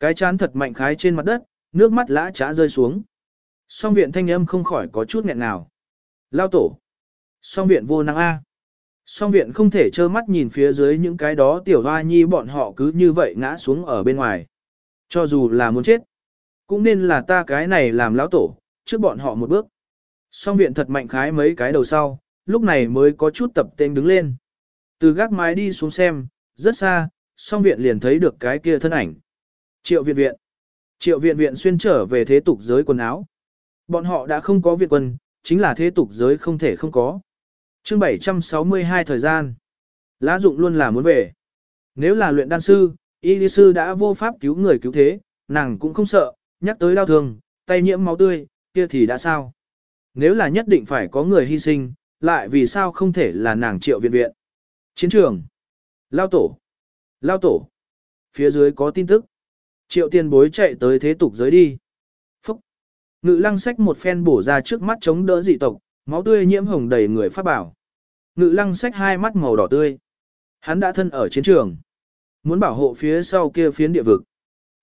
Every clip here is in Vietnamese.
Cái chán thật mạnh khái trên mặt đất, nước mắt lã trá rơi xuống. Song viện thanh âm không khỏi có chút nghẹn nào. Lao tổ. Song viện vô năng A. Song viện không thể trơ mắt nhìn phía dưới những cái đó tiểu hoa nhi bọn họ cứ như vậy ngã xuống ở bên ngoài. Cho dù là muốn chết, cũng nên là ta cái này làm lão tổ, trước bọn họ một bước. Song viện thật mạnh khái mấy cái đầu sau, lúc này mới có chút tập tên đứng lên. Từ gác mái đi xuống xem, rất xa, song viện liền thấy được cái kia thân ảnh. Triệu viện viện. Triệu viện viện xuyên trở về thế tục giới quần áo. Bọn họ đã không có viện quân, chính là thế tục giới không thể không có. chương 762 thời gian. Lá dụng luôn là muốn về. Nếu là luyện đan sư, y lý sư đã vô pháp cứu người cứu thế, nàng cũng không sợ, nhắc tới đau thương, tay nhiễm máu tươi, kia thì đã sao. Nếu là nhất định phải có người hy sinh, lại vì sao không thể là nàng triệu viện viện. Chiến trường. Lao tổ. Lao tổ. Phía dưới có tin tức. Triệu tiền bối chạy tới thế tục giới đi. Phúc. Ngự lăng sách một phen bổ ra trước mắt chống đỡ dị tộc, máu tươi nhiễm hồng đầy người phát bảo. Ngự lăng sách hai mắt màu đỏ tươi. Hắn đã thân ở chiến trường. Muốn bảo hộ phía sau kia phiến địa vực.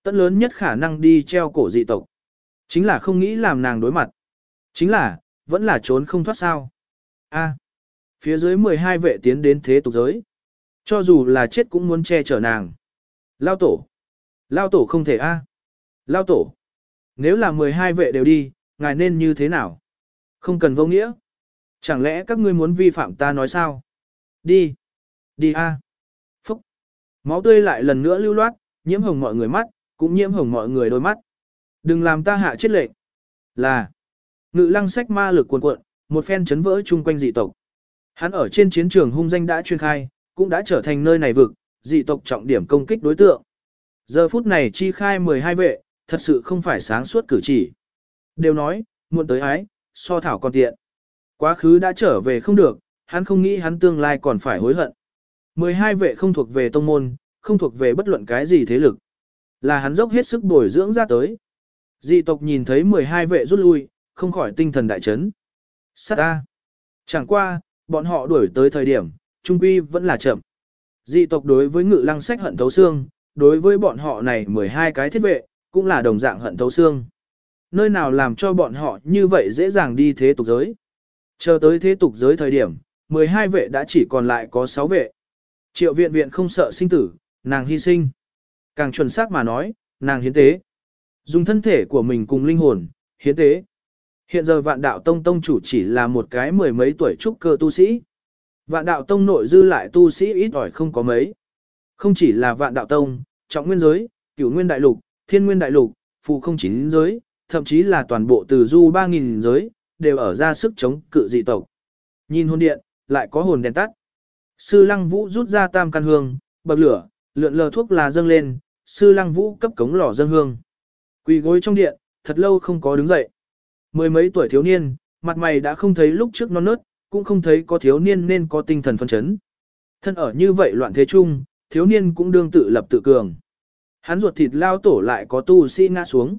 Tất lớn nhất khả năng đi treo cổ dị tộc. Chính là không nghĩ làm nàng đối mặt. Chính là, vẫn là trốn không thoát sao. A. Phía dưới 12 vệ tiến đến thế tục giới. Cho dù là chết cũng muốn che chở nàng. Lao tổ. Lao tổ không thể a. Lao tổ. Nếu là 12 vệ đều đi, ngài nên như thế nào? Không cần vô nghĩa. Chẳng lẽ các ngươi muốn vi phạm ta nói sao? Đi. Đi a. Phúc. Máu tươi lại lần nữa lưu loát, nhiễm hồng mọi người mắt, cũng nhiễm hồng mọi người đôi mắt. Đừng làm ta hạ chết lệnh. Là. Ngự lăng sách ma lực cuồn cuộn, một phen chấn vỡ chung quanh dị tộc. Hắn ở trên chiến trường hung danh đã chuyên khai, cũng đã trở thành nơi này vực, dị tộc trọng điểm công kích đối tượng. Giờ phút này chi khai 12 vệ, thật sự không phải sáng suốt cử chỉ. Đều nói, muộn tới ái, so thảo còn tiện. Quá khứ đã trở về không được, hắn không nghĩ hắn tương lai còn phải hối hận. 12 vệ không thuộc về tông môn, không thuộc về bất luận cái gì thế lực. Là hắn dốc hết sức bồi dưỡng ra tới. Dị tộc nhìn thấy 12 vệ rút lui, không khỏi tinh thần đại chấn. Sát A. Chẳng qua, bọn họ đuổi tới thời điểm, trung quy vẫn là chậm. Dị tộc đối với ngự lăng sách hận thấu xương, đối với bọn họ này 12 cái thiết vệ, cũng là đồng dạng hận thấu xương. Nơi nào làm cho bọn họ như vậy dễ dàng đi thế tục giới. Chờ tới thế tục giới thời điểm, 12 vệ đã chỉ còn lại có 6 vệ. Triệu viện viện không sợ sinh tử, nàng hy sinh. Càng chuẩn xác mà nói, nàng hiến tế. Dùng thân thể của mình cùng linh hồn, hiến tế. Hiện giờ vạn đạo tông tông chủ chỉ là một cái mười mấy tuổi trúc cơ tu sĩ. Vạn đạo tông nội dư lại tu sĩ ít ỏi không có mấy. Không chỉ là vạn đạo tông, trọng nguyên giới, cửu nguyên đại lục, thiên nguyên đại lục, phù không chín giới, thậm chí là toàn bộ từ du 3.000 giới, đều ở ra sức chống cự dị tộc. Nhìn hồn điện, lại có hồn đèn tắt. Sư lăng vũ rút ra tam căn hương, bậc lửa, lượn lờ thuốc là dâng lên, sư lăng vũ cấp cống lò dâng hương. Quỳ gối trong điện, thật lâu không có đứng dậy. Mười mấy tuổi thiếu niên, mặt mày đã không thấy lúc trước non nớt, cũng không thấy có thiếu niên nên có tinh thần phân chấn. Thân ở như vậy loạn thế chung, thiếu niên cũng đương tự lập tự cường. Hắn ruột thịt lao tổ lại có tu sĩ ngã xuống.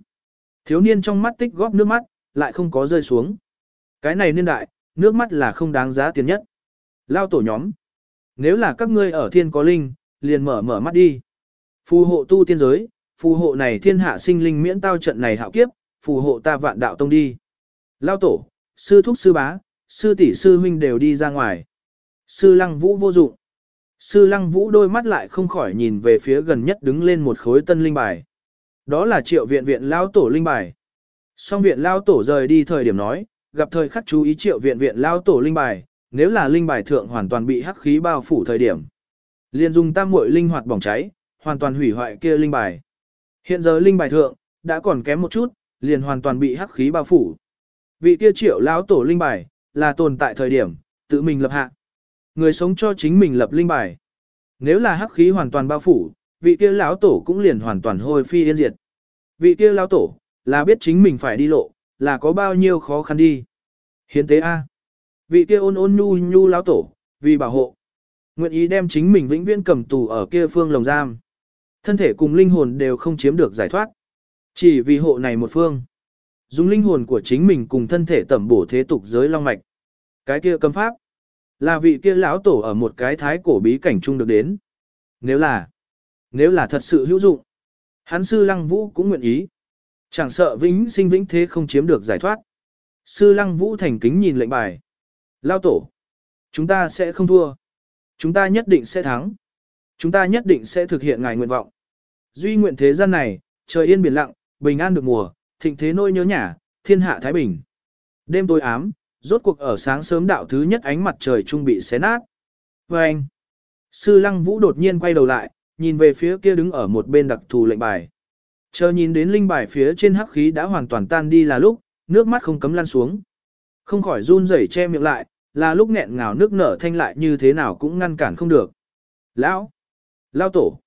Thiếu niên trong mắt tích góp nước mắt, lại không có rơi xuống. Cái này niên đại, nước mắt là không đáng giá tiền nhất. Lao tổ nhóm. Nếu là các ngươi ở thiên có linh, liền mở mở mắt đi. Phù hộ tu tiên giới, phù hộ này thiên hạ sinh linh miễn tao trận này hạo kiếp, phù hộ ta vạn đạo tông đi. Lao tổ, sư thúc sư bá, sư tỷ sư huynh đều đi ra ngoài. Sư lăng vũ vô dụng. Sư lăng vũ đôi mắt lại không khỏi nhìn về phía gần nhất đứng lên một khối tân linh bài. Đó là triệu viện viện lao tổ linh bài. Song viện lao tổ rời đi thời điểm nói, gặp thời khắc chú ý triệu viện viện lao tổ linh bài, nếu là linh bài thượng hoàn toàn bị hắc khí bao phủ thời điểm. liền dùng tam muội linh hoạt bỏng cháy, hoàn toàn hủy hoại kia linh bài. Hiện giờ linh bài thượng, đã còn kém một chút, liền hoàn toàn bị hắc khí bao phủ. Vị kia triệu lão tổ linh bài, là tồn tại thời điểm, tự mình lập hạ. Người sống cho chính mình lập linh bài. Nếu là hắc khí hoàn toàn bao phủ, vị kia lão tổ cũng liền hoàn toàn hôi phi yên diệt. Vị kia lão tổ, là biết chính mình phải đi lộ, là có bao nhiêu khó khăn đi. Hiến tế A. Vị kia ôn ôn nhu nhu lão tổ, vì bảo hộ. Nguyện ý đem chính mình vĩnh viễn cầm tù ở kia phương lồng giam. Thân thể cùng linh hồn đều không chiếm được giải thoát. Chỉ vì hộ này một phương. Dùng linh hồn của chính mình cùng thân thể tẩm bổ thế tục giới long mạch. Cái kia cấm pháp. Là vị kia lão tổ ở một cái thái cổ bí cảnh chung được đến. Nếu là, nếu là thật sự hữu dụng, Hắn sư lăng vũ cũng nguyện ý. Chẳng sợ vĩnh sinh vĩnh thế không chiếm được giải thoát. Sư lăng vũ thành kính nhìn lệnh bài. Lao tổ. Chúng ta sẽ không thua. Chúng ta nhất định sẽ thắng. Chúng ta nhất định sẽ thực hiện ngài nguyện vọng. Duy nguyện thế gian này, trời yên biển lặng, bình an được mùa, thịnh thế nôi nhớ nhà, thiên hạ thái bình. Đêm tối ám, rốt cuộc ở sáng sớm đạo thứ nhất ánh mặt trời trung bị xé nát. Và anh, sư lăng vũ đột nhiên quay đầu lại, nhìn về phía kia đứng ở một bên đặc thù lệnh bài. Chờ nhìn đến linh bài phía trên hắc khí đã hoàn toàn tan đi là lúc, nước mắt không cấm lăn xuống. Không khỏi run rẩy che miệng lại, là lúc nghẹn ngào nước nở thanh lại như thế nào cũng ngăn cản không được. Lão! Lao tổ!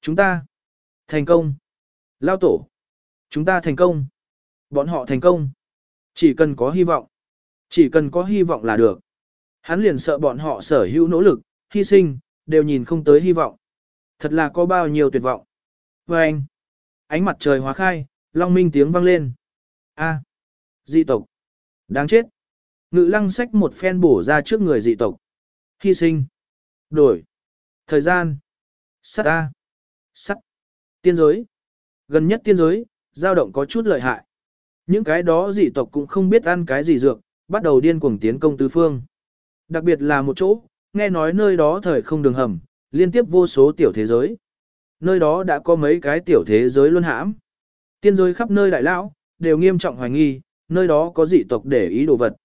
Chúng ta! Thành công! Lao tổ! Chúng ta thành công! Bọn họ thành công! Chỉ cần có hy vọng. Chỉ cần có hy vọng là được. Hắn liền sợ bọn họ sở hữu nỗ lực, hy sinh, đều nhìn không tới hy vọng. Thật là có bao nhiêu tuyệt vọng. Và anh, ánh mặt trời hóa khai, long minh tiếng vang lên. A, dị tộc. Đáng chết. Ngự lăng sách một phen bổ ra trước người dị tộc. Hy sinh. Đổi. Thời gian. Sắt A. Sắt. Tiên giới. Gần nhất tiên giới, dao động có chút lợi hại. Những cái đó dị tộc cũng không biết ăn cái gì dược, bắt đầu điên cuồng tiến công tứ phương. Đặc biệt là một chỗ, nghe nói nơi đó thời không đường hầm, liên tiếp vô số tiểu thế giới. Nơi đó đã có mấy cái tiểu thế giới luân hãm. Tiên giới khắp nơi đại lão, đều nghiêm trọng hoài nghi, nơi đó có dị tộc để ý đồ vật.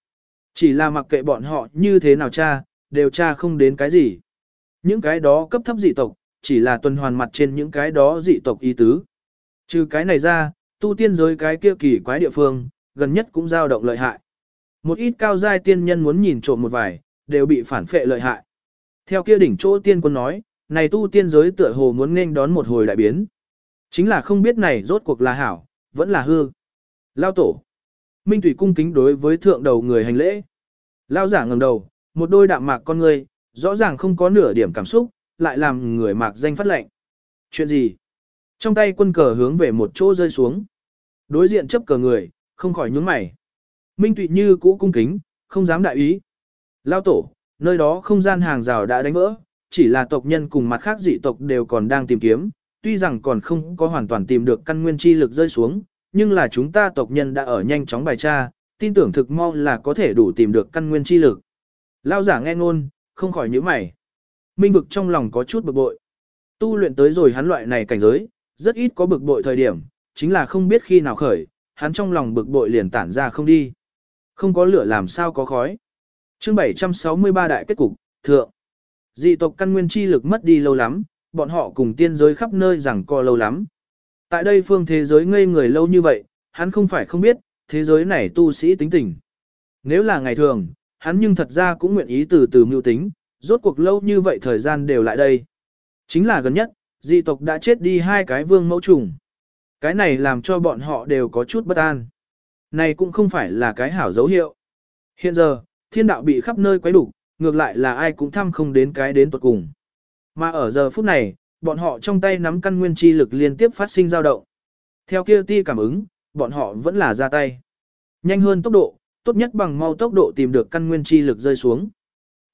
Chỉ là mặc kệ bọn họ như thế nào cha, đều cha không đến cái gì. Những cái đó cấp thấp dị tộc, chỉ là tuần hoàn mặt trên những cái đó dị tộc ý tứ. Trừ cái này ra, tu tiên giới cái kia kỳ quái địa phương, gần nhất cũng dao động lợi hại. Một ít cao giai tiên nhân muốn nhìn trộm một vài, đều bị phản phệ lợi hại. Theo kia đỉnh chỗ tiên quân nói, này tu tiên giới tựa hồ muốn nên đón một hồi đại biến. Chính là không biết này rốt cuộc là hảo, vẫn là hư. Lao tổ. Minh Thủy cung kính đối với thượng đầu người hành lễ. Lao giả ngẩng đầu, một đôi đạm mạc con người, rõ ràng không có nửa điểm cảm xúc, lại làm người mạc danh phát lệnh. Chuyện gì? Trong tay quân cờ hướng về một chỗ rơi xuống. Đối diện chấp cờ người, không khỏi nhướng mày. Minh Tụy như cũ cung kính, không dám đại ý. Lao tổ, nơi đó không gian hàng rào đã đánh vỡ, chỉ là tộc nhân cùng mặt khác dị tộc đều còn đang tìm kiếm, tuy rằng còn không có hoàn toàn tìm được căn nguyên chi lực rơi xuống, nhưng là chúng ta tộc nhân đã ở nhanh chóng bài tra, tin tưởng thực mau là có thể đủ tìm được căn nguyên chi lực. Lao giả nghe ngôn, không khỏi nhíu mày. Minh vực trong lòng có chút bực bội. Tu luyện tới rồi hắn loại này cảnh giới, rất ít có bực bội thời điểm, chính là không biết khi nào khởi, hắn trong lòng bực bội liền tản ra không đi. Không có lửa làm sao có khói. chương 763 đại kết cục, thượng. Dị tộc căn nguyên chi lực mất đi lâu lắm, bọn họ cùng tiên giới khắp nơi rằng co lâu lắm. Tại đây phương thế giới ngây người lâu như vậy, hắn không phải không biết, thế giới này tu sĩ tính tình. Nếu là ngày thường, hắn nhưng thật ra cũng nguyện ý từ từ mưu tính, rốt cuộc lâu như vậy thời gian đều lại đây. Chính là gần nhất, dị tộc đã chết đi hai cái vương mẫu trùng. Cái này làm cho bọn họ đều có chút bất an. Này cũng không phải là cái hảo dấu hiệu. Hiện giờ, thiên đạo bị khắp nơi quấy đủ, ngược lại là ai cũng thăm không đến cái đến tuột cùng. Mà ở giờ phút này, bọn họ trong tay nắm căn nguyên chi lực liên tiếp phát sinh dao động. Theo kia ti cảm ứng, bọn họ vẫn là ra tay. Nhanh hơn tốc độ, tốt nhất bằng mau tốc độ tìm được căn nguyên chi lực rơi xuống.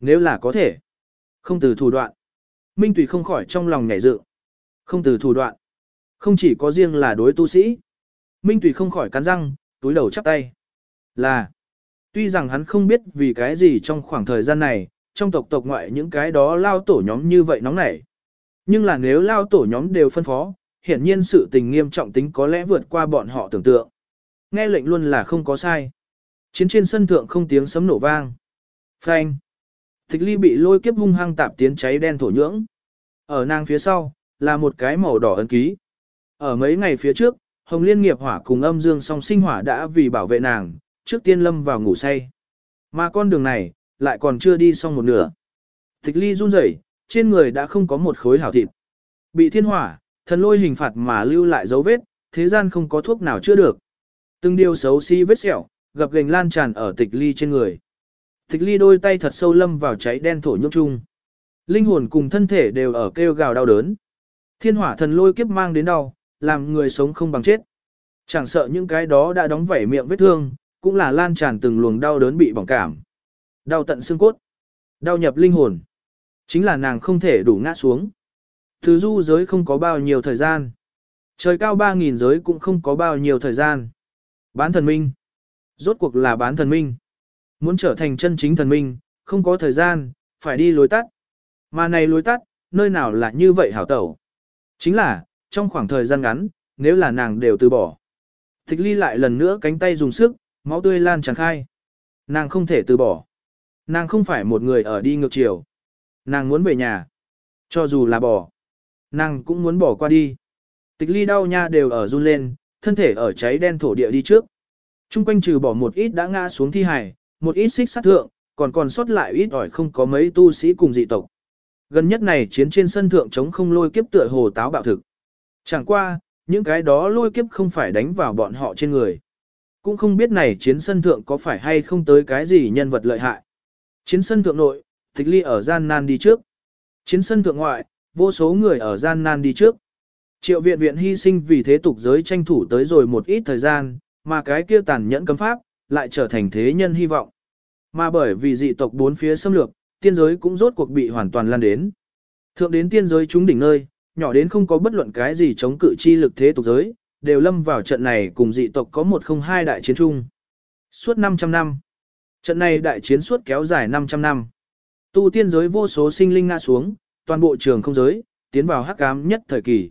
Nếu là có thể. Không từ thủ đoạn. Minh Tùy không khỏi trong lòng nhảy dự. Không từ thủ đoạn. Không chỉ có riêng là đối tu sĩ. Minh Tùy không khỏi cắn răng, túi đầu chắp tay. Là. Tuy rằng hắn không biết vì cái gì trong khoảng thời gian này, trong tộc tộc ngoại những cái đó lao tổ nhóm như vậy nóng nảy. Nhưng là nếu lao tổ nhóm đều phân phó, hiển nhiên sự tình nghiêm trọng tính có lẽ vượt qua bọn họ tưởng tượng. Nghe lệnh luôn là không có sai. Chiến trên sân thượng không tiếng sấm nổ vang. Phanh. Tịch ly bị lôi kiếp hung hăng tạp tiến cháy đen thổ nhưỡng. Ở nàng phía sau, là một cái màu đỏ ấn ký. Ở mấy ngày phía trước, Hồng Liên nghiệp hỏa cùng âm dương song sinh hỏa đã vì bảo vệ nàng, trước tiên lâm vào ngủ say. Mà con đường này, lại còn chưa đi xong một nửa. Tịch ly run rẩy, trên người đã không có một khối hảo thịt. Bị thiên hỏa, thần lôi hình phạt mà lưu lại dấu vết, thế gian không có thuốc nào chữa được. Từng điều xấu xí si vết sẹo, gặp gành lan tràn ở tịch ly trên người. Tịch ly đôi tay thật sâu lâm vào cháy đen thổ nhốt chung. Linh hồn cùng thân thể đều ở kêu gào đau đớn. Thiên hỏa thần lôi kiếp mang đến đau, làm người sống không bằng chết. Chẳng sợ những cái đó đã đóng vảy miệng vết thương, cũng là lan tràn từng luồng đau đớn bị bỏng cảm. Đau tận xương cốt, đau nhập linh hồn. Chính là nàng không thể đủ ngã xuống. Thứ du giới không có bao nhiêu thời gian. Trời cao 3.000 giới cũng không có bao nhiêu thời gian. Bán thần minh. Rốt cuộc là bán thần minh. Muốn trở thành chân chính thần minh, không có thời gian, phải đi lối tắt. Mà này lối tắt, nơi nào là như vậy hảo tẩu. Chính là, trong khoảng thời gian ngắn, nếu là nàng đều từ bỏ. Tịch ly lại lần nữa cánh tay dùng sức, máu tươi lan tràn khai. Nàng không thể từ bỏ. Nàng không phải một người ở đi ngược chiều. Nàng muốn về nhà. Cho dù là bỏ. Nàng cũng muốn bỏ qua đi. Tịch ly đau nha đều ở run lên, thân thể ở cháy đen thổ địa đi trước. Trung quanh trừ bỏ một ít đã ngã xuống thi hài, một ít xích sát thượng, còn còn sót lại ít ỏi không có mấy tu sĩ cùng dị tộc. Gần nhất này chiến trên sân thượng chống không lôi kiếp tựa hồ táo bạo thực. Chẳng qua, những cái đó lôi kiếp không phải đánh vào bọn họ trên người. Cũng không biết này chiến sân thượng có phải hay không tới cái gì nhân vật lợi hại. Chiến sân thượng nội, tịch ly ở gian nan đi trước. Chiến sân thượng ngoại, vô số người ở gian nan đi trước. Triệu viện viện hy sinh vì thế tục giới tranh thủ tới rồi một ít thời gian, mà cái kia tàn nhẫn cấm pháp, lại trở thành thế nhân hy vọng. Mà bởi vì dị tộc bốn phía xâm lược, tiên giới cũng rốt cuộc bị hoàn toàn lan đến. Thượng đến tiên giới chúng đỉnh nơi, nhỏ đến không có bất luận cái gì chống cự chi lực thế tục giới, đều lâm vào trận này cùng dị tộc có một không hai đại chiến chung. Suốt 500 năm. Trận này đại chiến suốt kéo dài 500 năm. Tu tiên giới vô số sinh linh ngã xuống, toàn bộ trường không giới, tiến vào hắc ám nhất thời kỳ.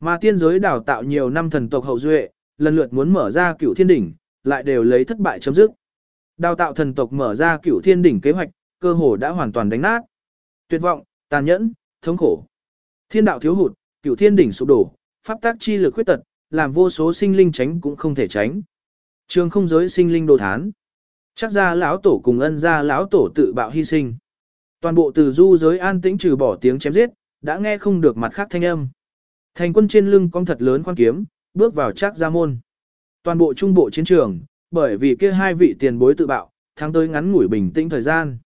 Mà tiên giới đào tạo nhiều năm thần tộc hậu duệ, lần lượt muốn mở ra cửu thiên đỉnh, lại đều lấy thất bại chấm dứt. Đào tạo thần tộc mở ra cửu thiên đỉnh kế hoạch, cơ hồ đã hoàn toàn đánh nát. Tuyệt vọng, tàn nhẫn, thống khổ. Thiên đạo thiếu hụt, cửu thiên đỉnh sụp đổ, pháp tác chi lực khuyết tật, làm vô số sinh linh tránh cũng không thể tránh. Trường không giới sinh linh đồ thán. Chắc ra lão tổ cùng ân ra lão tổ tự bạo hy sinh. Toàn bộ từ du giới an tĩnh trừ bỏ tiếng chém giết, đã nghe không được mặt khác thanh âm. Thành quân trên lưng cong thật lớn khoan kiếm, bước vào chắc ra môn. Toàn bộ trung bộ chiến trường, bởi vì kia hai vị tiền bối tự bạo, tháng tới ngắn ngủi bình tĩnh thời gian.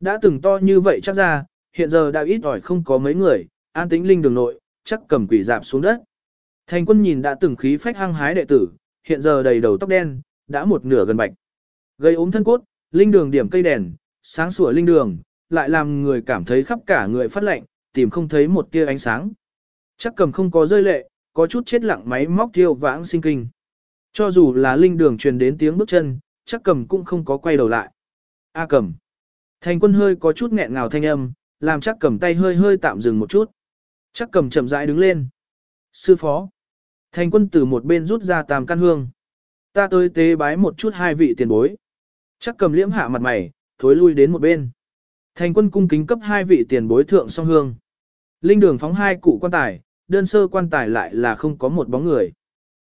Đã từng to như vậy chắc ra, hiện giờ đã ít ỏi không có mấy người, an tĩnh linh đường nội, chắc cầm quỷ dạp xuống đất. Thành quân nhìn đã từng khí phách hăng hái đệ tử, hiện giờ đầy đầu tóc đen, đã một nửa gần bạch. Gây ốm thân cốt, linh đường điểm cây đèn, sáng sủa linh đường, lại làm người cảm thấy khắp cả người phát lạnh, tìm không thấy một tia ánh sáng. Chắc cầm không có rơi lệ, có chút chết lặng máy móc thiêu vãng sinh kinh. Cho dù là linh đường truyền đến tiếng bước chân, chắc cầm cũng không có quay đầu lại. A cầm. Thành quân hơi có chút nghẹn ngào thanh âm, làm chắc cầm tay hơi hơi tạm dừng một chút. Chắc cầm chậm rãi đứng lên. Sư phó. Thành quân từ một bên rút ra tam căn hương. Ta tới tế bái một chút hai vị tiền bối. Chắc cầm liễm hạ mặt mày, thối lui đến một bên. Thành quân cung kính cấp hai vị tiền bối thượng song hương. Linh đường phóng hai cụ quan tài, đơn sơ quan tài lại là không có một bóng người.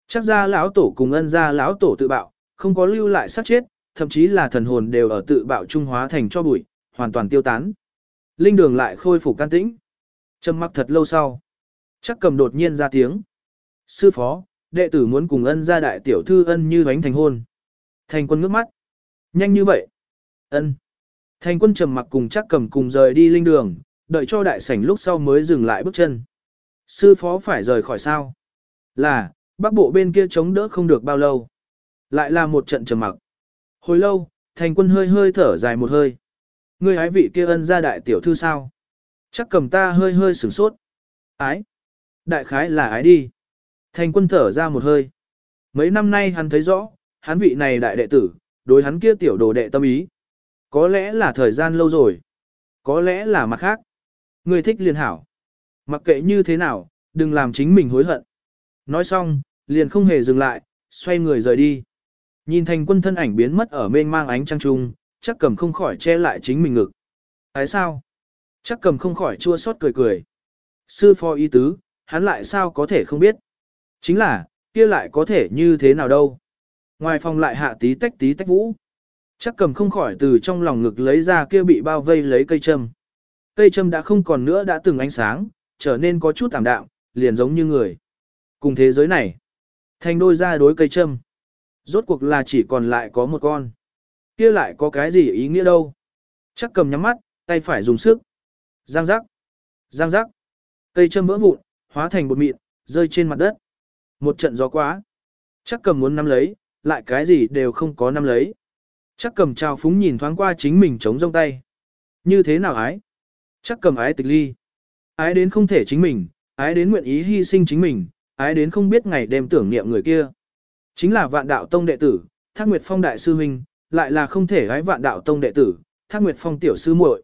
Chắc ra lão tổ cùng ân ra lão tổ tự bạo, không có lưu lại sát chết, thậm chí là thần hồn đều ở tự bạo trung hóa thành cho bụi, hoàn toàn tiêu tán. Linh đường lại khôi phục can tĩnh. Trầm mặc thật lâu sau. Chắc cầm đột nhiên ra tiếng. Sư phó, đệ tử muốn cùng ân ra đại tiểu thư ân như đánh thành hôn. Thành quân ngước mắt. Nhanh như vậy. Ân. Thành quân trầm mặc cùng chắc cầm cùng rời đi linh đường, đợi cho đại sảnh lúc sau mới dừng lại bước chân. Sư phó phải rời khỏi sao? Là, bắc bộ bên kia chống đỡ không được bao lâu. Lại là một trận trầm mặc. Hồi lâu, thành quân hơi hơi thở dài một hơi. Ngươi ái vị kia ân ra đại tiểu thư sao? Chắc cầm ta hơi hơi sửng sốt. Ái? Đại khái là ái đi. Thành quân thở ra một hơi. Mấy năm nay hắn thấy rõ, hắn vị này đại đệ tử, đối hắn kia tiểu đồ đệ tâm ý. Có lẽ là thời gian lâu rồi. Có lẽ là mặt khác. Người thích liền hảo. Mặc kệ như thế nào, đừng làm chính mình hối hận. Nói xong, liền không hề dừng lại, xoay người rời đi. Nhìn thành quân thân ảnh biến mất ở mênh mang ánh trăng trung, chắc cầm không khỏi che lại chính mình ngực. Tại sao? Chắc cầm không khỏi chua xót cười cười. Sư phó ý tứ, hắn lại sao có thể không biết. Chính là, kia lại có thể như thế nào đâu. Ngoài phòng lại hạ tí tách tí tách vũ. Chắc cầm không khỏi từ trong lòng ngực lấy ra kia bị bao vây lấy cây châm. Cây châm đã không còn nữa đã từng ánh sáng, trở nên có chút tạm đạm, liền giống như người. Cùng thế giới này, thành đôi ra đối cây châm. Rốt cuộc là chỉ còn lại có một con. kia lại có cái gì ý nghĩa đâu. Chắc cầm nhắm mắt, tay phải dùng sức. Giang giác. Giang giác. Cây châm vỡ vụn, hóa thành bột mịn, rơi trên mặt đất. Một trận gió quá. Chắc cầm muốn nắm lấy, lại cái gì đều không có nắm lấy. Chắc cầm trao phúng nhìn thoáng qua chính mình chống rông tay. Như thế nào ái? Chắc cầm ái tịch ly. Ái đến không thể chính mình, ái đến nguyện ý hy sinh chính mình, ái đến không biết ngày đêm tưởng niệm người kia. Chính là vạn đạo tông đệ tử, Thác Nguyệt Phong đại sư huynh, lại là không thể gái vạn đạo tông đệ tử, Thác Nguyệt Phong tiểu sư muội.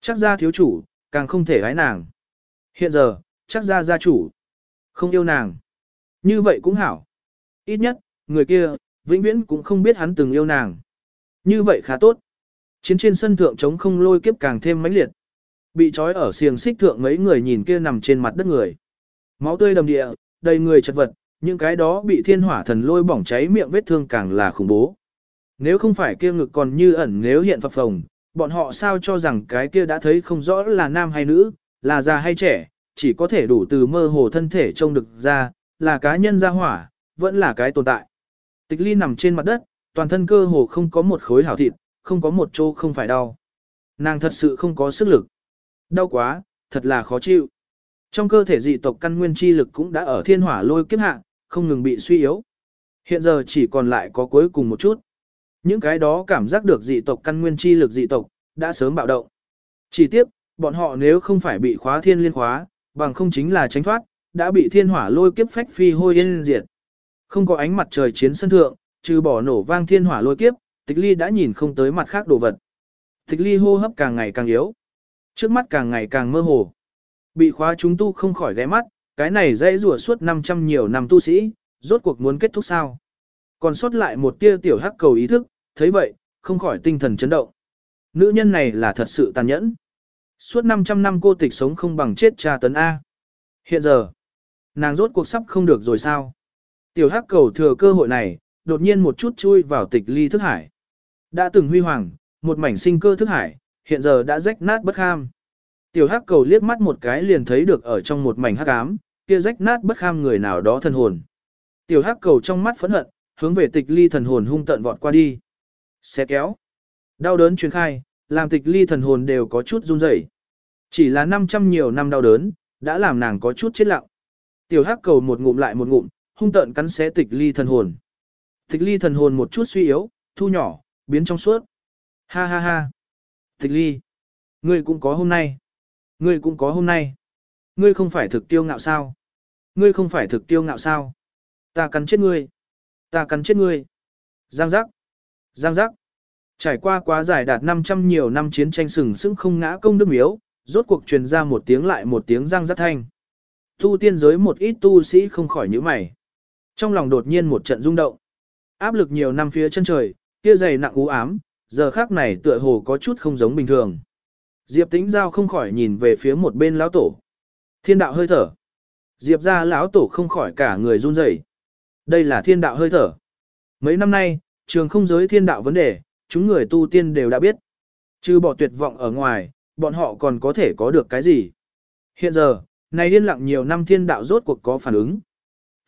Chắc ra thiếu chủ, càng không thể gái nàng. Hiện giờ, chắc ra gia chủ, không yêu nàng. Như vậy cũng hảo. Ít nhất, người kia, vĩnh viễn cũng không biết hắn từng yêu nàng. Như vậy khá tốt. Chiến trên sân thượng chống không lôi kiếp càng thêm mãnh liệt. Bị trói ở xiềng xích thượng mấy người nhìn kia nằm trên mặt đất người. Máu tươi đầm địa, đầy người chật vật, những cái đó bị thiên hỏa thần lôi bỏng cháy miệng vết thương càng là khủng bố. Nếu không phải kia ngực còn như ẩn nếu hiện phập phồng, bọn họ sao cho rằng cái kia đã thấy không rõ là nam hay nữ, là già hay trẻ, chỉ có thể đủ từ mơ hồ thân thể trông được ra, là cá nhân ra hỏa, vẫn là cái tồn tại. Tịch ly nằm trên mặt đất, toàn thân cơ hồ không có một khối hảo thịt, không có một chỗ không phải đau. Nàng thật sự không có sức lực. Đau quá, thật là khó chịu. Trong cơ thể dị tộc căn nguyên chi lực cũng đã ở thiên hỏa lôi kiếp hạ, không ngừng bị suy yếu. Hiện giờ chỉ còn lại có cuối cùng một chút. Những cái đó cảm giác được dị tộc căn nguyên chi lực dị tộc, đã sớm bạo động. Chỉ tiếc, bọn họ nếu không phải bị khóa thiên liên khóa, bằng không chính là tránh thoát, đã bị thiên hỏa lôi kiếp phách phi hôi yên diệt. Không có ánh mặt trời chiến sân thượng, trừ bỏ nổ vang thiên hỏa lôi kiếp, tịch ly đã nhìn không tới mặt khác đồ vật. Tịch ly hô hấp càng ngày càng yếu. Trước mắt càng ngày càng mơ hồ. Bị khóa chúng tu không khỏi ghé mắt, cái này dãy rùa suốt 500 nhiều năm tu sĩ, rốt cuộc muốn kết thúc sao. Còn sót lại một tia tiểu hắc cầu ý thức, thấy vậy, không khỏi tinh thần chấn động. Nữ nhân này là thật sự tàn nhẫn. Suốt 500 năm cô tịch sống không bằng chết cha tấn A. Hiện giờ, nàng rốt cuộc sắp không được rồi sao? Tiểu hắc cầu thừa cơ hội này, đột nhiên một chút chui vào tịch ly thức hải. Đã từng huy hoàng, một mảnh sinh cơ thức hải, hiện giờ đã rách nát bất kham. Tiểu hắc cầu liếc mắt một cái liền thấy được ở trong một mảnh hắc ám, kia rách nát bất kham người nào đó thân hồn. Tiểu hắc cầu trong mắt phẫn hận, hướng về tịch ly thần hồn hung tận vọt qua đi. Xé kéo. Đau đớn truyền khai, làm tịch ly thần hồn đều có chút run rẩy. Chỉ là 500 nhiều năm đau đớn, đã làm nàng có chút chết lặng. Tiểu hắc cầu một ngụm lại một ngụm, hung tận cắn xé tịch ly thần hồn. Tịch ly thần hồn một chút suy yếu, thu nhỏ, biến trong suốt. Ha ha ha. Tịch ly. Ngươi cũng có hôm nay. Ngươi cũng có hôm nay. Ngươi không phải thực tiêu ngạo sao? Ngươi không phải thực tiêu ngạo sao? Ta cắn chết ngươi. Ta cắn chết ngươi. Giang giác. Giang giác. Trải qua quá giải đạt 500 nhiều năm chiến tranh sừng sững không ngã công đức miếu, rốt cuộc truyền ra một tiếng lại một tiếng giang giác thanh. Tu tiên giới một ít tu sĩ không khỏi nhíu mày. Trong lòng đột nhiên một trận rung động. Áp lực nhiều năm phía chân trời, kia dày nặng u ám, giờ khác này tựa hồ có chút không giống bình thường. Diệp Tĩnh Giao không khỏi nhìn về phía một bên lão tổ. Thiên đạo hơi thở. Diệp ra lão tổ không khỏi cả người run rẩy. Đây là thiên đạo hơi thở. Mấy năm nay, trường không giới thiên đạo vấn đề, chúng người tu tiên đều đã biết. Trừ bỏ tuyệt vọng ở ngoài, bọn họ còn có thể có được cái gì. Hiện giờ, này điên lặng nhiều năm thiên đạo rốt cuộc có phản ứng.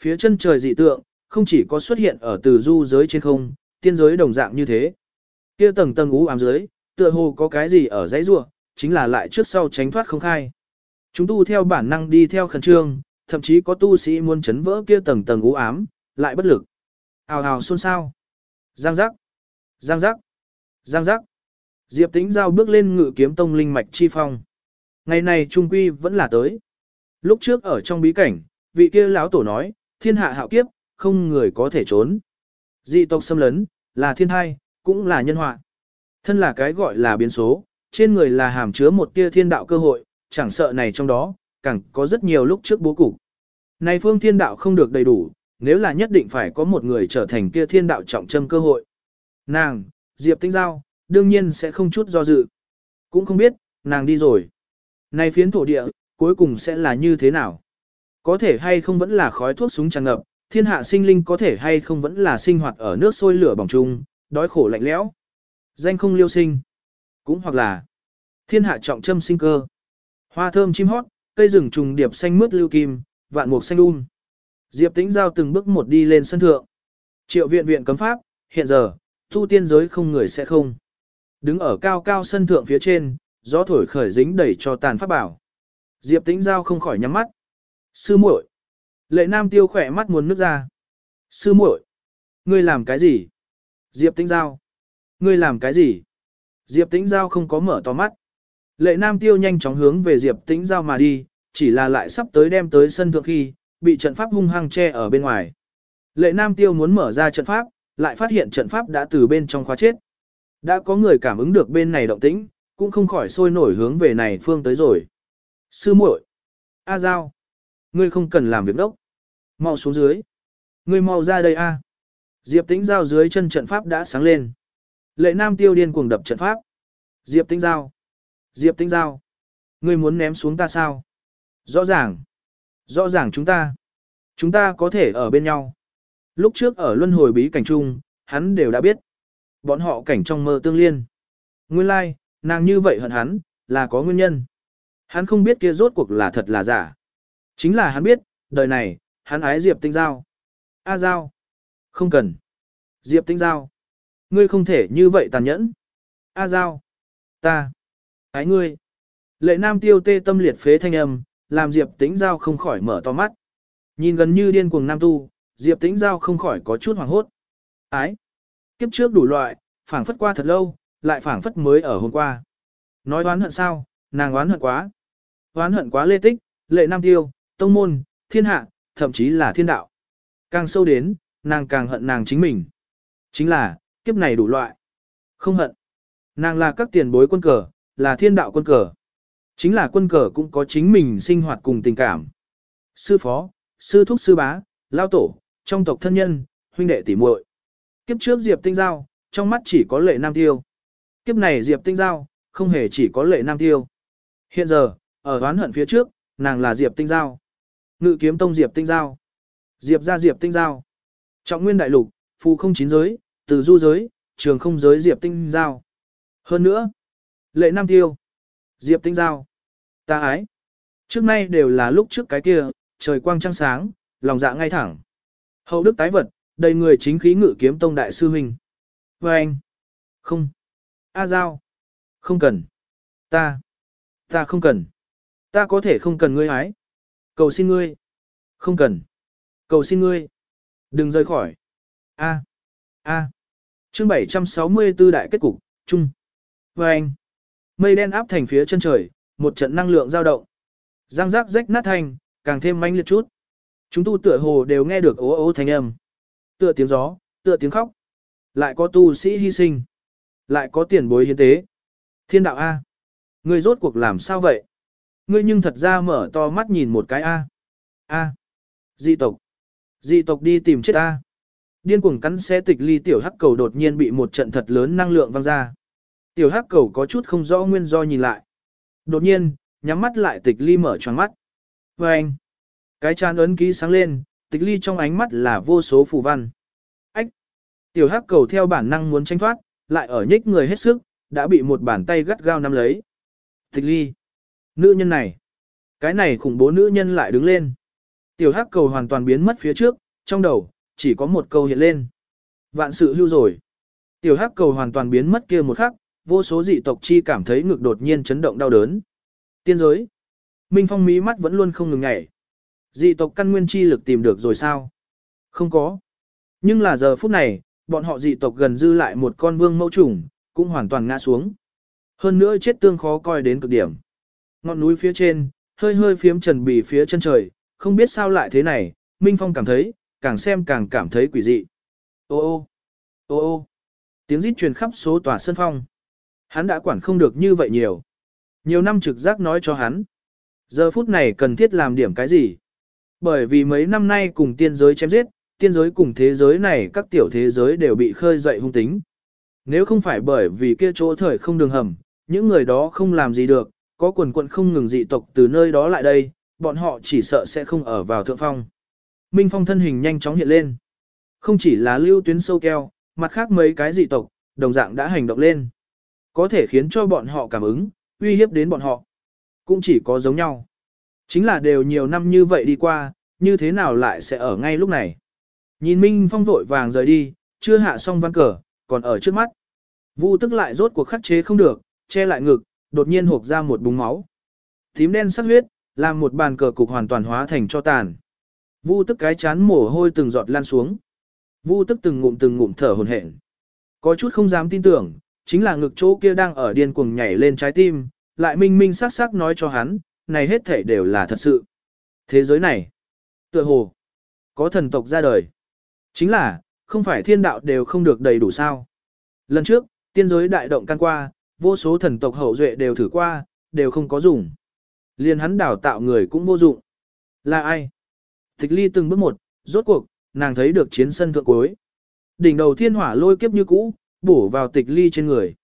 Phía chân trời dị tượng, không chỉ có xuất hiện ở từ du giới trên không, tiên giới đồng dạng như thế. Kia tầng tầng ú ám dưới, tựa hồ có cái gì ở dãy rua, chính là lại trước sau tránh thoát không khai. Chúng tu theo bản năng đi theo khẩn trương, thậm chí có tu sĩ muốn chấn vỡ kia tầng tầng ú ám, lại bất lực. Hào hào xôn xao. Giang giác. Giang giác. Giang giác. Diệp Tĩnh Giao bước lên ngự kiếm tông linh mạch chi phong. Ngày này trung quy vẫn là tới. Lúc trước ở trong bí cảnh, vị kia lão tổ nói, thiên hạ hạo kiếp, không người có thể trốn. Dị tộc xâm lấn, là thiên thai, cũng là nhân họa. Thân là cái gọi là biến số, trên người là hàm chứa một tia thiên đạo cơ hội, chẳng sợ này trong đó, càng có rất nhiều lúc trước bố cục. Này phương thiên đạo không được đầy đủ, nếu là nhất định phải có một người trở thành kia thiên đạo trọng châm cơ hội. Nàng, Diệp Tinh Giao, đương nhiên sẽ không chút do dự. Cũng không biết, nàng đi rồi. Này phiến thổ địa, cuối cùng sẽ là như thế nào? Có thể hay không vẫn là khói thuốc súng tràn ngập, thiên hạ sinh linh có thể hay không vẫn là sinh hoạt ở nước sôi lửa bỏng chung, đói khổ lạnh lẽo. Danh không liêu sinh. Cũng hoặc là thiên hạ trọng châm sinh cơ. Hoa thơm chim hót, cây rừng trùng điệp xanh mướt lưu kim, vạn mục xanh um. Diệp Tĩnh Giao từng bước một đi lên sân thượng. Triệu viện viện cấm pháp, hiện giờ, thu tiên giới không người sẽ không. Đứng ở cao cao sân thượng phía trên, gió thổi khởi dính đẩy cho tàn pháp bảo. Diệp Tĩnh Giao không khỏi nhắm mắt. Sư muội. Lệ Nam Tiêu khỏe mắt muốn nước ra. Sư muội, ngươi làm cái gì? Diệp Tĩnh Giao. Ngươi làm cái gì? Diệp Tĩnh Giao không có mở to mắt. Lệ Nam Tiêu nhanh chóng hướng về Diệp Tĩnh Giao mà đi, chỉ là lại sắp tới đem tới sân thượng khi, bị trận pháp hung hăng che ở bên ngoài. Lệ Nam Tiêu muốn mở ra trận pháp, lại phát hiện trận pháp đã từ bên trong khóa chết. Đã có người cảm ứng được bên này động tĩnh, cũng không khỏi sôi nổi hướng về này phương tới rồi. Sư muội, A Giao, ngươi không cần làm việc đốc. Mau xuống dưới. Ngươi mau ra đây a. Diệp Tĩnh Giao dưới chân trận pháp đã sáng lên. Lệ Nam Tiêu điên cuồng đập trận pháp. Diệp Tĩnh Giao. Diệp Tĩnh Giao. Ngươi muốn ném xuống ta sao? Rõ ràng. Rõ ràng chúng ta. Chúng ta có thể ở bên nhau. Lúc trước ở luân hồi bí cảnh chung, hắn đều đã biết. Bọn họ cảnh trong mơ tương liên. Nguyên lai, like, nàng như vậy hận hắn, là có nguyên nhân. Hắn không biết kia rốt cuộc là thật là giả. Chính là hắn biết, đời này, hắn ái Diệp Tinh Giao. A Giao. Không cần. Diệp Tinh Giao. Ngươi không thể như vậy tàn nhẫn. A Giao. Ta. Ái ngươi. Lệ Nam tiêu tê tâm liệt phế thanh âm, làm Diệp Tĩnh Giao không khỏi mở to mắt. Nhìn gần như điên cuồng Nam tu, Diệp Tĩnh Giao không khỏi có chút hoảng hốt. Ái. Kiếp trước đủ loại, phảng phất qua thật lâu, lại phảng phất mới ở hôm qua. Nói oán hận sao, nàng oán hận quá. Oán hận quá lê tích, lệ nam tiêu, tông môn, thiên hạ, thậm chí là thiên đạo. Càng sâu đến, nàng càng hận nàng chính mình. Chính là, kiếp này đủ loại. Không hận. Nàng là các tiền bối quân cờ, là thiên đạo quân cờ. Chính là quân cờ cũng có chính mình sinh hoạt cùng tình cảm. Sư phó, sư thúc sư bá, lao tổ, trong tộc thân nhân, huynh đệ tỉ muội. Kiếp trước Diệp Tinh Giao, trong mắt chỉ có lệ nam tiêu. Kiếp này Diệp Tinh Giao, không hề chỉ có lệ nam tiêu. Hiện giờ, ở oán hận phía trước, nàng là Diệp Tinh Giao. Ngự kiếm tông Diệp Tinh Giao. Diệp ra Diệp Tinh Giao. Trọng nguyên đại lục, phù không chín giới, từ du giới, trường không giới Diệp Tinh Giao. Hơn nữa, lệ nam tiêu. Diệp Tinh Giao. Ta ái. Trước nay đều là lúc trước cái kia, trời quang trăng sáng, lòng dạ ngay thẳng. Hậu đức tái vật, đầy người chính khí ngự kiếm tông đại sư huynh. Và anh. Không. A Giao. Không cần. Ta. Ta không cần. Ta có thể không cần ngươi ái. Cầu xin ngươi. Không cần. Cầu xin ngươi. Đừng rời khỏi. A. A. Chương 764 đại kết cục, chung. Và anh. Mây đen áp thành phía chân trời, một trận năng lượng dao động. Giang rác rách nát thành, càng thêm manh liệt chút. Chúng tu tựa hồ đều nghe được ố ố thanh âm. Tựa tiếng gió, tựa tiếng khóc. Lại có tu sĩ hy sinh. Lại có tiền bối hiến tế. Thiên đạo A. Ngươi rốt cuộc làm sao vậy? Ngươi nhưng thật ra mở to mắt nhìn một cái A. A. Dị tộc. Dị tộc đi tìm chết A. Điên cuồng cắn xe tịch ly tiểu hắc cầu đột nhiên bị một trận thật lớn năng lượng văng ra. Tiểu hắc cầu có chút không rõ nguyên do nhìn lại. Đột nhiên, nhắm mắt lại tịch ly mở tròn mắt. Và anh. Cái chán ấn ký sáng lên, tịch ly trong ánh mắt là vô số phù văn. Ách! Tiểu hắc cầu theo bản năng muốn tranh thoát, lại ở nhích người hết sức, đã bị một bàn tay gắt gao nắm lấy. Tịch ly! Nữ nhân này! Cái này khủng bố nữ nhân lại đứng lên. Tiểu hắc cầu hoàn toàn biến mất phía trước, trong đầu, chỉ có một câu hiện lên. Vạn sự hưu rồi. Tiểu hắc cầu hoàn toàn biến mất kia một khắc, vô số dị tộc chi cảm thấy ngực đột nhiên chấn động đau đớn. Tiên giới. Minh Phong mí mắt vẫn luôn không ngừng nhảy. Dị tộc căn nguyên chi lực tìm được rồi sao? Không có. Nhưng là giờ phút này, bọn họ dị tộc gần dư lại một con vương mẫu trùng, cũng hoàn toàn ngã xuống. Hơn nữa chết tương khó coi đến cực điểm. Ngọn núi phía trên, hơi hơi phiếm trần bì phía chân trời, không biết sao lại thế này, Minh Phong cảm thấy, càng xem càng cảm thấy quỷ dị. Ô ô, ô ô, tiếng rít truyền khắp số tòa sân phong. Hắn đã quản không được như vậy nhiều. Nhiều năm trực giác nói cho hắn. Giờ phút này cần thiết làm điểm cái gì? Bởi vì mấy năm nay cùng tiên giới chém giết, tiên giới cùng thế giới này các tiểu thế giới đều bị khơi dậy hung tính. Nếu không phải bởi vì kia chỗ thời không đường hầm, những người đó không làm gì được, có quần quận không ngừng dị tộc từ nơi đó lại đây, bọn họ chỉ sợ sẽ không ở vào thượng phong. Minh Phong thân hình nhanh chóng hiện lên. Không chỉ là lưu tuyến sâu keo, mặt khác mấy cái dị tộc, đồng dạng đã hành động lên. Có thể khiến cho bọn họ cảm ứng, uy hiếp đến bọn họ. Cũng chỉ có giống nhau. Chính là đều nhiều năm như vậy đi qua, như thế nào lại sẽ ở ngay lúc này. Nhìn Minh Phong vội vàng rời đi, chưa hạ xong văn cờ, còn ở trước mắt. Vu tức lại rốt cuộc khắc chế không được, che lại ngực, đột nhiên hộp ra một búng máu. Tím đen sắc huyết, làm một bàn cờ cục hoàn toàn hóa thành cho tàn. Vu tức cái chán mồ hôi từng giọt lan xuống. Vu tức từng ngụm từng ngụm thở hổn hển. Có chút không dám tin tưởng, chính là ngực chỗ kia đang ở điên cuồng nhảy lên trái tim, lại minh minh sắc sắc nói cho hắn, này hết thể đều là thật sự. Thế giới này, Tựa hồ, có thần tộc ra đời. Chính là, không phải thiên đạo đều không được đầy đủ sao. Lần trước, tiên giới đại động can qua, vô số thần tộc hậu duệ đều thử qua, đều không có dùng. Liền hắn đào tạo người cũng vô dụng. Là ai? Tịch ly từng bước một, rốt cuộc, nàng thấy được chiến sân thượng cuối. Đỉnh đầu thiên hỏa lôi kiếp như cũ, bổ vào tịch ly trên người.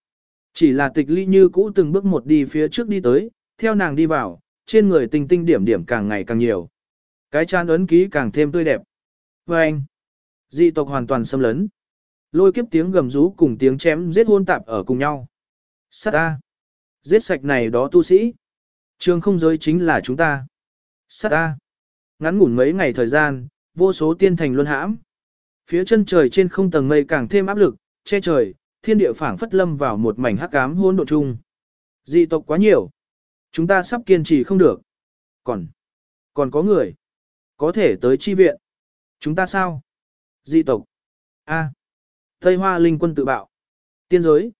Chỉ là tịch ly như cũ từng bước một đi phía trước đi tới, theo nàng đi vào, trên người tinh tinh điểm điểm càng ngày càng nhiều. Cái chán ấn ký càng thêm tươi đẹp. Và anh, dị tộc hoàn toàn xâm lấn. Lôi kiếp tiếng gầm rú cùng tiếng chém giết hôn tạp ở cùng nhau. Sát ta. Giết sạch này đó tu sĩ. Trường không giới chính là chúng ta. Sát ta. Ngắn ngủn mấy ngày thời gian, vô số tiên thành luân hãm. Phía chân trời trên không tầng mây càng thêm áp lực, che trời, thiên địa phảng phất lâm vào một mảnh hắc ám hỗn độn chung. Dị tộc quá nhiều. Chúng ta sắp kiên trì không được. Còn, còn có người. Có thể tới chi viện. Chúng ta sao? Dị tộc. A. Tây Hoa Linh quân tự bạo. Tiên giới.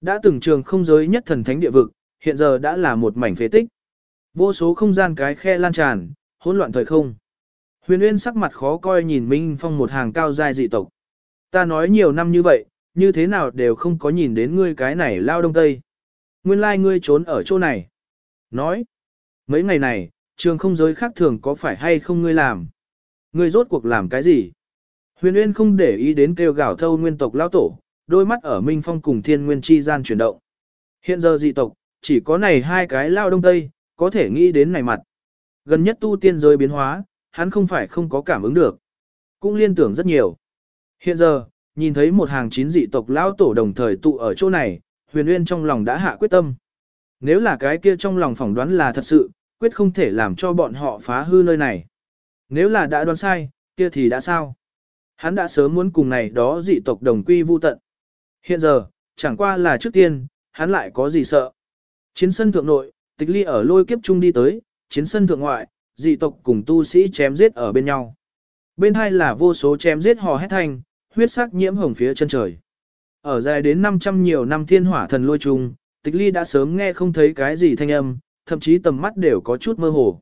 Đã từng trường không giới nhất thần thánh địa vực, hiện giờ đã là một mảnh phế tích. Vô số không gian cái khe lan tràn, hỗn loạn thời không. Huyền Uyên sắc mặt khó coi nhìn Minh Phong một hàng cao giai dị tộc. Ta nói nhiều năm như vậy, như thế nào đều không có nhìn đến ngươi cái này lao đông tây. Nguyên lai like ngươi trốn ở chỗ này. Nói, mấy ngày này, trường không giới khác thường có phải hay không ngươi làm? Ngươi rốt cuộc làm cái gì? Huyền Uyên không để ý đến kêu gào thâu nguyên tộc lao tổ, đôi mắt ở Minh Phong cùng Thiên Nguyên chi gian chuyển động. Hiện giờ dị tộc, chỉ có này hai cái lao đông tây, có thể nghĩ đến này mặt. Gần nhất tu tiên giới biến hóa, hắn không phải không có cảm ứng được. Cũng liên tưởng rất nhiều. Hiện giờ, nhìn thấy một hàng chín dị tộc lão tổ đồng thời tụ ở chỗ này, huyền uyên trong lòng đã hạ quyết tâm. Nếu là cái kia trong lòng phỏng đoán là thật sự, quyết không thể làm cho bọn họ phá hư nơi này. Nếu là đã đoán sai, kia thì đã sao? Hắn đã sớm muốn cùng này đó dị tộc đồng quy vu tận. Hiện giờ, chẳng qua là trước tiên, hắn lại có gì sợ. Chiến sân thượng nội, tịch ly ở lôi kiếp chung đi tới, chiến sân thượng ngoại, dị tộc cùng tu sĩ chém giết ở bên nhau. Bên hai là vô số chém giết hò hét thanh, huyết sắc nhiễm hồng phía chân trời. Ở dài đến 500 nhiều năm thiên hỏa thần lôi trùng tịch ly đã sớm nghe không thấy cái gì thanh âm, thậm chí tầm mắt đều có chút mơ hồ.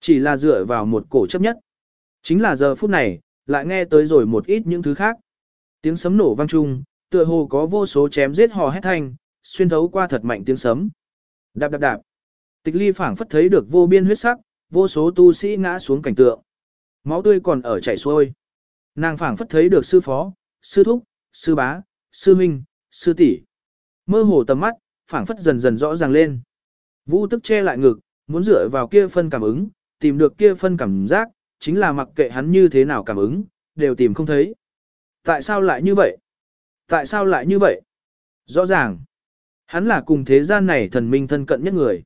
Chỉ là dựa vào một cổ chấp nhất. Chính là giờ phút này, lại nghe tới rồi một ít những thứ khác. Tiếng sấm nổ vang trung tựa hồ có vô số chém giết hò hét thanh, xuyên thấu qua thật mạnh tiếng sấm. Đạp đạp đạp. Tịch ly phảng phất thấy được vô biên huyết sắc, vô số tu sĩ ngã xuống cảnh tượng. Máu tươi còn ở chảy xuôi. Nàng phảng phất thấy được sư phó, sư thúc, sư bá, sư minh, sư tỷ. Mơ hồ tầm mắt, phảng phất dần dần rõ ràng lên. Vũ tức che lại ngực, muốn dựa vào kia phân cảm ứng, tìm được kia phân cảm giác, chính là mặc kệ hắn như thế nào cảm ứng, đều tìm không thấy. Tại sao lại như vậy? Tại sao lại như vậy? Rõ ràng, hắn là cùng thế gian này thần minh thân cận nhất người.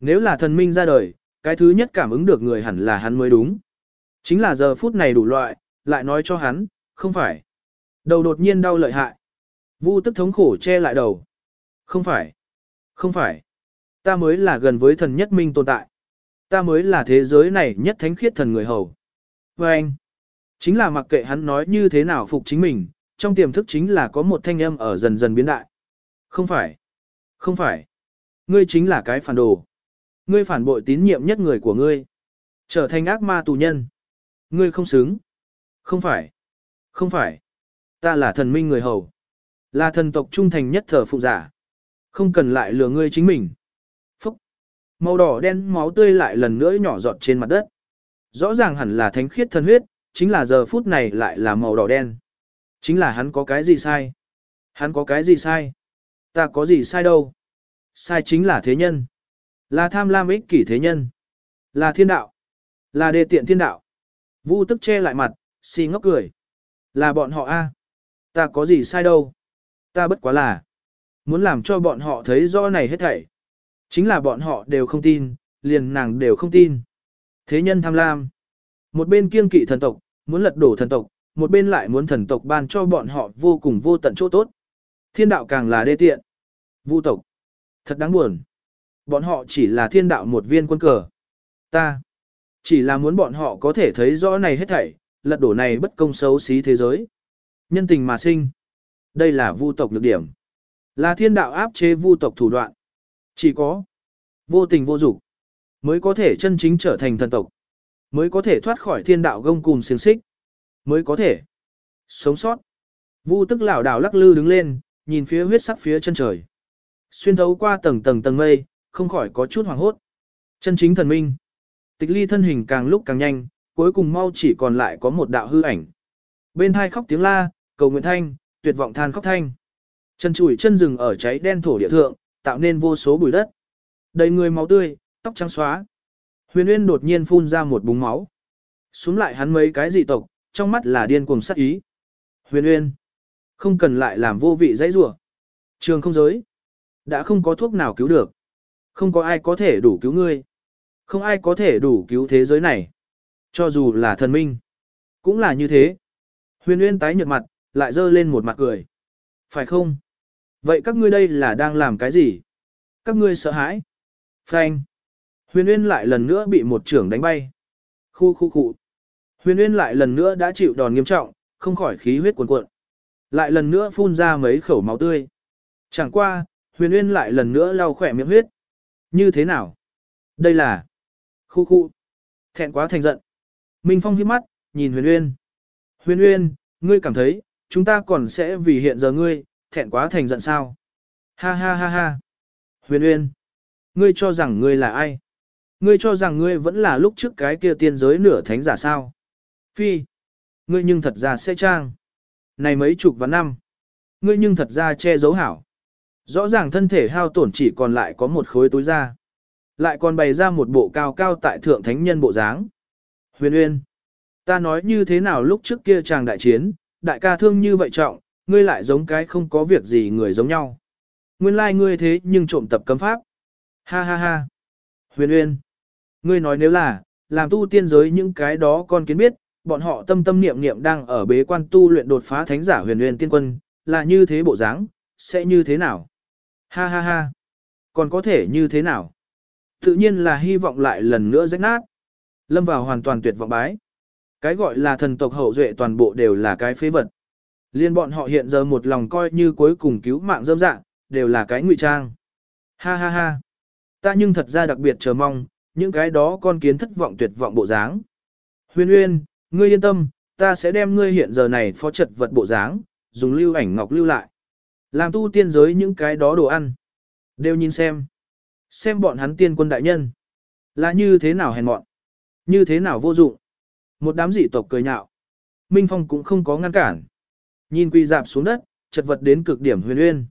Nếu là thần minh ra đời, cái thứ nhất cảm ứng được người hẳn là hắn mới đúng. Chính là giờ phút này đủ loại, lại nói cho hắn, không phải. Đầu đột nhiên đau lợi hại. Vu tức thống khổ che lại đầu. Không phải. Không phải. Ta mới là gần với thần nhất minh tồn tại. Ta mới là thế giới này nhất thánh khiết thần người hầu. Và anh. Chính là mặc kệ hắn nói như thế nào phục chính mình, trong tiềm thức chính là có một thanh âm ở dần dần biến đại. Không phải. Không phải. Ngươi chính là cái phản đồ. Ngươi phản bội tín nhiệm nhất người của ngươi. Trở thành ác ma tù nhân. Ngươi không xứng. Không phải. Không phải. Ta là thần minh người hầu. Là thần tộc trung thành nhất thờ phụ giả. Không cần lại lừa ngươi chính mình. Phúc. Màu đỏ đen máu tươi lại lần nữa nhỏ giọt trên mặt đất. Rõ ràng hẳn là thánh khiết thần huyết, chính là giờ phút này lại là màu đỏ đen. Chính là hắn có cái gì sai? Hắn có cái gì sai? Ta có gì sai đâu? Sai chính là thế nhân. Là tham lam ích kỷ thế nhân. Là thiên đạo. Là đề tiện thiên đạo. Vu tức che lại mặt, si ngốc cười. Là bọn họ a, Ta có gì sai đâu. Ta bất quá là. Muốn làm cho bọn họ thấy rõ này hết thảy. Chính là bọn họ đều không tin, liền nàng đều không tin. Thế nhân tham lam. Một bên kiêng kỵ thần tộc, muốn lật đổ thần tộc, một bên lại muốn thần tộc ban cho bọn họ vô cùng vô tận chỗ tốt. Thiên đạo càng là đê tiện. Vu tộc. Thật đáng buồn. Bọn họ chỉ là thiên đạo một viên quân cờ. Ta. Chỉ là muốn bọn họ có thể thấy rõ này hết thảy, lật đổ này bất công xấu xí thế giới. Nhân tình mà sinh. Đây là vu tộc nhược điểm. Là thiên đạo áp chế vu tộc thủ đoạn. Chỉ có vô tình vô dục mới có thể chân chính trở thành thần tộc. Mới có thể thoát khỏi thiên đạo gông cùng xiềng xích. Mới có thể sống sót. Vu tức lão đảo lắc lư đứng lên, nhìn phía huyết sắc phía chân trời. Xuyên thấu qua tầng tầng tầng mây, không khỏi có chút hoảng hốt. Chân chính thần minh. Tịch ly thân hình càng lúc càng nhanh, cuối cùng mau chỉ còn lại có một đạo hư ảnh. Bên hai khóc tiếng la, cầu nguyện thanh, tuyệt vọng than khóc thanh. Chân chùi chân rừng ở cháy đen thổ địa thượng, tạo nên vô số bụi đất. Đầy người máu tươi, tóc trắng xóa. Huyền Uyên đột nhiên phun ra một búng máu. Xuống lại hắn mấy cái dị tộc, trong mắt là điên cuồng sát ý. Huyền Uyên, không cần lại làm vô vị dãy rủa. Trường không giới, đã không có thuốc nào cứu được. Không có ai có thể đủ cứu ngươi. Không ai có thể đủ cứu thế giới này. Cho dù là thần minh, cũng là như thế. Huyền Uyên tái nhợt mặt, lại dơ lên một mặt cười. Phải không? Vậy các ngươi đây là đang làm cái gì? Các ngươi sợ hãi? Phanh. Huyền Uyên lại lần nữa bị một trưởng đánh bay. Khu khu khu. Huyền Uyên lại lần nữa đã chịu đòn nghiêm trọng, không khỏi khí huyết cuồn cuộn. Lại lần nữa phun ra mấy khẩu máu tươi. Chẳng qua, Huyền Uyên lại lần nữa lau khỏe miệng huyết. Như thế nào? Đây là... Khu khu. Thẹn quá thành giận. Minh Phong hiếp mắt, nhìn Huyền Uyên. Huyền Uyên, ngươi cảm thấy, chúng ta còn sẽ vì hiện giờ ngươi, thẹn quá thành giận sao? Ha ha ha ha. Huyền Uyên, ngươi cho rằng ngươi là ai? Ngươi cho rằng ngươi vẫn là lúc trước cái kia tiên giới nửa thánh giả sao? Phi, ngươi nhưng thật ra sẽ trang. Này mấy chục và năm, ngươi nhưng thật ra che giấu hảo. Rõ ràng thân thể hao tổn chỉ còn lại có một khối túi da. Lại còn bày ra một bộ cao cao tại thượng thánh nhân bộ dáng. Huyền Uyên, ta nói như thế nào lúc trước kia chàng đại chiến, đại ca thương như vậy trọng, ngươi lại giống cái không có việc gì người giống nhau. Nguyên lai like ngươi thế nhưng trộm tập cấm pháp. Ha ha ha. Huyền Uyên, ngươi nói nếu là, làm tu tiên giới những cái đó con kiến biết, bọn họ tâm tâm niệm niệm đang ở bế quan tu luyện đột phá thánh giả huyền Uyên tiên quân, là như thế bộ dáng, sẽ như thế nào? Ha ha ha. Còn có thể như thế nào? Tự nhiên là hy vọng lại lần nữa rách nát. Lâm vào hoàn toàn tuyệt vọng bái. Cái gọi là thần tộc hậu duệ toàn bộ đều là cái phế vật. Liên bọn họ hiện giờ một lòng coi như cuối cùng cứu mạng dâm dạng, đều là cái ngụy trang. Ha ha ha. Ta nhưng thật ra đặc biệt chờ mong, những cái đó con kiến thất vọng tuyệt vọng bộ dáng. Huyên Huyên, ngươi yên tâm, ta sẽ đem ngươi hiện giờ này phó trật vật bộ dáng, dùng lưu ảnh ngọc lưu lại. Làm tu tiên giới những cái đó đồ ăn. Đều nhìn xem. Xem bọn hắn tiên quân đại nhân. Là như thế nào hèn mọn. Như thế nào vô dụng. Một đám dị tộc cười nhạo. Minh Phong cũng không có ngăn cản. Nhìn quỳ dạp xuống đất, chật vật đến cực điểm huyền uyên.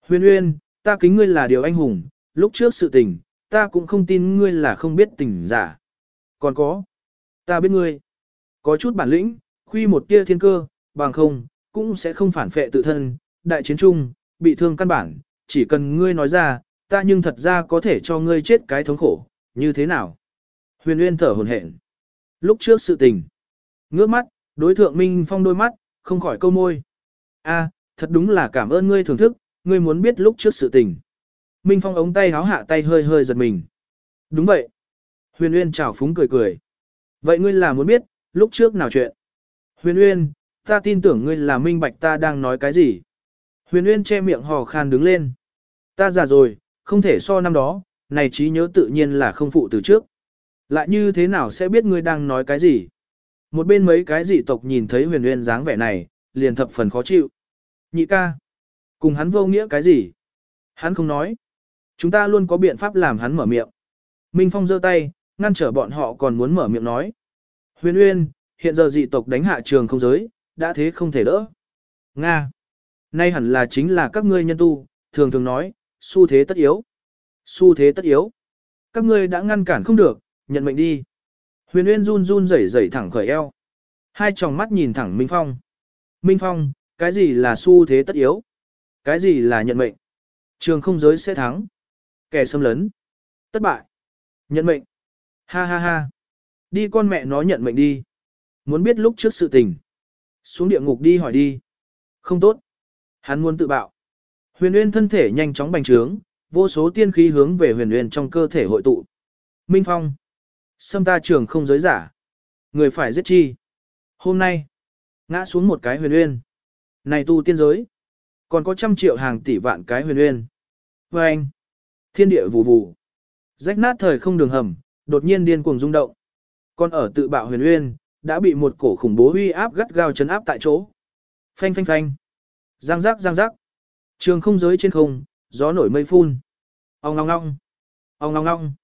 Huyền uyên, ta kính ngươi là điều anh hùng, lúc trước sự tình, ta cũng không tin ngươi là không biết tình giả. Còn có, ta biết ngươi, có chút bản lĩnh, khuy một tia thiên cơ, bằng không, cũng sẽ không phản phệ tự thân, đại chiến chung, bị thương căn bản, chỉ cần ngươi nói ra, ta nhưng thật ra có thể cho ngươi chết cái thống khổ, như thế nào? Huyền Uyên thở hồn hển. Lúc trước sự tình, ngước mắt, đối thượng Minh Phong đôi mắt, không khỏi câu môi. A, thật đúng là cảm ơn ngươi thưởng thức, ngươi muốn biết lúc trước sự tình. Minh Phong ống tay háo hạ tay hơi hơi giật mình. Đúng vậy. Huyền Uyên chào phúng cười cười. Vậy ngươi là muốn biết, lúc trước nào chuyện? Huyền Uyên, ta tin tưởng ngươi là minh bạch ta đang nói cái gì. Huyền Uyên che miệng hò khan đứng lên. Ta già rồi, không thể so năm đó, này trí nhớ tự nhiên là không phụ từ trước. Lại như thế nào sẽ biết ngươi đang nói cái gì? Một bên mấy cái dị tộc nhìn thấy huyền uyên dáng vẻ này, liền thập phần khó chịu. Nhị ca, cùng hắn vô nghĩa cái gì? Hắn không nói. Chúng ta luôn có biện pháp làm hắn mở miệng. Minh Phong giơ tay, ngăn trở bọn họ còn muốn mở miệng nói. Huyền uyên, hiện giờ dị tộc đánh hạ trường không giới, đã thế không thể đỡ. Nga. Nay hẳn là chính là các ngươi nhân tu, thường thường nói, xu thế tất yếu. Xu thế tất yếu. Các ngươi đã ngăn cản không được, nhận mệnh đi. Huyền Uyên run run rẩy rẩy thẳng khởi eo. Hai tròng mắt nhìn thẳng Minh Phong. Minh Phong, cái gì là xu thế tất yếu? Cái gì là nhận mệnh? Trường không giới sẽ thắng. Kẻ xâm lấn. Tất bại. Nhận mệnh. Ha ha ha. Đi con mẹ nó nhận mệnh đi. Muốn biết lúc trước sự tình. Xuống địa ngục đi hỏi đi. Không tốt. Hắn muốn tự bạo. Huyền Uyên thân thể nhanh chóng bành trướng, vô số tiên khí hướng về Huyền Uyên trong cơ thể hội tụ. Minh Phong. Xâm ta trường không giới giả. Người phải giết chi. Hôm nay, ngã xuống một cái huyền uyên. Này tu tiên giới. Còn có trăm triệu hàng tỷ vạn cái huyền uyên. Và anh, thiên địa vù vù. Rách nát thời không đường hầm, đột nhiên điên cuồng rung động. Còn ở tự bạo huyền uyên, đã bị một cổ khủng bố uy áp gắt gao chấn áp tại chỗ. Phanh phanh phanh. Giang giác giang giác. Trường không giới trên không, gió nổi mây phun. Ông ngong ngong. Ông ngong ngong.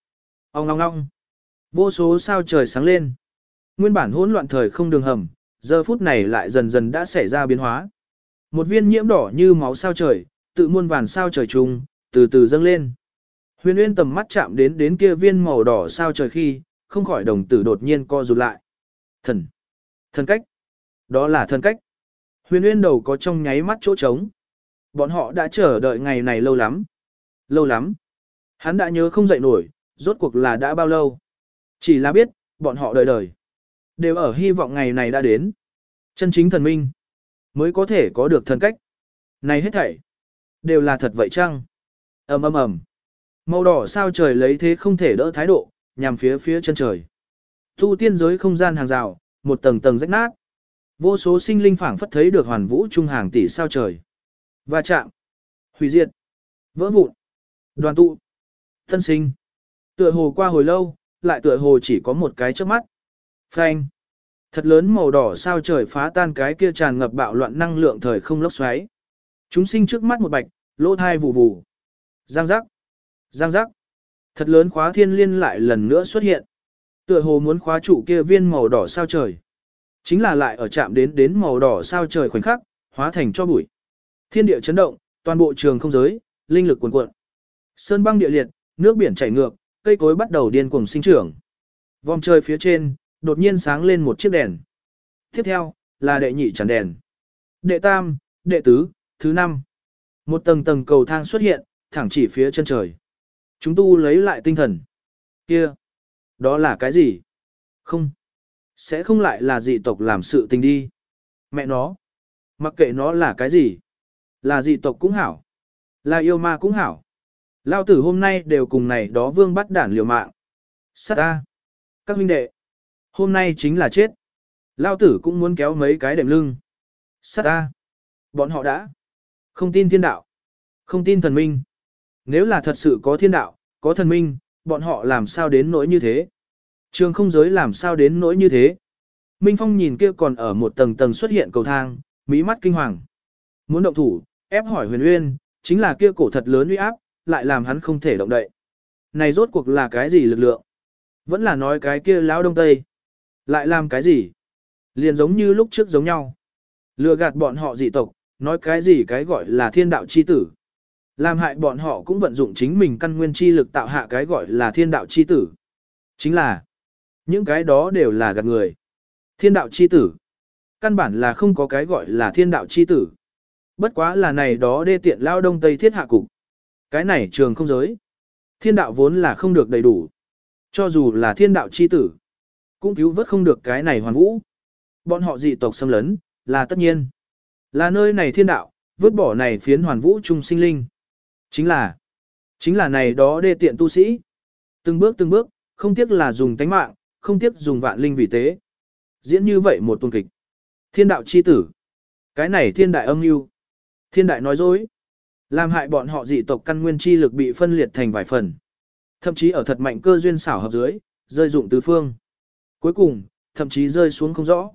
Ông ngong ngong. Vô số sao trời sáng lên. Nguyên bản hỗn loạn thời không đường hầm, giờ phút này lại dần dần đã xảy ra biến hóa. Một viên nhiễm đỏ như máu sao trời, tự muôn vàn sao trời trùng, từ từ dâng lên. Huyền Uyên tầm mắt chạm đến đến kia viên màu đỏ sao trời khi, không khỏi đồng tử đột nhiên co rụt lại. Thần. Thần cách. Đó là thần cách. Huyền Uyên đầu có trong nháy mắt chỗ trống. Bọn họ đã chờ đợi ngày này lâu lắm. Lâu lắm. Hắn đã nhớ không dậy nổi, rốt cuộc là đã bao lâu. Chỉ là biết, bọn họ đợi đời. Đều ở hy vọng ngày này đã đến. Chân chính thần minh. Mới có thể có được thần cách. Này hết thảy. Đều là thật vậy chăng? ầm ầm ầm. Màu đỏ sao trời lấy thế không thể đỡ thái độ, nhằm phía phía chân trời. Tu tiên giới không gian hàng rào, một tầng tầng rách nát. Vô số sinh linh phảng phất thấy được hoàn vũ trung hàng tỷ sao trời. Va chạm, hủy diệt, vỡ vụn, đoàn tụ, thân sinh. Tựa hồ qua hồi lâu, lại tựa hồ chỉ có một cái trước mắt. Phanh. Thật lớn màu đỏ sao trời phá tan cái kia tràn ngập bạo loạn năng lượng thời không lốc xoáy. Chúng sinh trước mắt một bạch, lỗ thai vụ vù, Giang giác. Giang giác. Thật lớn khóa thiên liên lại lần nữa xuất hiện. Tựa hồ muốn khóa trụ kia viên màu đỏ sao trời. Chính là lại ở chạm đến đến màu đỏ sao trời khoảnh khắc, hóa thành cho bụi. Thiên địa chấn động, toàn bộ trường không giới, linh lực cuồn cuộn. Sơn băng địa liệt, nước biển chảy ngược, cây cối bắt đầu điên cuồng sinh trưởng. Vòng trời phía trên, đột nhiên sáng lên một chiếc đèn. Tiếp theo, là đệ nhị chẳng đèn. Đệ tam, đệ tứ, thứ năm. Một tầng tầng cầu thang xuất hiện, thẳng chỉ phía chân trời. Chúng tu lấy lại tinh thần. Kia, đó là cái gì? Không, sẽ không lại là dị tộc làm sự tình đi. Mẹ nó, mặc kệ nó là cái gì? Là dị tộc cũng hảo, là yêu ma cũng hảo. Lao tử hôm nay đều cùng này đó vương bắt đản liều mạng. Sát ta. Các huynh đệ. Hôm nay chính là chết. Lao tử cũng muốn kéo mấy cái đệm lưng. Sát ta. Bọn họ đã. Không tin thiên đạo. Không tin thần minh. Nếu là thật sự có thiên đạo, có thần minh, bọn họ làm sao đến nỗi như thế? Trường không giới làm sao đến nỗi như thế? Minh Phong nhìn kia còn ở một tầng tầng xuất hiện cầu thang, mỹ mắt kinh hoàng. Muốn động thủ, ép hỏi huyền uyên, chính là kia cổ thật lớn uy áp, lại làm hắn không thể động đậy. Này rốt cuộc là cái gì lực lượng? Vẫn là nói cái kia lão đông tây. Lại làm cái gì? Liền giống như lúc trước giống nhau. Lừa gạt bọn họ dị tộc, nói cái gì cái gọi là thiên đạo chi tử. Làm hại bọn họ cũng vận dụng chính mình căn nguyên chi lực tạo hạ cái gọi là thiên đạo chi tử. Chính là, những cái đó đều là gạt người. Thiên đạo chi tử. Căn bản là không có cái gọi là thiên đạo chi tử. Bất quá là này đó đê tiện lao đông tây thiết hạ cục. Cái này trường không giới. Thiên đạo vốn là không được đầy đủ. Cho dù là thiên đạo chi tử. Cũng cứu vớt không được cái này hoàn vũ. Bọn họ dị tộc xâm lấn, là tất nhiên. Là nơi này thiên đạo, vứt bỏ này phiến hoàn vũ trung sinh linh. Chính là, chính là này đó đê tiện tu sĩ. Từng bước từng bước, không tiếc là dùng tánh mạng, không tiếc dùng vạn linh vì tế. Diễn như vậy một tuần kịch. Thiên đạo chi tử. Cái này thiên đại âm mưu Thiên đại nói dối. Làm hại bọn họ dị tộc căn nguyên chi lực bị phân liệt thành vài phần. Thậm chí ở thật mạnh cơ duyên xảo hợp dưới, rơi dụng tứ phương. Cuối cùng, thậm chí rơi xuống không rõ.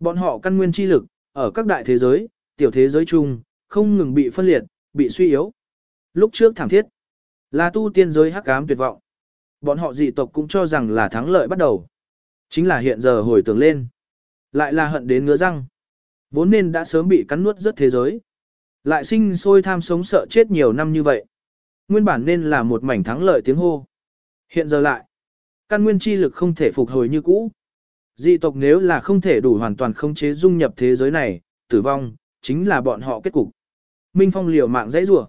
Bọn họ căn nguyên chi lực, ở các đại thế giới, tiểu thế giới chung, không ngừng bị phân liệt, bị suy yếu. Lúc trước thảm thiết, là tu tiên giới hắc ám tuyệt vọng. Bọn họ dị tộc cũng cho rằng là thắng lợi bắt đầu. Chính là hiện giờ hồi tưởng lên. Lại là hận đến ngứa răng. Vốn nên đã sớm bị cắn nuốt rất thế giới. Lại sinh sôi tham sống sợ chết nhiều năm như vậy. Nguyên bản nên là một mảnh thắng lợi tiếng hô. Hiện giờ lại. Căn nguyên chi lực không thể phục hồi như cũ. Dị tộc nếu là không thể đủ hoàn toàn không chế dung nhập thế giới này, tử vong, chính là bọn họ kết cục. Minh Phong liều mạng dãy rủa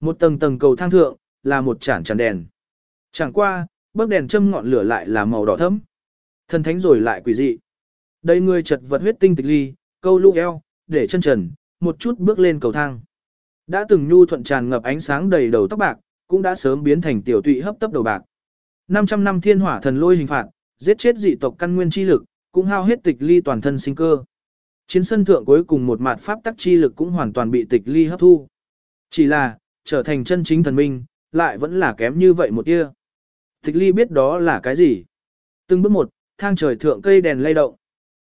một tầng tầng cầu thang thượng, là một chản chản đèn. Chẳng qua, bấc đèn châm ngọn lửa lại là màu đỏ thẫm. Thần thánh rồi lại quỷ dị. Đây người chật vật huyết tinh tịch ly, câu lũ eo, để chân trần, một chút bước lên cầu thang. Đã từng nhu thuận tràn ngập ánh sáng đầy đầu tóc bạc, cũng đã sớm biến thành tiểu tụy hấp tấp đầu bạc. 500 năm thiên hỏa thần lôi hình phạt, giết chết dị tộc căn nguyên chi lực, cũng hao hết tịch ly toàn thân sinh cơ. Chiến sân thượng cuối cùng một mạt pháp tắc chi lực cũng hoàn toàn bị tịch ly hấp thu. Chỉ là, trở thành chân chính thần minh, lại vẫn là kém như vậy một tia. Tịch ly biết đó là cái gì. Từng bước một, thang trời thượng cây đèn lay động.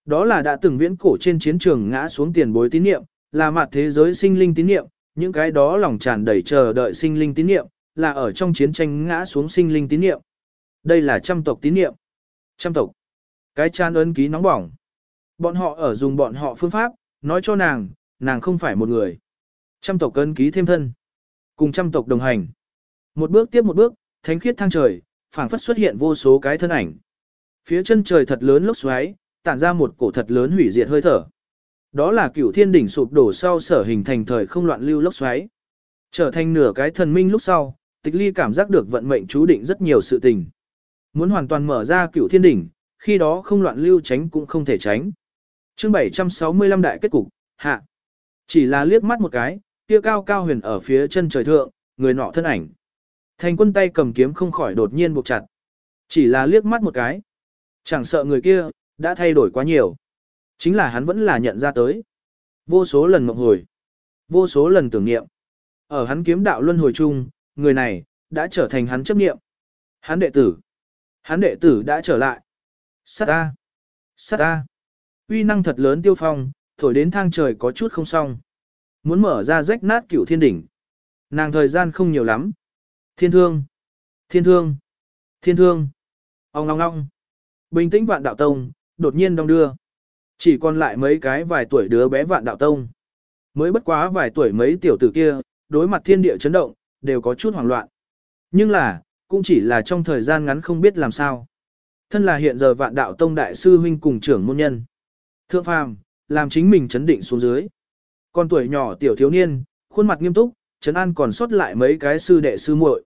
Đó là đã từng viễn cổ trên chiến trường ngã xuống tiền bối tín niệm, là mặt thế giới sinh linh tín niệm, những cái đó lòng tràn đầy chờ đợi sinh linh tín niệm, là ở trong chiến tranh ngã xuống sinh linh tín niệm. Đây là trăm tộc tín niệm. Trăm tộc. Cái chan ấn ký nóng bỏng. Bọn họ ở dùng bọn họ phương pháp, nói cho nàng, nàng không phải một người. Trăm tộc ấn ký thêm thân. Cùng trăm tộc đồng hành. Một bước tiếp một bước, thánh khiết thang trời, phảng phất xuất hiện vô số cái thân ảnh. Phía chân trời thật lớn lốc xoáy, tản ra một cổ thật lớn hủy diệt hơi thở. Đó là cửu thiên đỉnh sụp đổ sau sở hình thành thời không loạn lưu lốc xoáy. Trở thành nửa cái thần minh lúc sau, tịch ly cảm giác được vận mệnh chú định rất nhiều sự tình. Muốn hoàn toàn mở ra cửu thiên đỉnh, khi đó không loạn lưu tránh cũng không thể tránh. chương 765 đại kết cục, hạ. Chỉ là liếc mắt một cái, kia cao cao huyền ở phía chân trời thượng, người nọ thân ảnh. Thành quân tay cầm kiếm không khỏi đột nhiên buộc chặt. Chỉ là liếc mắt một cái. Chẳng sợ người kia, đã thay đổi quá nhiều. Chính là hắn vẫn là nhận ra tới. Vô số lần mộng hồi. Vô số lần tưởng niệm. Ở hắn kiếm đạo luân hồi chung, người này, đã trở thành hắn chấp niệm. Hắn đệ tử. Hắn đệ tử đã trở lại. Sát ta. Sát ta. Uy năng thật lớn tiêu phong, thổi đến thang trời có chút không xong. Muốn mở ra rách nát cửu thiên đỉnh. Nàng thời gian không nhiều lắm. Thiên thương. Thiên thương. Thiên thương. Ông ngong ngong. Bình tĩnh vạn đạo tông, đột nhiên đong đưa. Chỉ còn lại mấy cái vài tuổi đứa bé vạn đạo tông. Mới bất quá vài tuổi mấy tiểu tử kia, đối mặt thiên địa chấn động, đều có chút hoảng loạn. Nhưng là, cũng chỉ là trong thời gian ngắn không biết làm sao. Thân là hiện giờ vạn đạo tông đại sư huynh cùng trưởng môn nhân. Thượng phàm, làm chính mình chấn định xuống dưới. Con tuổi nhỏ tiểu thiếu niên, khuôn mặt nghiêm túc, trấn an còn sót lại mấy cái sư đệ sư muội.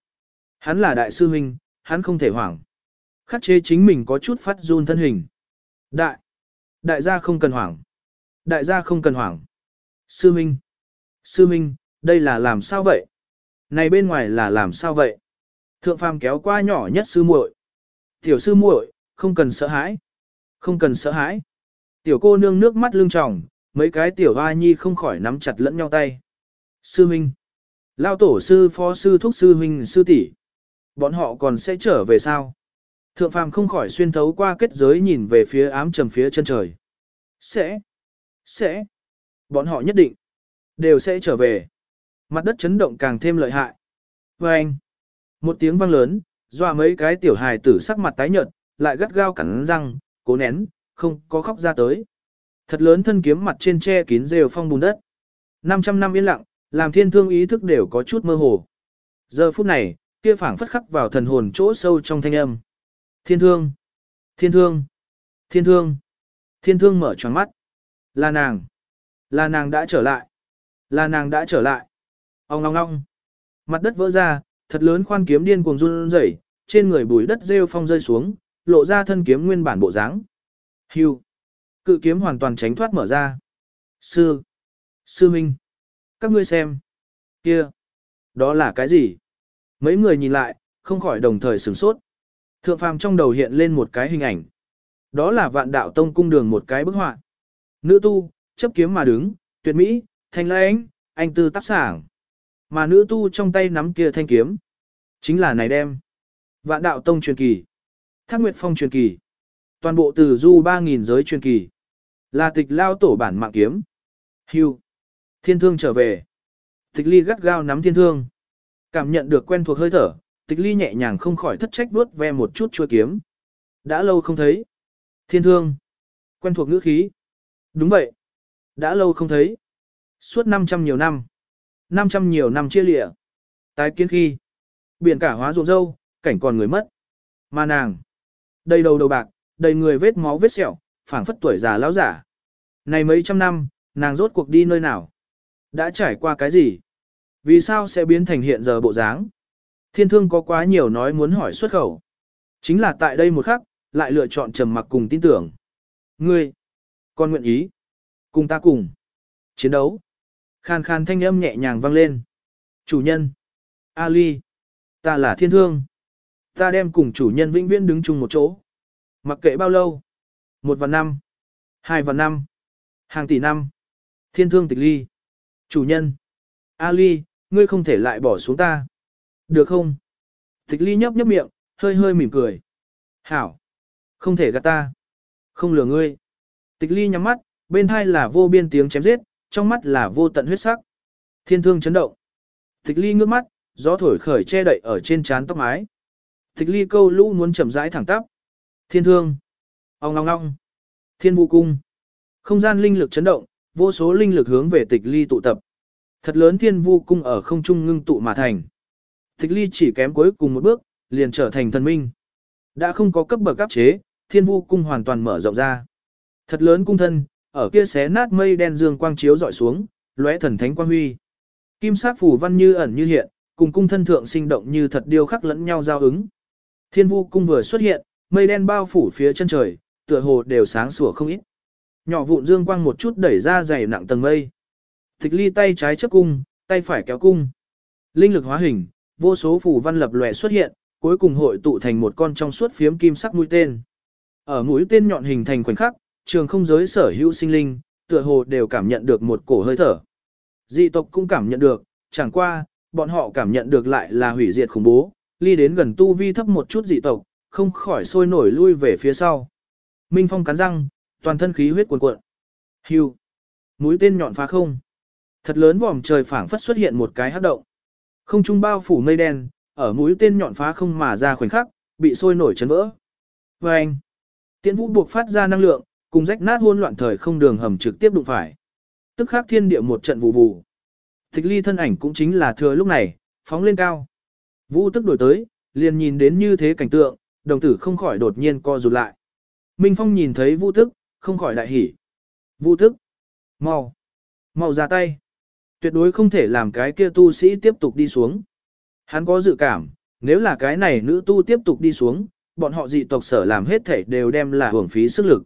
Hắn là đại sư huynh, hắn không thể hoảng. Khắc chế chính mình có chút phát run thân hình. Đại, đại gia không cần hoảng. Đại gia không cần hoảng. Sư Minh, sư Minh, đây là làm sao vậy? Này bên ngoài là làm sao vậy? Thượng phàm kéo qua nhỏ nhất sư muội. Tiểu sư muội, không cần sợ hãi. Không cần sợ hãi. Tiểu cô nương nước mắt lưng tròng, mấy cái tiểu hoa nhi không khỏi nắm chặt lẫn nhau tay. Sư Minh, Lao tổ sư phó sư thúc sư huynh sư tỷ, Bọn họ còn sẽ trở về sao? Thượng phàm không khỏi xuyên thấu qua kết giới nhìn về phía ám trầm phía chân trời. Sẽ. Sẽ. Bọn họ nhất định. Đều sẽ trở về. Mặt đất chấn động càng thêm lợi hại. Và anh. Một tiếng vang lớn, dọa mấy cái tiểu hài tử sắc mặt tái nhợt, lại gắt gao cắn răng, cố nén, không có khóc ra tới. Thật lớn thân kiếm mặt trên che kín rêu phong bùn đất. 500 năm yên lặng, làm thiên thương ý thức đều có chút mơ hồ. Giờ phút này, kia phảng phất khắc vào thần hồn chỗ sâu trong thanh âm. Thiên thương, thiên thương, thiên thương, thiên thương mở tròn mắt. Là nàng, là nàng đã trở lại, là nàng đã trở lại. Ông ngong ngong, mặt đất vỡ ra, thật lớn khoan kiếm điên cuồng run rẩy, trên người bùi đất rêu phong rơi xuống, lộ ra thân kiếm nguyên bản bộ dáng. Hưu. Cự kiếm hoàn toàn tránh thoát mở ra. Sư. Sư Minh. Các ngươi xem. Kia. Đó là cái gì? Mấy người nhìn lại, không khỏi đồng thời sửng sốt. Thượng phàm trong đầu hiện lên một cái hình ảnh. Đó là vạn đạo tông cung đường một cái bức họa. Nữ tu, chấp kiếm mà đứng, tuyệt mỹ, thanh lãnh, anh tư tác sảng. Mà nữ tu trong tay nắm kia thanh kiếm. Chính là này đem. Vạn đạo tông truyền kỳ. Thác Nguyệt Phong truyền kỳ. Toàn bộ từ du 3.000 giới truyền kỳ. Là tịch lao tổ bản mạng kiếm. Hưu. Thiên thương trở về. Tịch ly gắt gao nắm thiên thương. Cảm nhận được quen thuộc hơi thở, tịch ly nhẹ nhàng không khỏi thất trách vuốt ve một chút chua kiếm. Đã lâu không thấy. Thiên thương. Quen thuộc ngữ khí. Đúng vậy. Đã lâu không thấy. Suốt 500 nhiều năm. 500 nhiều năm chia lịa. Tái kiến khi. Biển cả hóa ruộng dâu, cảnh còn người mất. Mà nàng. Đầy đầu đầu bạc, đầy người vết máu vết sẹo, phảng phất tuổi già lão giả. Này mấy trăm năm, nàng rốt cuộc đi nơi nào? Đã trải qua cái gì? Vì sao sẽ biến thành hiện giờ bộ dáng? Thiên thương có quá nhiều nói muốn hỏi xuất khẩu. Chính là tại đây một khắc, lại lựa chọn trầm mặc cùng tin tưởng. Ngươi, con nguyện ý, cùng ta cùng, chiến đấu. Khan khan thanh âm nhẹ nhàng vang lên. Chủ nhân, Ali, ta là thiên thương. Ta đem cùng chủ nhân vĩnh viễn đứng chung một chỗ. Mặc kệ bao lâu. Một và năm. Hai và năm. Hàng tỷ năm. Thiên thương tịch ly. Chủ nhân. Ali, ngươi không thể lại bỏ xuống ta. Được không? Tịch ly nhấp nhấp miệng, hơi hơi mỉm cười. Hảo. Không thể gạt ta. Không lừa ngươi. Tịch ly nhắm mắt, bên thai là vô biên tiếng chém giết, trong mắt là vô tận huyết sắc. Thiên thương chấn động. Tịch ly ngước mắt, gió thổi khởi che đậy ở trên trán tóc mái. Tịch ly câu lũ muốn chậm rãi thẳng tắp. Thiên thương. Ông ngong ngong. Thiên vũ cung. Không gian linh lực chấn động, vô số linh lực hướng về tịch ly tụ tập. Thật lớn thiên vu cung ở không trung ngưng tụ mà thành. Tịch ly chỉ kém cuối cùng một bước, liền trở thành thần minh. Đã không có cấp bậc cấp chế, thiên vu cung hoàn toàn mở rộng ra. Thật lớn cung thân, ở kia xé nát mây đen dương quang chiếu dọi xuống, lóe thần thánh quang huy. Kim sắc phủ văn như ẩn như hiện, cùng cung thân thượng sinh động như thật điêu khắc lẫn nhau giao ứng. Thiên vu cung vừa xuất hiện, mây đen bao phủ phía chân trời, tựa hồ đều sáng sủa không ít. Nhỏ vụn dương quang một chút đẩy ra dày nặng tầng mây. Tịch ly tay trái chấp cung, tay phải kéo cung. Linh lực hóa hình, vô số phù văn lập lòe xuất hiện, cuối cùng hội tụ thành một con trong suốt phiếm kim sắc mũi tên. Ở mũi tên nhọn hình thành khoảnh khắc, trường không giới sở hữu sinh linh, tựa hồ đều cảm nhận được một cổ hơi thở. Dị tộc cũng cảm nhận được, chẳng qua, bọn họ cảm nhận được lại là hủy diệt khủng bố, ly đến gần tu vi thấp một chút dị tộc, không khỏi sôi nổi lui về phía sau. Minh Phong cắn răng, toàn thân khí huyết cuồn cuộn. Hưu. Mũi tên nhọn phá không. Thật lớn vòm trời phảng phất xuất hiện một cái hắc động. Không trung bao phủ mây đen, ở mũi tên nhọn phá không mà ra khoảnh khắc, bị sôi nổi chấn vỡ. Và anh. Tiễn vũ buộc phát ra năng lượng, cùng rách nát hỗn loạn thời không đường hầm trực tiếp đụng phải. Tức khắc thiên địa một trận vụ vụ. Tịch ly thân ảnh cũng chính là thừa lúc này, phóng lên cao. Vũ tức đổi tới, liền nhìn đến như thế cảnh tượng, đồng tử không khỏi đột nhiên co rụt lại. Minh Phong nhìn thấy Vũ tức, không khỏi đại hỉ. Vũ tức, mau, mau ra tay. Tuyệt đối không thể làm cái kia tu sĩ tiếp tục đi xuống. Hắn có dự cảm, nếu là cái này nữ tu tiếp tục đi xuống, bọn họ dị tộc sở làm hết thể đều đem là hưởng phí sức lực.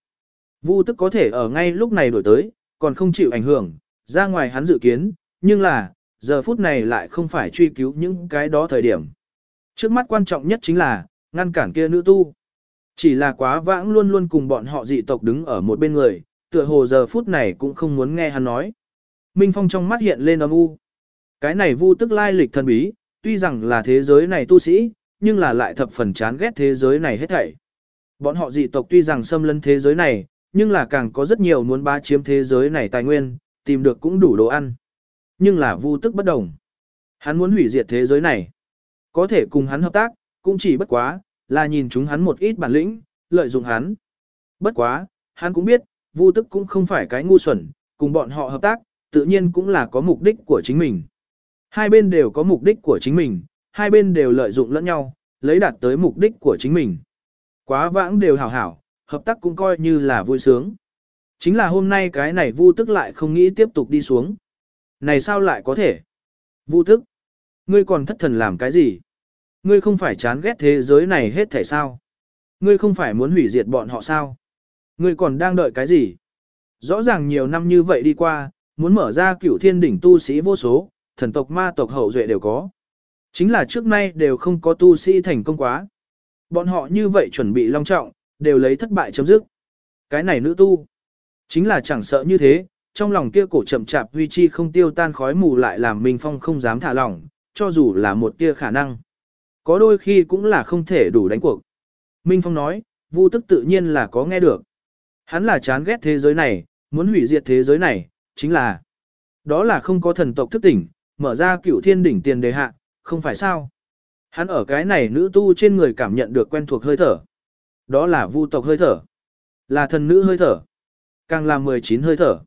Vu tức có thể ở ngay lúc này đổi tới, còn không chịu ảnh hưởng, ra ngoài hắn dự kiến, nhưng là, giờ phút này lại không phải truy cứu những cái đó thời điểm. Trước mắt quan trọng nhất chính là, ngăn cản kia nữ tu. Chỉ là quá vãng luôn luôn cùng bọn họ dị tộc đứng ở một bên người, tựa hồ giờ phút này cũng không muốn nghe hắn nói. Minh Phong trong mắt hiện lên âm u. Cái này vu tức lai lịch thần bí, tuy rằng là thế giới này tu sĩ, nhưng là lại thập phần chán ghét thế giới này hết thảy. Bọn họ dị tộc tuy rằng xâm lấn thế giới này, nhưng là càng có rất nhiều muốn bá chiếm thế giới này tài nguyên, tìm được cũng đủ đồ ăn. Nhưng là vu tức bất đồng. Hắn muốn hủy diệt thế giới này. Có thể cùng hắn hợp tác, cũng chỉ bất quá, là nhìn chúng hắn một ít bản lĩnh, lợi dụng hắn. Bất quá, hắn cũng biết, vu tức cũng không phải cái ngu xuẩn, cùng bọn họ hợp tác, tự nhiên cũng là có mục đích của chính mình. Hai bên đều có mục đích của chính mình, hai bên đều lợi dụng lẫn nhau, lấy đạt tới mục đích của chính mình. Quá vãng đều hảo hảo, hợp tác cũng coi như là vui sướng. Chính là hôm nay cái này vu tức lại không nghĩ tiếp tục đi xuống. Này sao lại có thể? Vu tức, ngươi còn thất thần làm cái gì? Ngươi không phải chán ghét thế giới này hết thể sao? Ngươi không phải muốn hủy diệt bọn họ sao? Ngươi còn đang đợi cái gì? Rõ ràng nhiều năm như vậy đi qua, muốn mở ra cửu thiên đỉnh tu sĩ vô số, thần tộc ma tộc hậu duệ đều có. Chính là trước nay đều không có tu sĩ thành công quá. Bọn họ như vậy chuẩn bị long trọng, đều lấy thất bại chấm dứt. Cái này nữ tu, chính là chẳng sợ như thế, trong lòng kia cổ chậm chạp huy chi không tiêu tan khói mù lại làm Minh Phong không dám thả lỏng, cho dù là một tia khả năng. Có đôi khi cũng là không thể đủ đánh cuộc. Minh Phong nói, Vu tức tự nhiên là có nghe được. Hắn là chán ghét thế giới này, muốn hủy diệt thế giới này, chính là đó là không có thần tộc thức tỉnh, mở ra cửu thiên đỉnh tiền đề hạ, không phải sao. Hắn ở cái này nữ tu trên người cảm nhận được quen thuộc hơi thở. Đó là vu tộc hơi thở. Là thần nữ hơi thở. Càng là 19 hơi thở.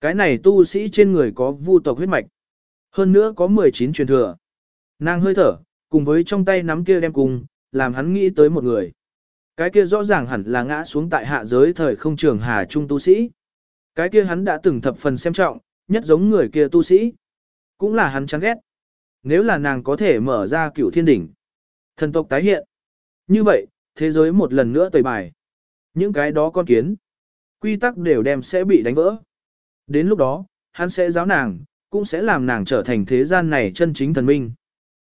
Cái này tu sĩ trên người có vu tộc huyết mạch. Hơn nữa có 19 truyền thừa. Nàng hơi thở, cùng với trong tay nắm kia đem cùng, làm hắn nghĩ tới một người. Cái kia rõ ràng hẳn là ngã xuống tại hạ giới thời không trường hà trung tu sĩ. Cái kia hắn đã từng thập phần xem trọng, nhất giống người kia tu sĩ. Cũng là hắn chán ghét. Nếu là nàng có thể mở ra cửu thiên đỉnh, thần tộc tái hiện. Như vậy, thế giới một lần nữa tẩy bài. Những cái đó con kiến, quy tắc đều đem sẽ bị đánh vỡ. Đến lúc đó, hắn sẽ giáo nàng, cũng sẽ làm nàng trở thành thế gian này chân chính thần minh.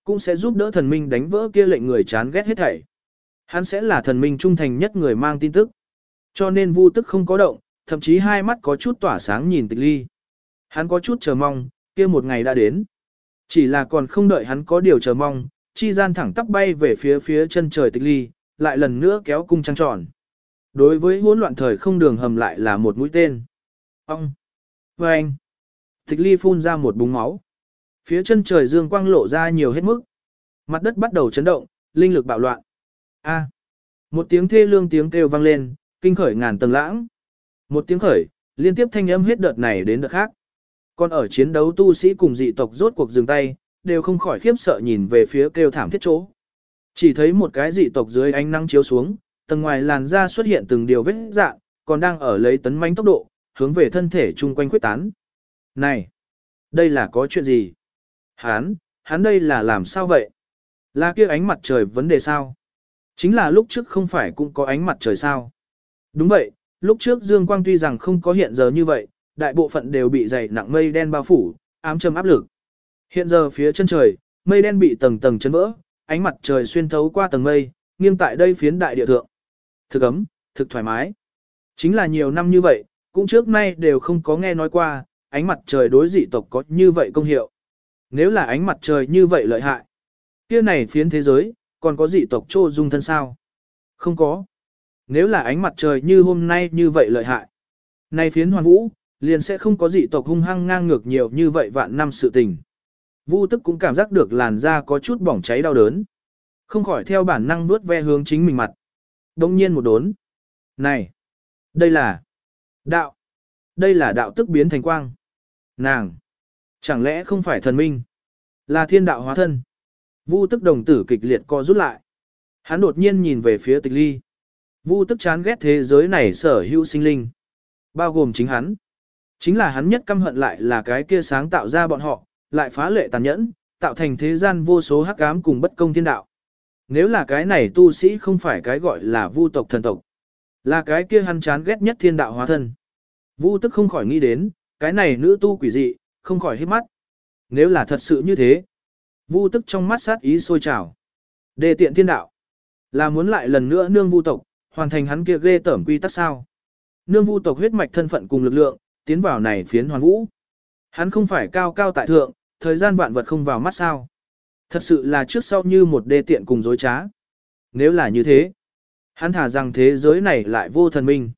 Cũng sẽ giúp đỡ thần minh đánh vỡ kia lệnh người chán ghét hết thảy. Hắn sẽ là thần minh trung thành nhất người mang tin tức. Cho nên vu tức không có động, thậm chí hai mắt có chút tỏa sáng nhìn tịch ly. Hắn có chút chờ mong, kia một ngày đã đến. Chỉ là còn không đợi hắn có điều chờ mong, chi gian thẳng tắp bay về phía phía chân trời tịch ly, lại lần nữa kéo cung trăng tròn. Đối với hỗn loạn thời không đường hầm lại là một mũi tên. Ông! Và anh! Tịch ly phun ra một búng máu. Phía chân trời dương quang lộ ra nhiều hết mức. Mặt đất bắt đầu chấn động, linh lực bạo loạn. A! Một tiếng thê lương tiếng kêu vang lên, kinh khởi ngàn tầng lãng. Một tiếng khởi, liên tiếp thanh âm hết đợt này đến đợt khác. Còn ở chiến đấu tu sĩ cùng dị tộc rốt cuộc dừng tay, đều không khỏi khiếp sợ nhìn về phía kêu thảm thiết chỗ. Chỉ thấy một cái dị tộc dưới ánh nắng chiếu xuống, tầng ngoài làn da xuất hiện từng điều vết dạng, còn đang ở lấy tấn manh tốc độ, hướng về thân thể chung quanh quyết tán. Này! Đây là có chuyện gì? Hán, hắn đây là làm sao vậy? Là kia ánh mặt trời vấn đề sao? Chính là lúc trước không phải cũng có ánh mặt trời sao? Đúng vậy, lúc trước dương quang tuy rằng không có hiện giờ như vậy, đại bộ phận đều bị dày nặng mây đen bao phủ, ám châm áp lực. Hiện giờ phía chân trời, mây đen bị tầng tầng chấn vỡ, ánh mặt trời xuyên thấu qua tầng mây, nghiêng tại đây phiến đại địa thượng. Thực ấm, thực thoải mái. Chính là nhiều năm như vậy, cũng trước nay đều không có nghe nói qua, ánh mặt trời đối dị tộc có như vậy công hiệu. Nếu là ánh mặt trời như vậy lợi hại, kia này phiến thế giới, còn có dị tộc trô dung thân sao? Không có. Nếu là ánh mặt trời như hôm nay như vậy lợi hại, nay phiến hoàn vũ, liền sẽ không có dị tộc hung hăng ngang ngược nhiều như vậy vạn năm sự tình. Vu tức cũng cảm giác được làn da có chút bỏng cháy đau đớn. Không khỏi theo bản năng nuốt ve hướng chính mình mặt. Đông nhiên một đốn. Này! Đây là... Đạo! Đây là đạo tức biến thành quang. Nàng! Chẳng lẽ không phải thần minh? Là thiên đạo hóa thân. Vu tức đồng tử kịch liệt co rút lại. Hắn đột nhiên nhìn về phía tịch ly. Vu tức chán ghét thế giới này sở hữu sinh linh. Bao gồm chính hắn. Chính là hắn nhất căm hận lại là cái kia sáng tạo ra bọn họ, lại phá lệ tàn nhẫn, tạo thành thế gian vô số hắc ám cùng bất công thiên đạo. Nếu là cái này tu sĩ không phải cái gọi là vu tộc thần tộc, là cái kia hắn chán ghét nhất thiên đạo hóa thân. Vu tức không khỏi nghĩ đến, cái này nữ tu quỷ dị, không khỏi hít mắt. Nếu là thật sự như thế, vu tức trong mắt sát ý sôi trào. Đề tiện thiên đạo, là muốn lại lần nữa nương vu tộc, hoàn thành hắn kia ghê tởm quy tắc sao. Nương vu tộc huyết mạch thân phận cùng lực lượng, tiến vào này phiến hoàn vũ. Hắn không phải cao cao tại thượng, thời gian vạn vật không vào mắt sao. Thật sự là trước sau như một đê tiện cùng dối trá. Nếu là như thế, hắn thả rằng thế giới này lại vô thần minh.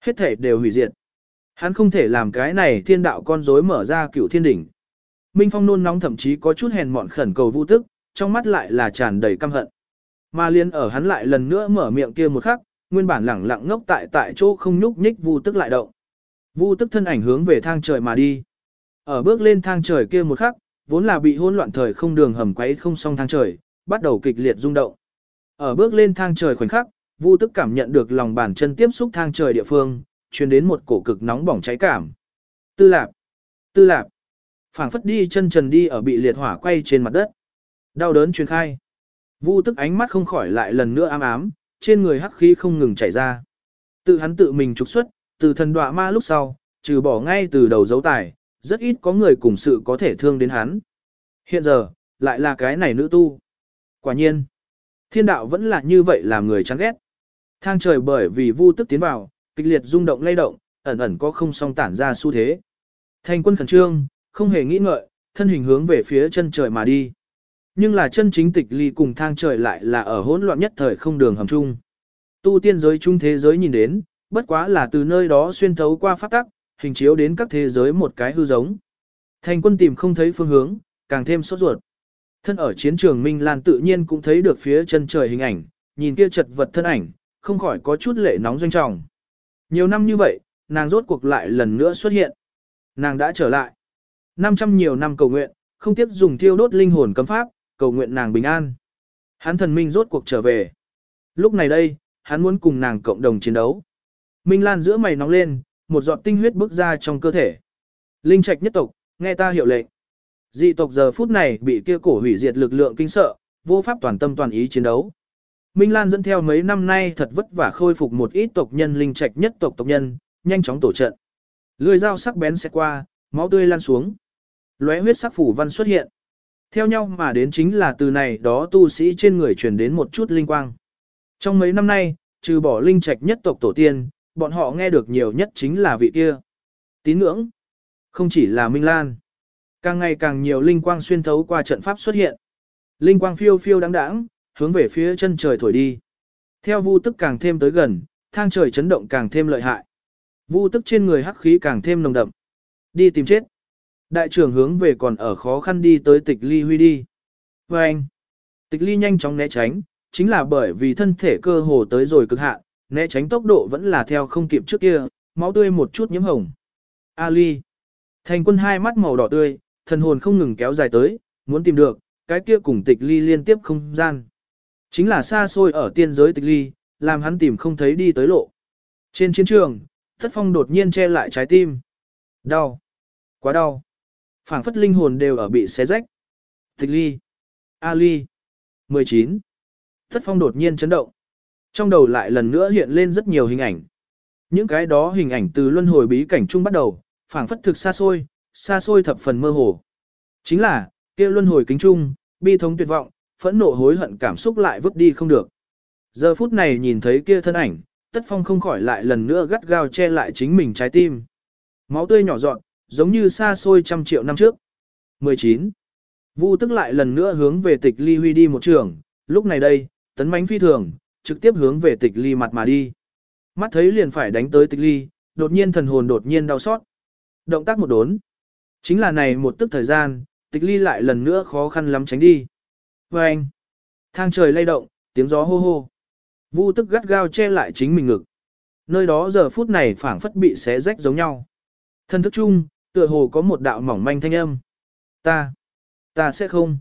Hết thể đều hủy diệt. Hắn không thể làm cái này thiên đạo con rối mở ra cựu thiên đỉnh. Minh Phong nôn nóng thậm chí có chút hèn mọn khẩn cầu vu tức, trong mắt lại là tràn đầy căm hận. Mà liên ở hắn lại lần nữa mở miệng kia một khắc, nguyên bản lẳng lặng ngốc tại tại chỗ không nhúc nhích vu tức lại động. Vu tức thân ảnh hướng về thang trời mà đi. Ở bước lên thang trời kia một khắc, vốn là bị hỗn loạn thời không đường hầm quấy không song thang trời, bắt đầu kịch liệt rung động. Ở bước lên thang trời khoảnh khắc, Vu tức cảm nhận được lòng bàn chân tiếp xúc thang trời địa phương, truyền đến một cổ cực nóng bỏng cháy cảm. Tư lạp, tư lạp, phảng phất đi chân trần đi ở bị liệt hỏa quay trên mặt đất. Đau đớn truyền khai. Vu tức ánh mắt không khỏi lại lần nữa ám ám, trên người hắc khí không ngừng chảy ra. Tự hắn tự mình trục xuất, từ thần đọa ma lúc sau, trừ bỏ ngay từ đầu dấu tài, rất ít có người cùng sự có thể thương đến hắn. Hiện giờ, lại là cái này nữ tu. Quả nhiên, thiên đạo vẫn là như vậy làm người chán ghét. Thang trời bởi vì vu tức tiến vào, kịch liệt rung động lay động, ẩn ẩn có không song tản ra xu thế. Thành quân khẩn trương, không hề nghĩ ngợi, thân hình hướng về phía chân trời mà đi. Nhưng là chân chính tịch ly cùng thang trời lại là ở hỗn loạn nhất thời không đường hầm chung. Tu tiên giới chung thế giới nhìn đến, bất quá là từ nơi đó xuyên thấu qua pháp tắc, hình chiếu đến các thế giới một cái hư giống. Thành quân tìm không thấy phương hướng, càng thêm sốt ruột. Thân ở chiến trường Minh Lan tự nhiên cũng thấy được phía chân trời hình ảnh, nhìn kia chật vật thân ảnh, không khỏi có chút lệ nóng doanh trọng. Nhiều năm như vậy, nàng rốt cuộc lại lần nữa xuất hiện. Nàng đã trở lại. 500 nhiều năm cầu nguyện, không tiếc dùng thiêu đốt linh hồn cấm pháp, cầu nguyện nàng bình an. Hắn thần minh rốt cuộc trở về. Lúc này đây, hắn muốn cùng nàng cộng đồng chiến đấu. Minh Lan giữa mày nóng lên, một giọt tinh huyết bước ra trong cơ thể. Linh trạch nhất tộc, nghe ta hiệu lệnh. Dị tộc giờ phút này bị kia cổ hủy diệt lực lượng kinh sợ, vô pháp toàn tâm toàn ý chiến đấu. Minh Lan dẫn theo mấy năm nay thật vất vả khôi phục một ít tộc nhân linh trạch nhất tộc tộc nhân, nhanh chóng tổ trận. Lưỡi dao sắc bén sẽ qua, máu tươi lan xuống. Lóe huyết sắc phủ văn xuất hiện. Theo nhau mà đến chính là từ này đó tu sĩ trên người truyền đến một chút linh quang. Trong mấy năm nay, trừ bỏ linh trạch nhất tộc tổ tiên, bọn họ nghe được nhiều nhất chính là vị kia. Tín ngưỡng, không chỉ là Minh Lan. Càng ngày càng nhiều linh quang xuyên thấu qua trận pháp xuất hiện. Linh quang phiêu phiêu đáng đáng, hướng về phía chân trời thổi đi. Theo vu tức càng thêm tới gần, thang trời chấn động càng thêm lợi hại. Vu tức trên người hắc khí càng thêm nồng đậm. Đi tìm chết. Đại trưởng hướng về còn ở khó khăn đi tới tịch ly huy đi. Và anh, tịch ly nhanh chóng né tránh, chính là bởi vì thân thể cơ hồ tới rồi cực hạn, né tránh tốc độ vẫn là theo không kịp trước kia, máu tươi một chút nhiễm hồng. Ali. Thành quân hai mắt màu đỏ tươi, thần hồn không ngừng kéo dài tới, muốn tìm được, cái kia cùng tịch ly liên tiếp không gian. Chính là xa xôi ở tiên giới tịch ly, làm hắn tìm không thấy đi tới lộ. Trên chiến trường, thất phong đột nhiên che lại trái tim. Đau. Quá đau phảng phất linh hồn đều ở bị xé rách. Tịch ly. A ly. 19. Thất phong đột nhiên chấn động. Trong đầu lại lần nữa hiện lên rất nhiều hình ảnh. Những cái đó hình ảnh từ luân hồi bí cảnh chung bắt đầu, phảng phất thực xa xôi, xa xôi thập phần mơ hồ. Chính là, kia luân hồi kính trung, bi thống tuyệt vọng, phẫn nộ hối hận cảm xúc lại vứt đi không được. Giờ phút này nhìn thấy kia thân ảnh, Tất Phong không khỏi lại lần nữa gắt gao che lại chính mình trái tim. Máu tươi nhỏ giọt, giống như xa xôi trăm triệu năm trước. 19. Vu tức lại lần nữa hướng về tịch ly huy đi một trường, lúc này đây, tấn mánh phi thường, trực tiếp hướng về tịch ly mặt mà đi. Mắt thấy liền phải đánh tới tịch ly, đột nhiên thần hồn đột nhiên đau xót. Động tác một đốn. Chính là này một tức thời gian, tịch ly lại lần nữa khó khăn lắm tránh đi. Và anh, thang trời lay động, tiếng gió hô hô. Vu tức gắt gao che lại chính mình ngực. Nơi đó giờ phút này phảng phất bị xé rách giống nhau. Thân thức chung, tựa hồ có một đạo mỏng manh thanh âm. Ta, ta sẽ không,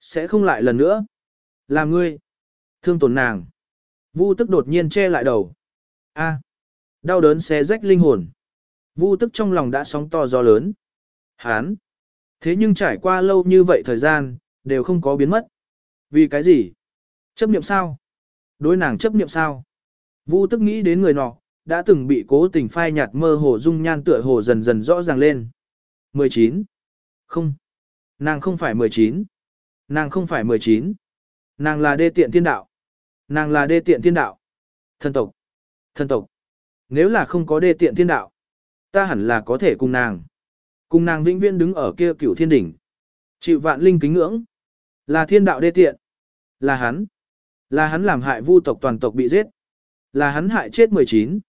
sẽ không lại lần nữa. Làm ngươi, thương tổn nàng. Vu tức đột nhiên che lại đầu. A, đau đớn xé rách linh hồn. Vu tức trong lòng đã sóng to gió lớn. Hán. Thế nhưng trải qua lâu như vậy thời gian, đều không có biến mất. Vì cái gì? Chấp niệm sao? Đối nàng chấp niệm sao? Vu tức nghĩ đến người nọ, đã từng bị cố tình phai nhạt mơ hồ dung nhan tựa hồ dần dần rõ ràng lên. 19. Không. Nàng không phải 19. Nàng không phải 19. Nàng là đê tiện thiên đạo. Nàng là đê tiện thiên đạo. Thân tộc. Thân tộc. Nếu là không có đê tiện thiên đạo, ta hẳn là có thể cùng nàng. Cùng nàng vĩnh viễn đứng ở kia cửu thiên đỉnh. Chịu vạn linh kính ngưỡng. Là thiên đạo đê tiện. Là hắn. Là hắn làm hại vu tộc toàn tộc bị giết. Là hắn hại chết 19.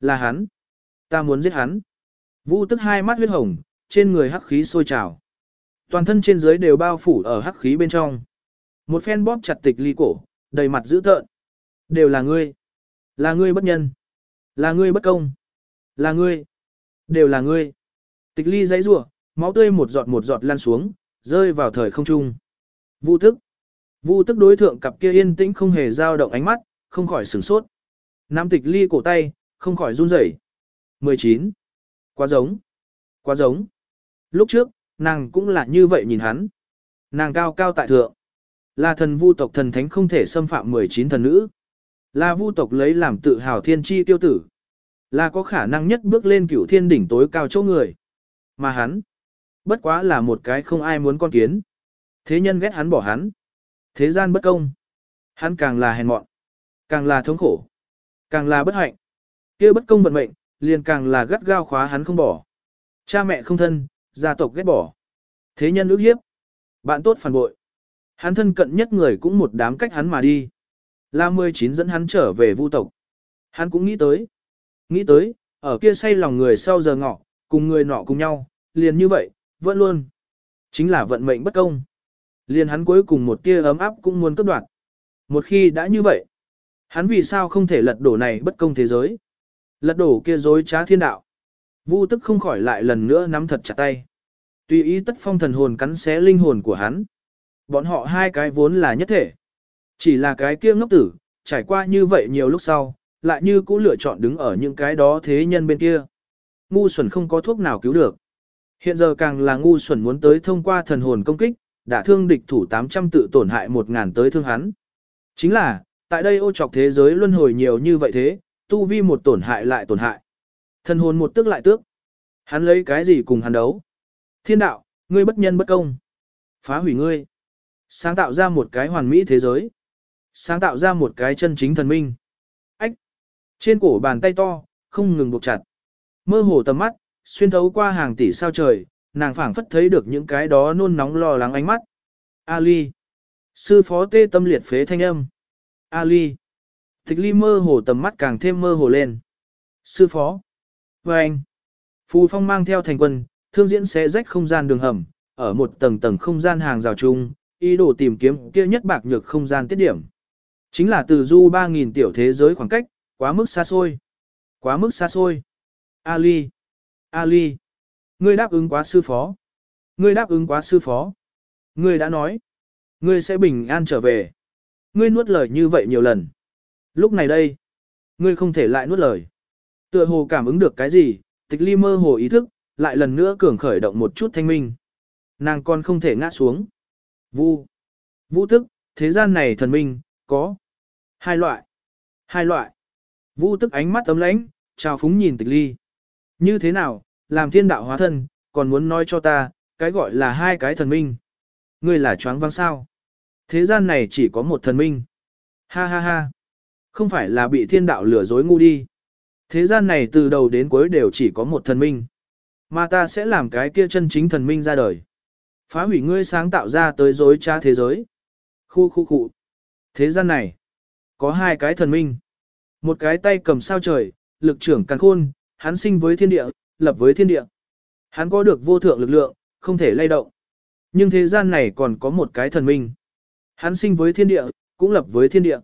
Là hắn. Ta muốn giết hắn. Vu tức hai mắt huyết hồng, trên người hắc khí sôi trào. Toàn thân trên dưới đều bao phủ ở hắc khí bên trong. Một phen bóp chặt tịch ly cổ, đầy mặt dữ tợn. Đều là ngươi. Là ngươi bất nhân. Là ngươi bất công. Là ngươi. Đều là ngươi. Tịch ly giấy rủa máu tươi một giọt một giọt lan xuống, rơi vào thời không trung. Vu tức. Vu tức đối thượng cặp kia yên tĩnh không hề dao động ánh mắt, không khỏi sửng sốt. Nam tịch ly cổ tay, không khỏi run rẩy. 19. Quá giống. Quá giống. Lúc trước, nàng cũng là như vậy nhìn hắn. Nàng cao cao tại thượng. Là thần vu tộc thần thánh không thể xâm phạm 19 thần nữ. Là vu tộc lấy làm tự hào thiên chi tiêu tử. Là có khả năng nhất bước lên cửu thiên đỉnh tối cao chỗ người. Mà hắn, bất quá là một cái không ai muốn con kiến. Thế nhân ghét hắn bỏ hắn. Thế gian bất công. Hắn càng là hèn mọn, càng là thống khổ, càng là bất hạnh kia bất công vận mệnh, liền càng là gắt gao khóa hắn không bỏ. Cha mẹ không thân, gia tộc ghét bỏ. Thế nhân ước hiếp. Bạn tốt phản bội. Hắn thân cận nhất người cũng một đám cách hắn mà đi. La 19 dẫn hắn trở về vu tộc. Hắn cũng nghĩ tới. Nghĩ tới, ở kia say lòng người sau giờ ngọ, cùng người nọ cùng nhau, liền như vậy, vẫn luôn. Chính là vận mệnh bất công. Liền hắn cuối cùng một tia ấm áp cũng muốn cấp đoạt. Một khi đã như vậy, hắn vì sao không thể lật đổ này bất công thế giới? Lật đổ kia dối trá thiên đạo. Vu tức không khỏi lại lần nữa nắm thật chặt tay. Tùy ý tất phong thần hồn cắn xé linh hồn của hắn. Bọn họ hai cái vốn là nhất thể. Chỉ là cái kia ngốc tử, trải qua như vậy nhiều lúc sau, lại như cũ lựa chọn đứng ở những cái đó thế nhân bên kia. Ngu xuẩn không có thuốc nào cứu được. Hiện giờ càng là ngu xuẩn muốn tới thông qua thần hồn công kích, đã thương địch thủ 800 tự tổn hại 1.000 tới thương hắn. Chính là, tại đây ô trọc thế giới luân hồi nhiều như vậy thế, tu vi một tổn hại lại tổn hại. Thần hồn một tức lại tước. Hắn lấy cái gì cùng hắn đấu? Thiên đạo, ngươi bất nhân bất công. Phá hủy ngươi. Sáng tạo ra một cái hoàn mỹ thế giới. Sáng tạo ra một cái chân chính thần minh. Ách. Trên cổ bàn tay to, không ngừng buộc chặt. Mơ hồ tầm mắt, xuyên thấu qua hàng tỷ sao trời, nàng phảng phất thấy được những cái đó nôn nóng lo lắng ánh mắt. Ali. Sư phó tê tâm liệt phế thanh âm. Ali. Tịch ly mơ hồ tầm mắt càng thêm mơ hồ lên. Sư phó. Và anh. Phù phong mang theo thành quân, thương diễn sẽ rách không gian đường hầm, ở một tầng tầng không gian hàng rào chung, ý đồ tìm kiếm kia nhất bạc nhược không gian tiết điểm. Chính là từ du 3.000 tiểu thế giới khoảng cách, quá mức xa xôi. Quá mức xa xôi. Ali. Ali. Ngươi đáp ứng quá sư phó. Ngươi đáp ứng quá sư phó. Ngươi đã nói. Ngươi sẽ bình an trở về. Ngươi nuốt lời như vậy nhiều lần. Lúc này đây. Ngươi không thể lại nuốt lời. Tựa hồ cảm ứng được cái gì, tịch ly mơ hồ ý thức, lại lần nữa cường khởi động một chút thanh minh. Nàng còn không thể ngã xuống. Vu. Vũ tức, thế gian này thần minh, có. Hai loại. Hai loại. Vu tức ánh mắt ấm lãnh, chào phúng nhìn tịch ly. Như thế nào, làm thiên đạo hóa thân, còn muốn nói cho ta, cái gọi là hai cái thần minh. Ngươi là choáng vang sao? Thế gian này chỉ có một thần minh. Ha ha ha. Không phải là bị thiên đạo lừa dối ngu đi. Thế gian này từ đầu đến cuối đều chỉ có một thần minh. Mà ta sẽ làm cái kia chân chính thần minh ra đời. Phá hủy ngươi sáng tạo ra tới dối trá thế giới. Khu khu khu. Thế gian này, có hai cái thần minh. Một cái tay cầm sao trời, lực trưởng càn khôn, hắn sinh với thiên địa, lập với thiên địa. Hắn có được vô thượng lực lượng, không thể lay động. Nhưng thế gian này còn có một cái thần minh. Hắn sinh với thiên địa, cũng lập với thiên địa.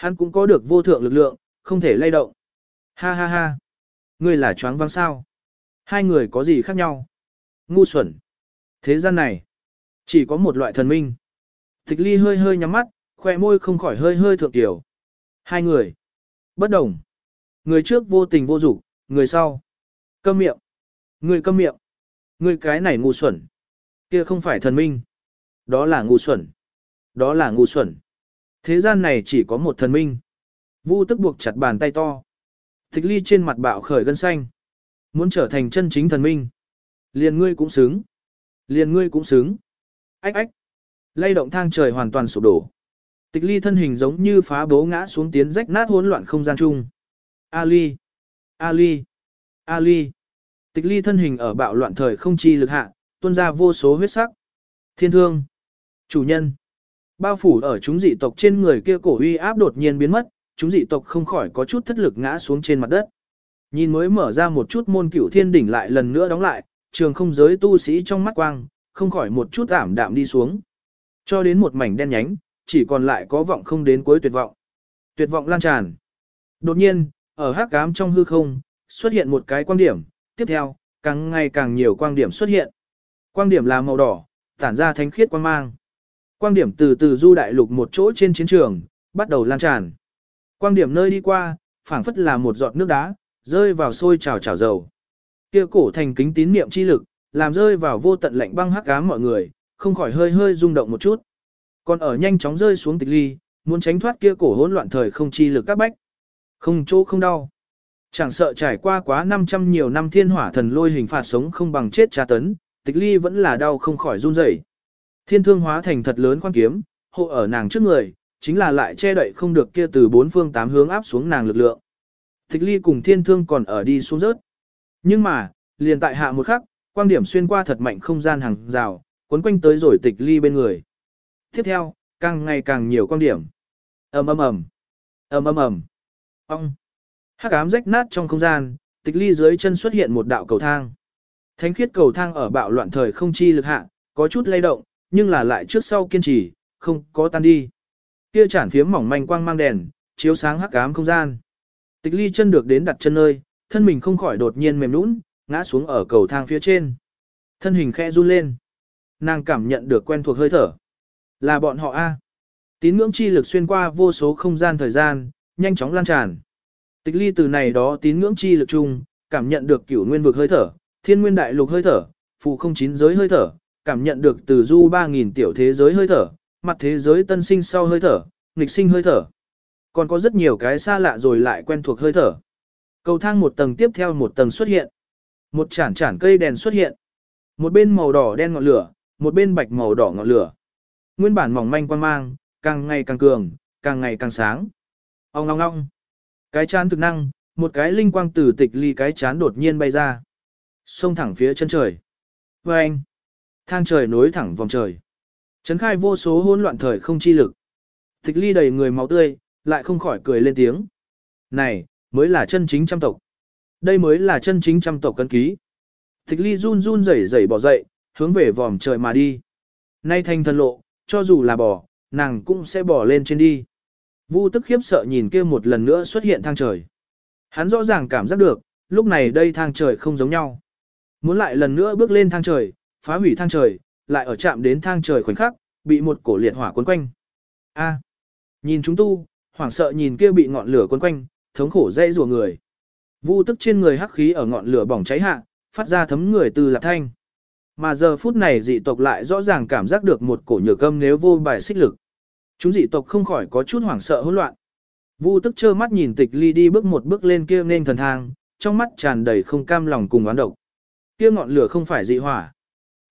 Hắn cũng có được vô thượng lực lượng, không thể lay động. Ha ha ha. Ngươi là choáng váng sao? Hai người có gì khác nhau? Ngu xuẩn. Thế gian này, chỉ có một loại thần minh. Tịch ly hơi hơi nhắm mắt, khoe môi không khỏi hơi hơi thượng tiểu. Hai người. Bất đồng. Người trước vô tình vô dục, người sau. Câm miệng. Người câm miệng. Người cái này ngu xuẩn. Kia không phải thần minh. Đó là ngu xuẩn. Đó là ngu xuẩn. Thế gian này chỉ có một thần minh. Vu tức buộc chặt bàn tay to. Tịch ly trên mặt bạo khởi gân xanh. Muốn trở thành chân chính thần minh. Liền ngươi cũng xứng. Liền ngươi cũng xứng. Ách ách. Lay động thang trời hoàn toàn sụp đổ. Tịch ly thân hình giống như phá bố ngã xuống tiến rách nát hỗn loạn không gian chung. Ali. Ali. Ali. Tịch ly thân hình ở bạo loạn thời không chi lực hạ, tuôn ra vô số huyết sắc. Thiên thương. Chủ nhân. Bao phủ ở chúng dị tộc trên người kia cổ uy áp đột nhiên biến mất, chúng dị tộc không khỏi có chút thất lực ngã xuống trên mặt đất. Nhìn mới mở ra một chút môn cửu thiên đỉnh lại lần nữa đóng lại, trường không giới tu sĩ trong mắt quang, không khỏi một chút ảm đạm đi xuống. Cho đến một mảnh đen nhánh, chỉ còn lại có vọng không đến cuối tuyệt vọng. Tuyệt vọng lan tràn. Đột nhiên, ở hắc ám trong hư không, xuất hiện một cái quang điểm, tiếp theo, càng ngày càng nhiều quang điểm xuất hiện. Quang điểm là màu đỏ, tản ra thánh khiết quang mang. Quang điểm từ từ du đại lục một chỗ trên chiến trường, bắt đầu lan tràn. Quang điểm nơi đi qua, phảng phất là một giọt nước đá, rơi vào sôi trào trào dầu. Kia cổ thành kính tín niệm chi lực, làm rơi vào vô tận lạnh băng hắc ám mọi người, không khỏi hơi hơi rung động một chút. Còn ở nhanh chóng rơi xuống tịch ly, muốn tránh thoát kia cổ hỗn loạn thời không chi lực các bách. Không chỗ không đau. Chẳng sợ trải qua quá 500 nhiều năm thiên hỏa thần lôi hình phạt sống không bằng chết tra tấn, tịch ly vẫn là đau không khỏi run rẩy. Thiên thương hóa thành thật lớn quan kiếm, hộ ở nàng trước người, chính là lại che đậy không được kia từ bốn phương tám hướng áp xuống nàng lực lượng. Tịch ly cùng thiên thương còn ở đi xuống rớt. Nhưng mà, liền tại hạ một khắc, quang điểm xuyên qua thật mạnh không gian hàng rào, cuốn quanh tới rồi tịch ly bên người. Tiếp theo, càng ngày càng nhiều quang điểm. ầm ầm ầm, ầm ầm ầm, ong. Hắc ám rách nát trong không gian, tịch ly dưới chân xuất hiện một đạo cầu thang. Thánh khiết cầu thang ở bạo loạn thời không chi lực hạ, có chút lay động, nhưng là lại trước sau kiên trì, không có tan đi. Kia chản phiếm mỏng manh quang mang đèn, chiếu sáng hắc ám không gian. Tịch ly chân được đến đặt chân nơi, thân mình không khỏi đột nhiên mềm nũng, ngã xuống ở cầu thang phía trên. Thân hình khẽ run lên. Nàng cảm nhận được quen thuộc hơi thở. Là bọn họ A. Tín ngưỡng chi lực xuyên qua vô số không gian thời gian, nhanh chóng lan tràn. Tịch ly từ này đó tín ngưỡng chi lực chung, cảm nhận được cửu nguyên vực hơi thở, thiên nguyên đại lục hơi thở, phù không chín giới hơi thở, cảm nhận được từ du 3.000 tiểu thế giới hơi thở, mặt thế giới tân sinh sau hơi thở, nghịch sinh hơi thở. Còn có rất nhiều cái xa lạ rồi lại quen thuộc hơi thở. Cầu thang một tầng tiếp theo một tầng xuất hiện. Một chản chản cây đèn xuất hiện. Một bên màu đỏ đen ngọn lửa, một bên bạch màu đỏ ngọn lửa. Nguyên bản mỏng manh quan mang, càng ngày càng cường, càng ngày càng sáng. Ông ngong ngong. Cái chán thực năng, một cái linh quang từ tịch ly cái chán đột nhiên bay ra. Xông thẳng phía chân trời. Và anh. Thang trời nối thẳng vòng trời. Trấn khai vô số hỗn loạn thời không chi lực. Tịch ly đầy người máu tươi, lại không khỏi cười lên tiếng. Này, mới là chân chính trăm tộc. Đây mới là chân chính trăm tộc cân ký. Tịch ly run run rẩy rẩy bỏ dậy, hướng về vòm trời mà đi. Nay thành thần lộ, cho dù là bỏ, nàng cũng sẽ bỏ lên trên đi. Vu tức khiếp sợ nhìn kia một lần nữa xuất hiện thang trời. Hắn rõ ràng cảm giác được, lúc này đây thang trời không giống nhau. Muốn lại lần nữa bước lên thang trời, phá hủy thang trời, lại ở chạm đến thang trời khoảnh khắc, bị một cổ liệt hỏa cuốn quanh. A, nhìn chúng tu, hoảng sợ nhìn kia bị ngọn lửa cuốn quanh, thống khổ dây rùa người. Vu tức trên người hắc khí ở ngọn lửa bỏng cháy hạ, phát ra thấm người từ lạc thanh. Mà giờ phút này dị tộc lại rõ ràng cảm giác được một cổ nhược âm nếu vô bài xích lực. Chúng dị tộc không khỏi có chút hoảng sợ hỗn loạn. Vu tức trơ mắt nhìn tịch ly đi bước một bước lên kia nên thần thang, trong mắt tràn đầy không cam lòng cùng oán độc. Kia ngọn lửa không phải dị hỏa,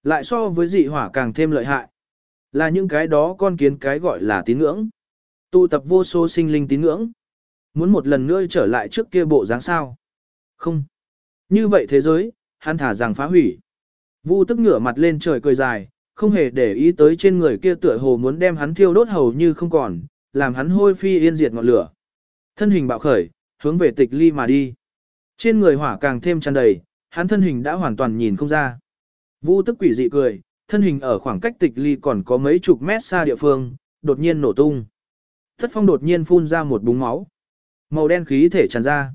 lại so với dị hỏa càng thêm lợi hại. Là những cái đó con kiến cái gọi là tín ngưỡng. Tụ tập vô số sinh linh tín ngưỡng. Muốn một lần nữa trở lại trước kia bộ dáng sao? Không. Như vậy thế giới, hắn thả rằng phá hủy. Vu tức ngửa mặt lên trời cười dài, không hề để ý tới trên người kia tựa hồ muốn đem hắn thiêu đốt hầu như không còn, làm hắn hôi phi yên diệt ngọn lửa. Thân hình bạo khởi, hướng về tịch ly mà đi. Trên người hỏa càng thêm tràn đầy, hắn thân hình đã hoàn toàn nhìn không ra. Vu tức quỷ dị cười, thân hình ở khoảng cách tịch ly còn có mấy chục mét xa địa phương, đột nhiên nổ tung. Thất phong đột nhiên phun ra một búng máu. Màu đen khí thể tràn ra.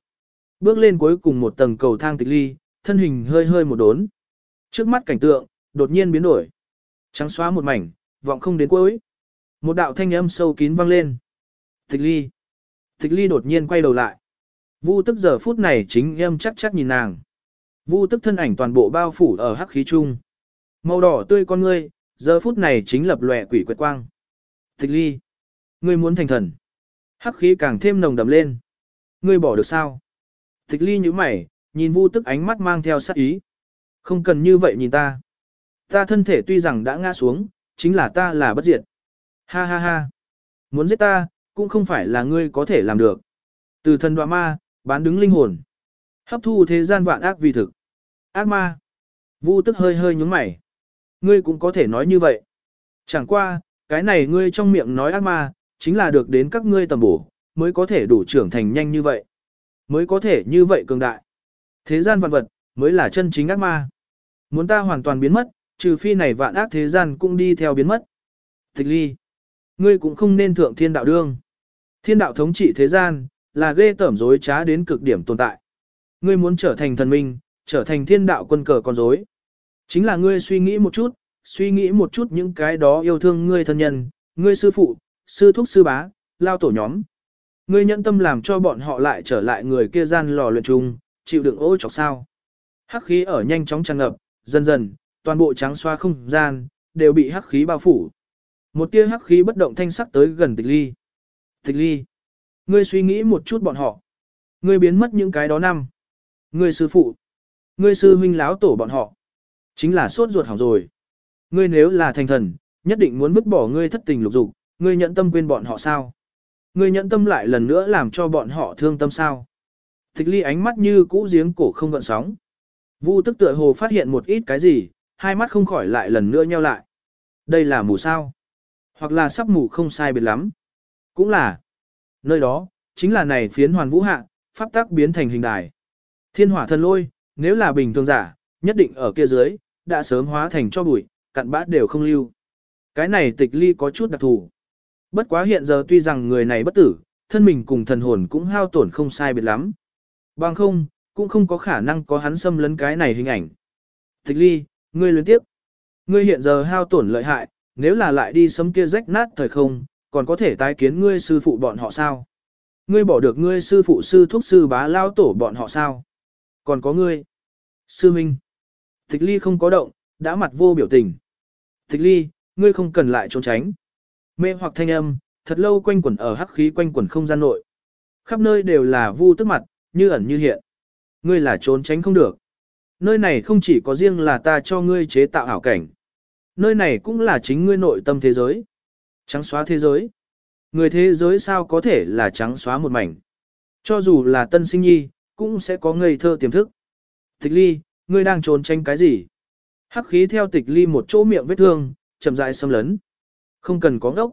Bước lên cuối cùng một tầng cầu thang tịch ly, thân hình hơi hơi một đốn. Trước mắt cảnh tượng, đột nhiên biến đổi. Trắng xóa một mảnh, vọng không đến cuối. Một đạo thanh âm sâu kín vang lên. Tịch ly. Tịch ly đột nhiên quay đầu lại. Vu tức giờ phút này chính em chắc chắc nhìn nàng. Vu tức thân ảnh toàn bộ bao phủ ở hắc khí trung. Màu đỏ tươi con ngươi, giờ phút này chính lập lòe quỷ quyệt quang. Tịch ly. Ngươi muốn thành thần. Hắc khí càng thêm nồng đậm lên. Ngươi bỏ được sao? Tịch ly như mày, nhìn vu tức ánh mắt mang theo sát ý. Không cần như vậy nhìn ta. Ta thân thể tuy rằng đã ngã xuống, chính là ta là bất diệt. Ha ha ha. Muốn giết ta, cũng không phải là ngươi có thể làm được. Từ thần đoạ ma, bán đứng linh hồn. Hấp thu thế gian vạn ác vì thực. Ác ma. Vu tức hơi hơi nhúng mày. Ngươi cũng có thể nói như vậy. Chẳng qua, cái này ngươi trong miệng nói ác ma, chính là được đến các ngươi tầm bổ, mới có thể đủ trưởng thành nhanh như vậy. Mới có thể như vậy cường đại. Thế gian vạn vật, mới là chân chính ác ma. Muốn ta hoàn toàn biến mất, trừ phi này vạn ác thế gian cũng đi theo biến mất. Tịch ly. Ngươi cũng không nên thượng thiên đạo đương. Thiên đạo thống trị thế gian, là ghê tởm dối trá đến cực điểm tồn tại. Ngươi muốn trở thành thần minh, trở thành thiên đạo quân cờ con dối. Chính là ngươi suy nghĩ một chút, suy nghĩ một chút những cái đó yêu thương ngươi thân nhân, ngươi sư phụ, sư thúc sư bá, lao tổ nhóm. Ngươi nhận tâm làm cho bọn họ lại trở lại người kia gian lò luyện chung, chịu đựng ô chọc sao. Hắc khí ở nhanh chóng tràn ngập, dần dần, toàn bộ trắng xoa không gian, đều bị hắc khí bao phủ. Một tia hắc khí bất động thanh sắc tới gần tịch ly. Tịch ly, ngươi suy nghĩ một chút bọn họ. Ngươi biến mất những cái đó năm. Ngươi sư phụ, ngươi sư huynh láo tổ bọn họ. Chính là sốt ruột hỏng rồi. Ngươi nếu là thành thần, nhất định muốn vứt bỏ ngươi thất tình lục dục, ngươi nhận tâm quên bọn họ sao? Ngươi nhận tâm lại lần nữa làm cho bọn họ thương tâm sao? Tịch ly ánh mắt như cũ giếng cổ không gợn sóng. Vu tức tựa hồ phát hiện một ít cái gì, hai mắt không khỏi lại lần nữa nheo lại. Đây là mù sao? Hoặc là sắp mù không sai biệt lắm. Cũng là. Nơi đó, chính là này phiến hoàn vũ hạ, pháp tác biến thành hình đài. Thiên hỏa thần lôi, nếu là bình thường giả, nhất định ở kia dưới, đã sớm hóa thành cho bụi, cặn bã đều không lưu. Cái này tịch ly có chút đặc thù. Bất quá hiện giờ tuy rằng người này bất tử, thân mình cùng thần hồn cũng hao tổn không sai biệt lắm. Bằng không, cũng không có khả năng có hắn xâm lấn cái này hình ảnh. Tịch ly, ngươi luyến tiếp. Ngươi hiện giờ hao tổn lợi hại, nếu là lại đi sấm kia rách nát thời không, còn có thể tái kiến ngươi sư phụ bọn họ sao? Ngươi bỏ được ngươi sư phụ sư thuốc sư bá lao tổ bọn họ sao? Còn có ngươi. Sư Minh. Tịch ly không có động, đã mặt vô biểu tình. Tịch ly, ngươi không cần lại trốn tránh. Mê hoặc thanh âm, thật lâu quanh quẩn ở hắc khí quanh quẩn không gian nội. Khắp nơi đều là vu tức mặt, như ẩn như hiện. Ngươi là trốn tránh không được. Nơi này không chỉ có riêng là ta cho ngươi chế tạo ảo cảnh. Nơi này cũng là chính ngươi nội tâm thế giới. Trắng xóa thế giới. Người thế giới sao có thể là trắng xóa một mảnh. Cho dù là tân sinh nhi, cũng sẽ có ngây thơ tiềm thức. Tịch ly, ngươi đang trốn tránh cái gì? Hắc khí theo tịch ly một chỗ miệng vết thương, chậm rãi xâm lấn. Không cần có ngốc.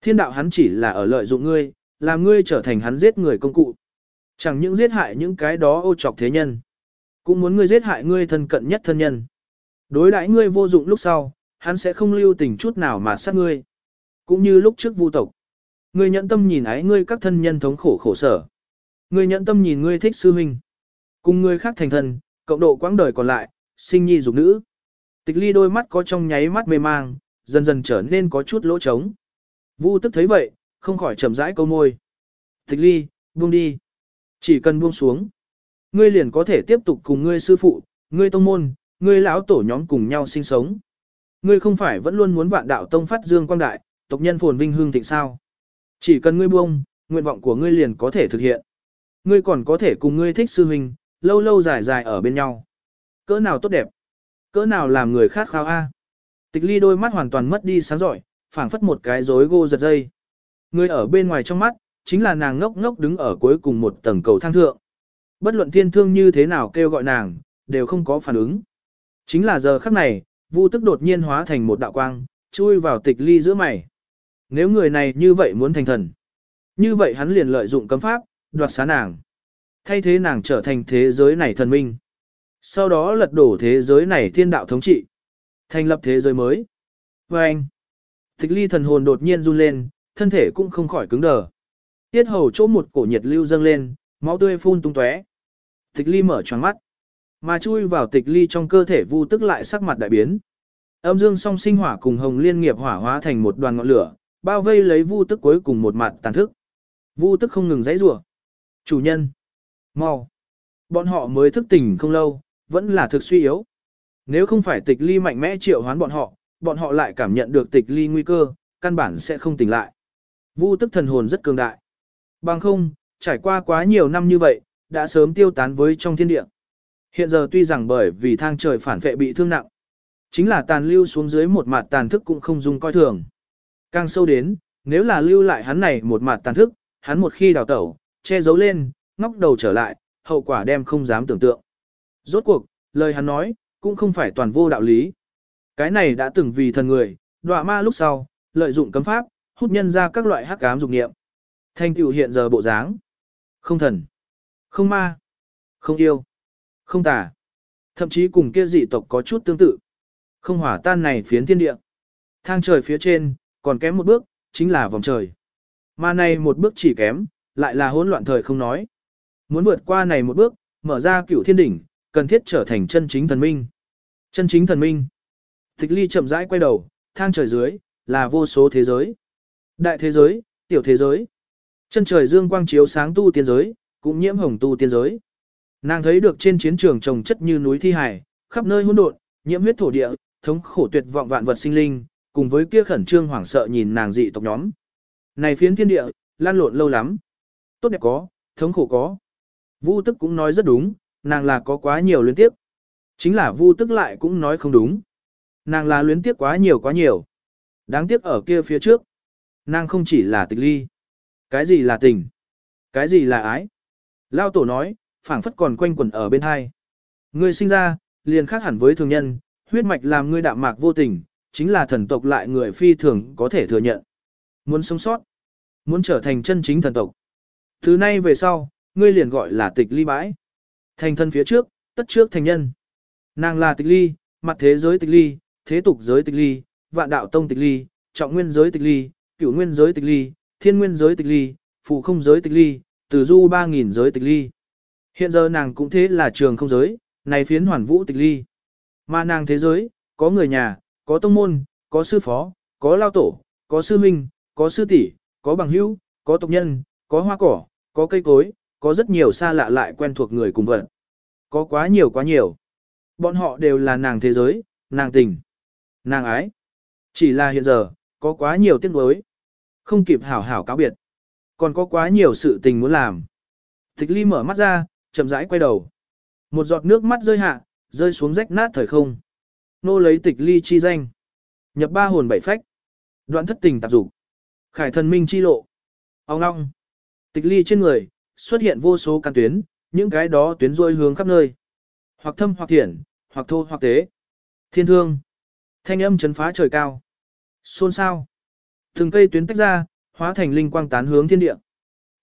Thiên đạo hắn chỉ là ở lợi dụng ngươi, làm ngươi trở thành hắn giết người công cụ. Chẳng những giết hại những cái đó ô trọc thế nhân, cũng muốn ngươi giết hại ngươi thân cận nhất thân nhân. Đối đãi ngươi vô dụng lúc sau, hắn sẽ không lưu tình chút nào mà sát ngươi. Cũng như lúc trước vu tộc. Ngươi nhận tâm nhìn ái ngươi các thân nhân thống khổ khổ sở. Ngươi nhận tâm nhìn ngươi thích sư huynh. Cùng ngươi khác thành thần, cộng độ quãng đời còn lại, sinh nhi dục nữ. Tịch ly đôi mắt có trong nháy mắt mê mang, dần dần trở nên có chút lỗ trống. Vu tức thấy vậy, không khỏi chậm rãi câu môi. Tịch ly, buông đi. Chỉ cần buông xuống. Ngươi liền có thể tiếp tục cùng ngươi sư phụ, ngươi tông môn, ngươi lão tổ nhóm cùng nhau sinh sống. Ngươi không phải vẫn luôn muốn vạn đạo tông phát dương quang đại, tộc nhân phồn vinh hương thịnh sao. Chỉ cần ngươi buông, nguyện vọng của ngươi liền có thể thực hiện. Ngươi còn có thể cùng ngươi thích sư huynh, lâu lâu dài dài ở bên nhau. Cỡ nào tốt đẹp, cỡ nào làm người khát khao a. Tịch ly đôi mắt hoàn toàn mất đi sáng giỏi, phảng phất một cái rối gô giật dây. Người ở bên ngoài trong mắt, chính là nàng ngốc ngốc đứng ở cuối cùng một tầng cầu thang thượng. Bất luận thiên thương như thế nào kêu gọi nàng, đều không có phản ứng. Chính là giờ khắc này, vu tức đột nhiên hóa thành một đạo quang, chui vào tịch ly giữa mày. Nếu người này như vậy muốn thành thần, như vậy hắn liền lợi dụng cấm pháp, đoạt xá nàng. Thay thế nàng trở thành thế giới này thần minh. Sau đó lật đổ thế giới này thiên đạo thống trị. Thành lập thế giới mới. Và anh, tịch ly thần hồn đột nhiên run lên, thân thể cũng không khỏi cứng đờ. Tiết hầu chỗ một cổ nhiệt lưu dâng lên, máu tươi phun tung tóe. Tịch ly mở tròn mắt. Mà chui vào tịch ly trong cơ thể vu tức lại sắc mặt đại biến. Âm dương song sinh hỏa cùng hồng liên nghiệp hỏa hóa thành một đoàn ngọn lửa, bao vây lấy vu tức cuối cùng một mặt tàn thức. Vu tức không ngừng dãy rủa. Chủ nhân, mau. Bọn họ mới thức tỉnh không lâu, vẫn là thực suy yếu. Nếu không phải tịch ly mạnh mẽ triệu hoán bọn họ, bọn họ lại cảm nhận được tịch ly nguy cơ, căn bản sẽ không tỉnh lại. Vu tức thần hồn rất cường đại. Bằng không, trải qua quá nhiều năm như vậy, đã sớm tiêu tán với trong thiên địa. Hiện giờ tuy rằng bởi vì thang trời phản vệ bị thương nặng, chính là tàn lưu xuống dưới một mặt tàn thức cũng không dung coi thường. Càng sâu đến, nếu là lưu lại hắn này một mặt tàn thức, hắn một khi đào tẩu, che giấu lên, ngóc đầu trở lại, hậu quả đem không dám tưởng tượng. Rốt cuộc, lời hắn nói, cũng không phải toàn vô đạo lý. Cái này đã từng vì thần người, đọa ma lúc sau, lợi dụng cấm pháp, hút nhân ra các loại hắc ám dục nghiệm. Thanh tựu hiện giờ bộ dáng. Không thần, không ma, không yêu, không tà. Thậm chí cùng kia dị tộc có chút tương tự. Không hỏa tan này phiến thiên địa. Thang trời phía trên, còn kém một bước, chính là vòng trời. Mà này một bước chỉ kém, lại là hỗn loạn thời không nói. Muốn vượt qua này một bước, mở ra cửu thiên đỉnh, cần thiết trở thành chân chính thần minh. Chân chính thần minh. Tịch ly chậm rãi quay đầu, thang trời dưới, là vô số thế giới. Đại thế giới, tiểu thế giới. Chân trời dương quang chiếu sáng tu tiên giới, cũng nhiễm hồng tu tiên giới. Nàng thấy được trên chiến trường trồng chất như núi thi hải, khắp nơi hỗn độn, nhiễm huyết thổ địa, thống khổ tuyệt vọng vạn vật sinh linh, cùng với kia khẩn trương hoảng sợ nhìn nàng dị tộc nhóm. Này phiến thiên địa, lan lộn lâu lắm. Tốt đẹp có, thống khổ có. Vu tức cũng nói rất đúng, nàng là có quá nhiều luyến tiếp. Chính là vu tức lại cũng nói không đúng. Nàng là luyến tiếc quá nhiều quá nhiều. Đáng tiếc ở kia phía trước. Nàng không chỉ là tịch ly. Cái gì là tình? Cái gì là ái? Lao tổ nói, phảng phất còn quanh quẩn ở bên hai. Ngươi sinh ra, liền khác hẳn với thường nhân, huyết mạch làm ngươi đạm mạc vô tình, chính là thần tộc lại người phi thường có thể thừa nhận. Muốn sống sót, muốn trở thành chân chính thần tộc. Thứ nay về sau, ngươi liền gọi là tịch ly bãi. Thành thân phía trước, tất trước thành nhân. Nàng là tịch ly, mặt thế giới tịch ly, thế tục giới tịch ly, vạn đạo tông tịch ly, trọng nguyên giới tịch ly, cửu nguyên giới tịch ly, thiên nguyên giới tịch ly, phụ không giới tịch ly, từ du 3.000 giới tịch ly. Hiện giờ nàng cũng thế là trường không giới, này phiến hoàn vũ tịch ly. Mà nàng thế giới, có người nhà, có tông môn, có sư phó, có lao tổ, có sư minh, có sư tỷ, có bằng hữu, có tộc nhân, có hoa cỏ, có cây cối, có rất nhiều xa lạ lại quen thuộc người cùng vật. Có quá nhiều quá nhiều. Bọn họ đều là nàng thế giới, nàng tình, nàng ái. Chỉ là hiện giờ, có quá nhiều tiếc nuối. Không kịp hảo hảo cáo biệt. Còn có quá nhiều sự tình muốn làm. Tịch ly mở mắt ra, chậm rãi quay đầu. Một giọt nước mắt rơi hạ, rơi xuống rách nát thời không. Nô lấy tịch ly chi danh. Nhập ba hồn bảy phách. Đoạn thất tình tạp dục Khải thần minh chi lộ. Ông ngong. Tịch ly trên người, xuất hiện vô số căn tuyến, những cái đó tuyến rôi hướng khắp nơi. Hoặc thâm hoặc thiện, hoặc thô hoặc tế. Thiên thương. Thanh âm chấn phá trời cao. Xôn sao. Từng cây tuyến tách ra, hóa thành linh quang tán hướng thiên địa.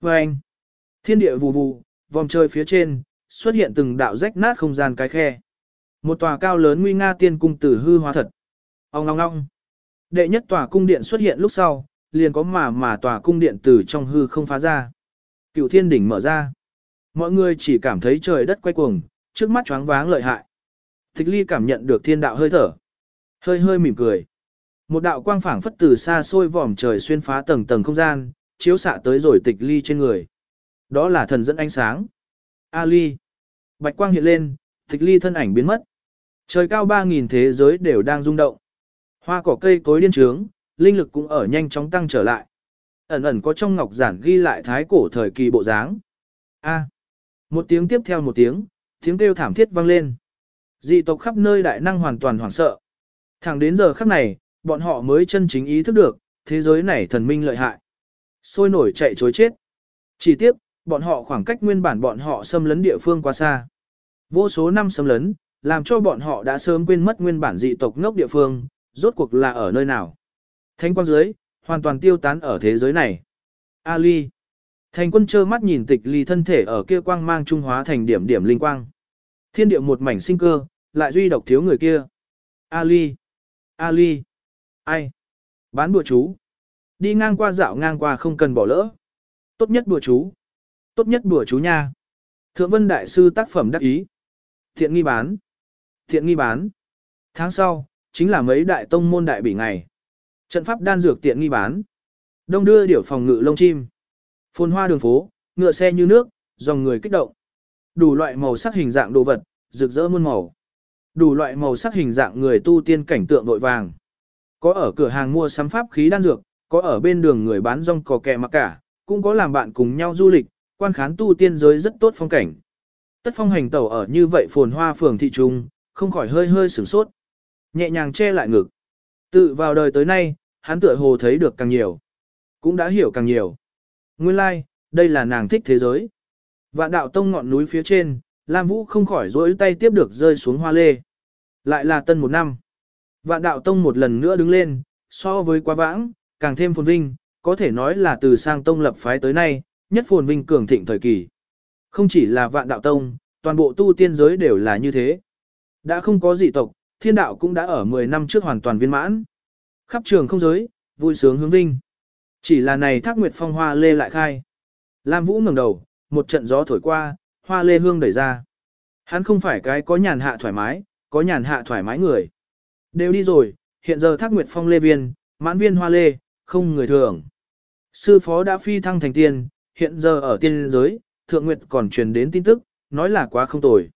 Và anh, thiên địa vù vù, vòng trời phía trên, xuất hiện từng đạo rách nát không gian cái khe. Một tòa cao lớn nguy nga tiên cung tử hư hóa thật. Ông ngong ngong. Đệ nhất tòa cung điện xuất hiện lúc sau, liền có mà mà tòa cung điện từ trong hư không phá ra. Cựu thiên đỉnh mở ra. Mọi người chỉ cảm thấy trời đất quay cuồng, trước mắt choáng váng lợi hại. Tịch ly cảm nhận được thiên đạo hơi thở. Hơi hơi mỉm cười. Một đạo quang phảng phất từ xa xôi vòm trời xuyên phá tầng tầng không gian, chiếu xạ tới rồi tịch ly trên người. Đó là thần dẫn ánh sáng. A ly. Bạch quang hiện lên, tịch ly thân ảnh biến mất. Trời cao 3.000 thế giới đều đang rung động. Hoa cỏ cây cối điên trướng, linh lực cũng ở nhanh chóng tăng trở lại. Ẩn ẩn có trong ngọc giản ghi lại thái cổ thời kỳ bộ dáng. A. Một tiếng tiếp theo một tiếng, tiếng kêu thảm thiết vang lên. Dị tộc khắp nơi đại năng hoàn toàn hoảng sợ. Thẳng đến giờ khắc này, bọn họ mới chân chính ý thức được, thế giới này thần minh lợi hại. Sôi nổi chạy chối chết. Chỉ tiếc, bọn họ khoảng cách nguyên bản bọn họ xâm lấn địa phương quá xa. Vô số năm xâm lấn, làm cho bọn họ đã sớm quên mất nguyên bản dị tộc ngốc địa phương, rốt cuộc là ở nơi nào. Thánh quang dưới, hoàn toàn tiêu tán ở thế giới này. Ali. Thành quân trơ mắt nhìn tịch ly thân thể ở kia quang mang trung hóa thành điểm điểm linh quang. Thiên địa một mảnh sinh cơ, lại duy độc thiếu người kia. Ali. Ali. Ai? Bán bùa chú. Đi ngang qua dạo ngang qua không cần bỏ lỡ. Tốt nhất bùa chú. Tốt nhất bùa chú nha. Thượng Vân Đại Sư tác phẩm đắc ý. Thiện nghi bán. Thiện nghi bán. Tháng sau, chính là mấy đại tông môn đại bỉ ngày. Trận pháp đan dược tiện nghi bán. Đông đưa điểu phòng ngự lông chim. Phồn hoa đường phố, ngựa xe như nước, dòng người kích động. Đủ loại màu sắc hình dạng đồ vật, rực rỡ muôn màu. Đủ loại màu sắc hình dạng người tu tiên cảnh tượng vội vàng. Có ở cửa hàng mua sắm pháp khí đan dược, có ở bên đường người bán rong cò kẹ mặc cả, cũng có làm bạn cùng nhau du lịch, quan khán tu tiên giới rất tốt phong cảnh. Tất phong hành tẩu ở như vậy phồn hoa phường thị trung, không khỏi hơi hơi sửng sốt. Nhẹ nhàng che lại ngực. Tự vào đời tới nay, hắn tựa hồ thấy được càng nhiều. Cũng đã hiểu càng nhiều. Nguyên lai, like, đây là nàng thích thế giới. Vạn đạo tông ngọn núi phía trên, Lam Vũ không khỏi rỗi tay tiếp được rơi xuống hoa lê. Lại là tân một năm. Vạn đạo tông một lần nữa đứng lên, so với quá vãng, càng thêm phồn vinh, có thể nói là từ sang tông lập phái tới nay, nhất phồn vinh cường thịnh thời kỳ. Không chỉ là vạn đạo tông, toàn bộ tu tiên giới đều là như thế. Đã không có dị tộc, thiên đạo cũng đã ở 10 năm trước hoàn toàn viên mãn. Khắp trường không giới, vui sướng hướng vinh. Chỉ là này thác nguyệt phong hoa lê lại khai. Lam Vũ ngẩng đầu, một trận gió thổi qua, hoa lê hương đẩy ra. Hắn không phải cái có nhàn hạ thoải mái, có nhàn hạ thoải mái người. Đều đi rồi, hiện giờ thác nguyệt phong lê viên, mãn viên hoa lê, không người thường. Sư phó đã phi thăng thành tiên, hiện giờ ở tiên giới, thượng nguyệt còn truyền đến tin tức, nói là quá không tồi.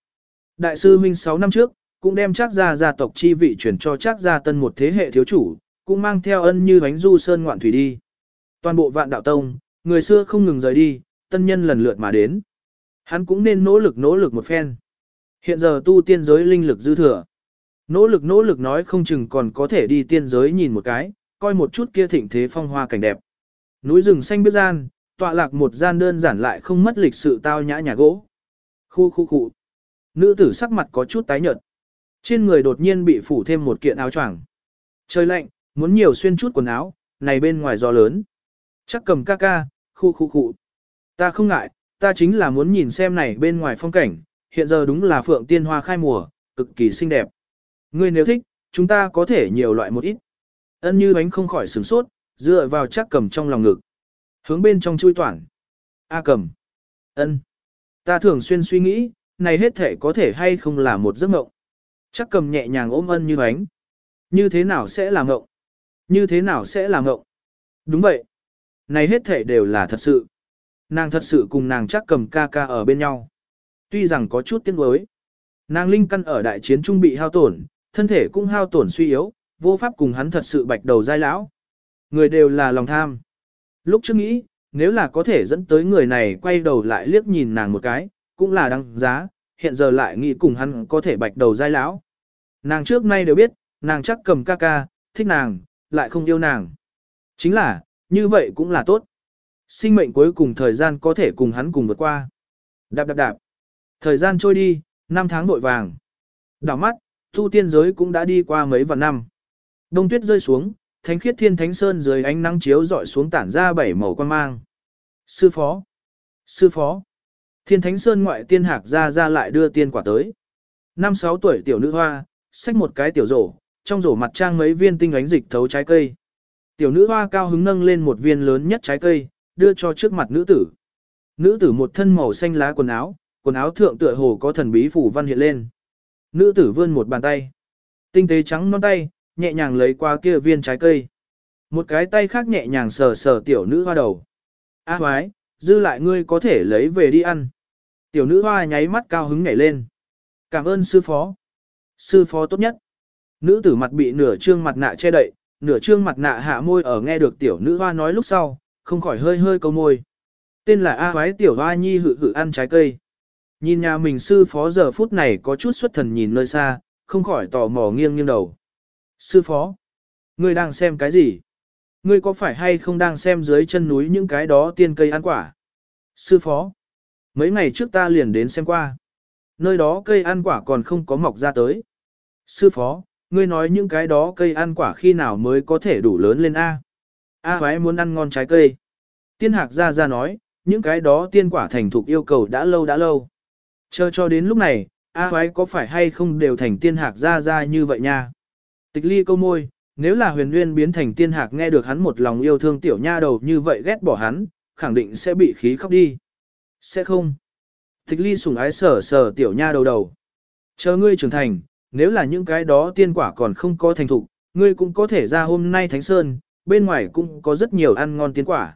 Đại sư huynh 6 năm trước, cũng đem chắc gia gia tộc chi vị chuyển cho chắc gia tân một thế hệ thiếu chủ, cũng mang theo ân như bánh du sơn ngoạn thủy đi. Toàn bộ vạn đạo tông, người xưa không ngừng rời đi, tân nhân lần lượt mà đến. Hắn cũng nên nỗ lực nỗ lực một phen. Hiện giờ tu tiên giới linh lực dư thừa. Nỗ lực nỗ lực nói không chừng còn có thể đi tiên giới nhìn một cái, coi một chút kia thịnh thế phong hoa cảnh đẹp. Núi rừng xanh biết gian, tọa lạc một gian đơn giản lại không mất lịch sự tao nhã nhà gỗ. Khu khu khu. Nữ tử sắc mặt có chút tái nhợt. Trên người đột nhiên bị phủ thêm một kiện áo choàng. Trời lạnh, muốn nhiều xuyên chút quần áo, này bên ngoài gió lớn. Chắc cầm ca ca, khu khu khu. Ta không ngại, ta chính là muốn nhìn xem này bên ngoài phong cảnh, hiện giờ đúng là phượng tiên hoa khai mùa, cực kỳ xinh đẹp. Ngươi nếu thích, chúng ta có thể nhiều loại một ít. Ân như bánh không khỏi sửng sốt, dựa vào chắc cầm trong lòng ngực. Hướng bên trong chui toản. A cầm. ân Ta thường xuyên suy nghĩ, này hết thể có thể hay không là một giấc mộng. Chắc cầm nhẹ nhàng ôm ân như ánh Như thế nào sẽ làm ngộng? Như thế nào sẽ làm ngộng? Đúng vậy. Này hết thể đều là thật sự. Nàng thật sự cùng nàng chắc cầm ca ca ở bên nhau. Tuy rằng có chút tiếng đối. Nàng linh căn ở đại chiến trung bị hao tổn, thân thể cũng hao tổn suy yếu, vô pháp cùng hắn thật sự bạch đầu dai lão. Người đều là lòng tham. Lúc trước nghĩ, nếu là có thể dẫn tới người này quay đầu lại liếc nhìn nàng một cái, cũng là đăng giá, hiện giờ lại nghĩ cùng hắn có thể bạch đầu giai lão. Nàng trước nay đều biết, nàng chắc cầm ca ca, thích nàng, lại không yêu nàng. Chính là, như vậy cũng là tốt. Sinh mệnh cuối cùng thời gian có thể cùng hắn cùng vượt qua. Đạp đạp đạp. Thời gian trôi đi, năm tháng vội vàng. Đảo mắt, thu tiên giới cũng đã đi qua mấy vạn năm. Đông tuyết rơi xuống, thánh khiết thiên thánh sơn dưới ánh nắng chiếu dọi xuống tản ra bảy màu quan mang. Sư phó. Sư phó. Thiên Thánh Sơn ngoại tiên hạc ra ra lại đưa tiên quả tới. Năm sáu tuổi tiểu nữ hoa, xách một cái tiểu rổ, trong rổ mặt trang mấy viên tinh ánh dịch thấu trái cây. Tiểu nữ hoa cao hứng nâng lên một viên lớn nhất trái cây, đưa cho trước mặt nữ tử. Nữ tử một thân màu xanh lá quần áo, quần áo thượng tựa hồ có thần bí phủ văn hiện lên. Nữ tử vươn một bàn tay. Tinh tế trắng non tay, nhẹ nhàng lấy qua kia viên trái cây. Một cái tay khác nhẹ nhàng sờ sờ tiểu nữ hoa đầu. A hoái, dư lại ngươi có thể lấy về đi ăn. Tiểu nữ hoa nháy mắt cao hứng nhảy lên. Cảm ơn sư phó. Sư phó tốt nhất. Nữ tử mặt bị nửa trương mặt nạ che đậy, nửa trương mặt nạ hạ môi ở nghe được tiểu nữ hoa nói lúc sau, không khỏi hơi hơi câu môi. Tên là A Hoái tiểu hoa nhi hự hự ăn trái cây. Nhìn nhà mình sư phó giờ phút này có chút xuất thần nhìn nơi xa, không khỏi tò mò nghiêng nghiêng đầu. Sư phó, ngươi đang xem cái gì? Ngươi có phải hay không đang xem dưới chân núi những cái đó tiên cây ăn quả? Sư phó, mấy ngày trước ta liền đến xem qua. Nơi đó cây ăn quả còn không có mọc ra tới. Sư phó, ngươi nói những cái đó cây ăn quả khi nào mới có thể đủ lớn lên A. A vái muốn ăn ngon trái cây. Tiên hạc ra ra nói, những cái đó tiên quả thành thục yêu cầu đã lâu đã lâu. Chờ cho đến lúc này, A vái có phải hay không đều thành tiên hạc ra ra như vậy nha. Tịch ly câu môi, nếu là huyền nguyên biến thành tiên hạc nghe được hắn một lòng yêu thương tiểu nha đầu như vậy ghét bỏ hắn, khẳng định sẽ bị khí khóc đi. Sẽ không. Tịch ly sùng ái sở sở tiểu nha đầu đầu. Chờ ngươi trưởng thành, nếu là những cái đó tiên quả còn không có thành thục, ngươi cũng có thể ra hôm nay Thánh Sơn, bên ngoài cũng có rất nhiều ăn ngon tiên quả.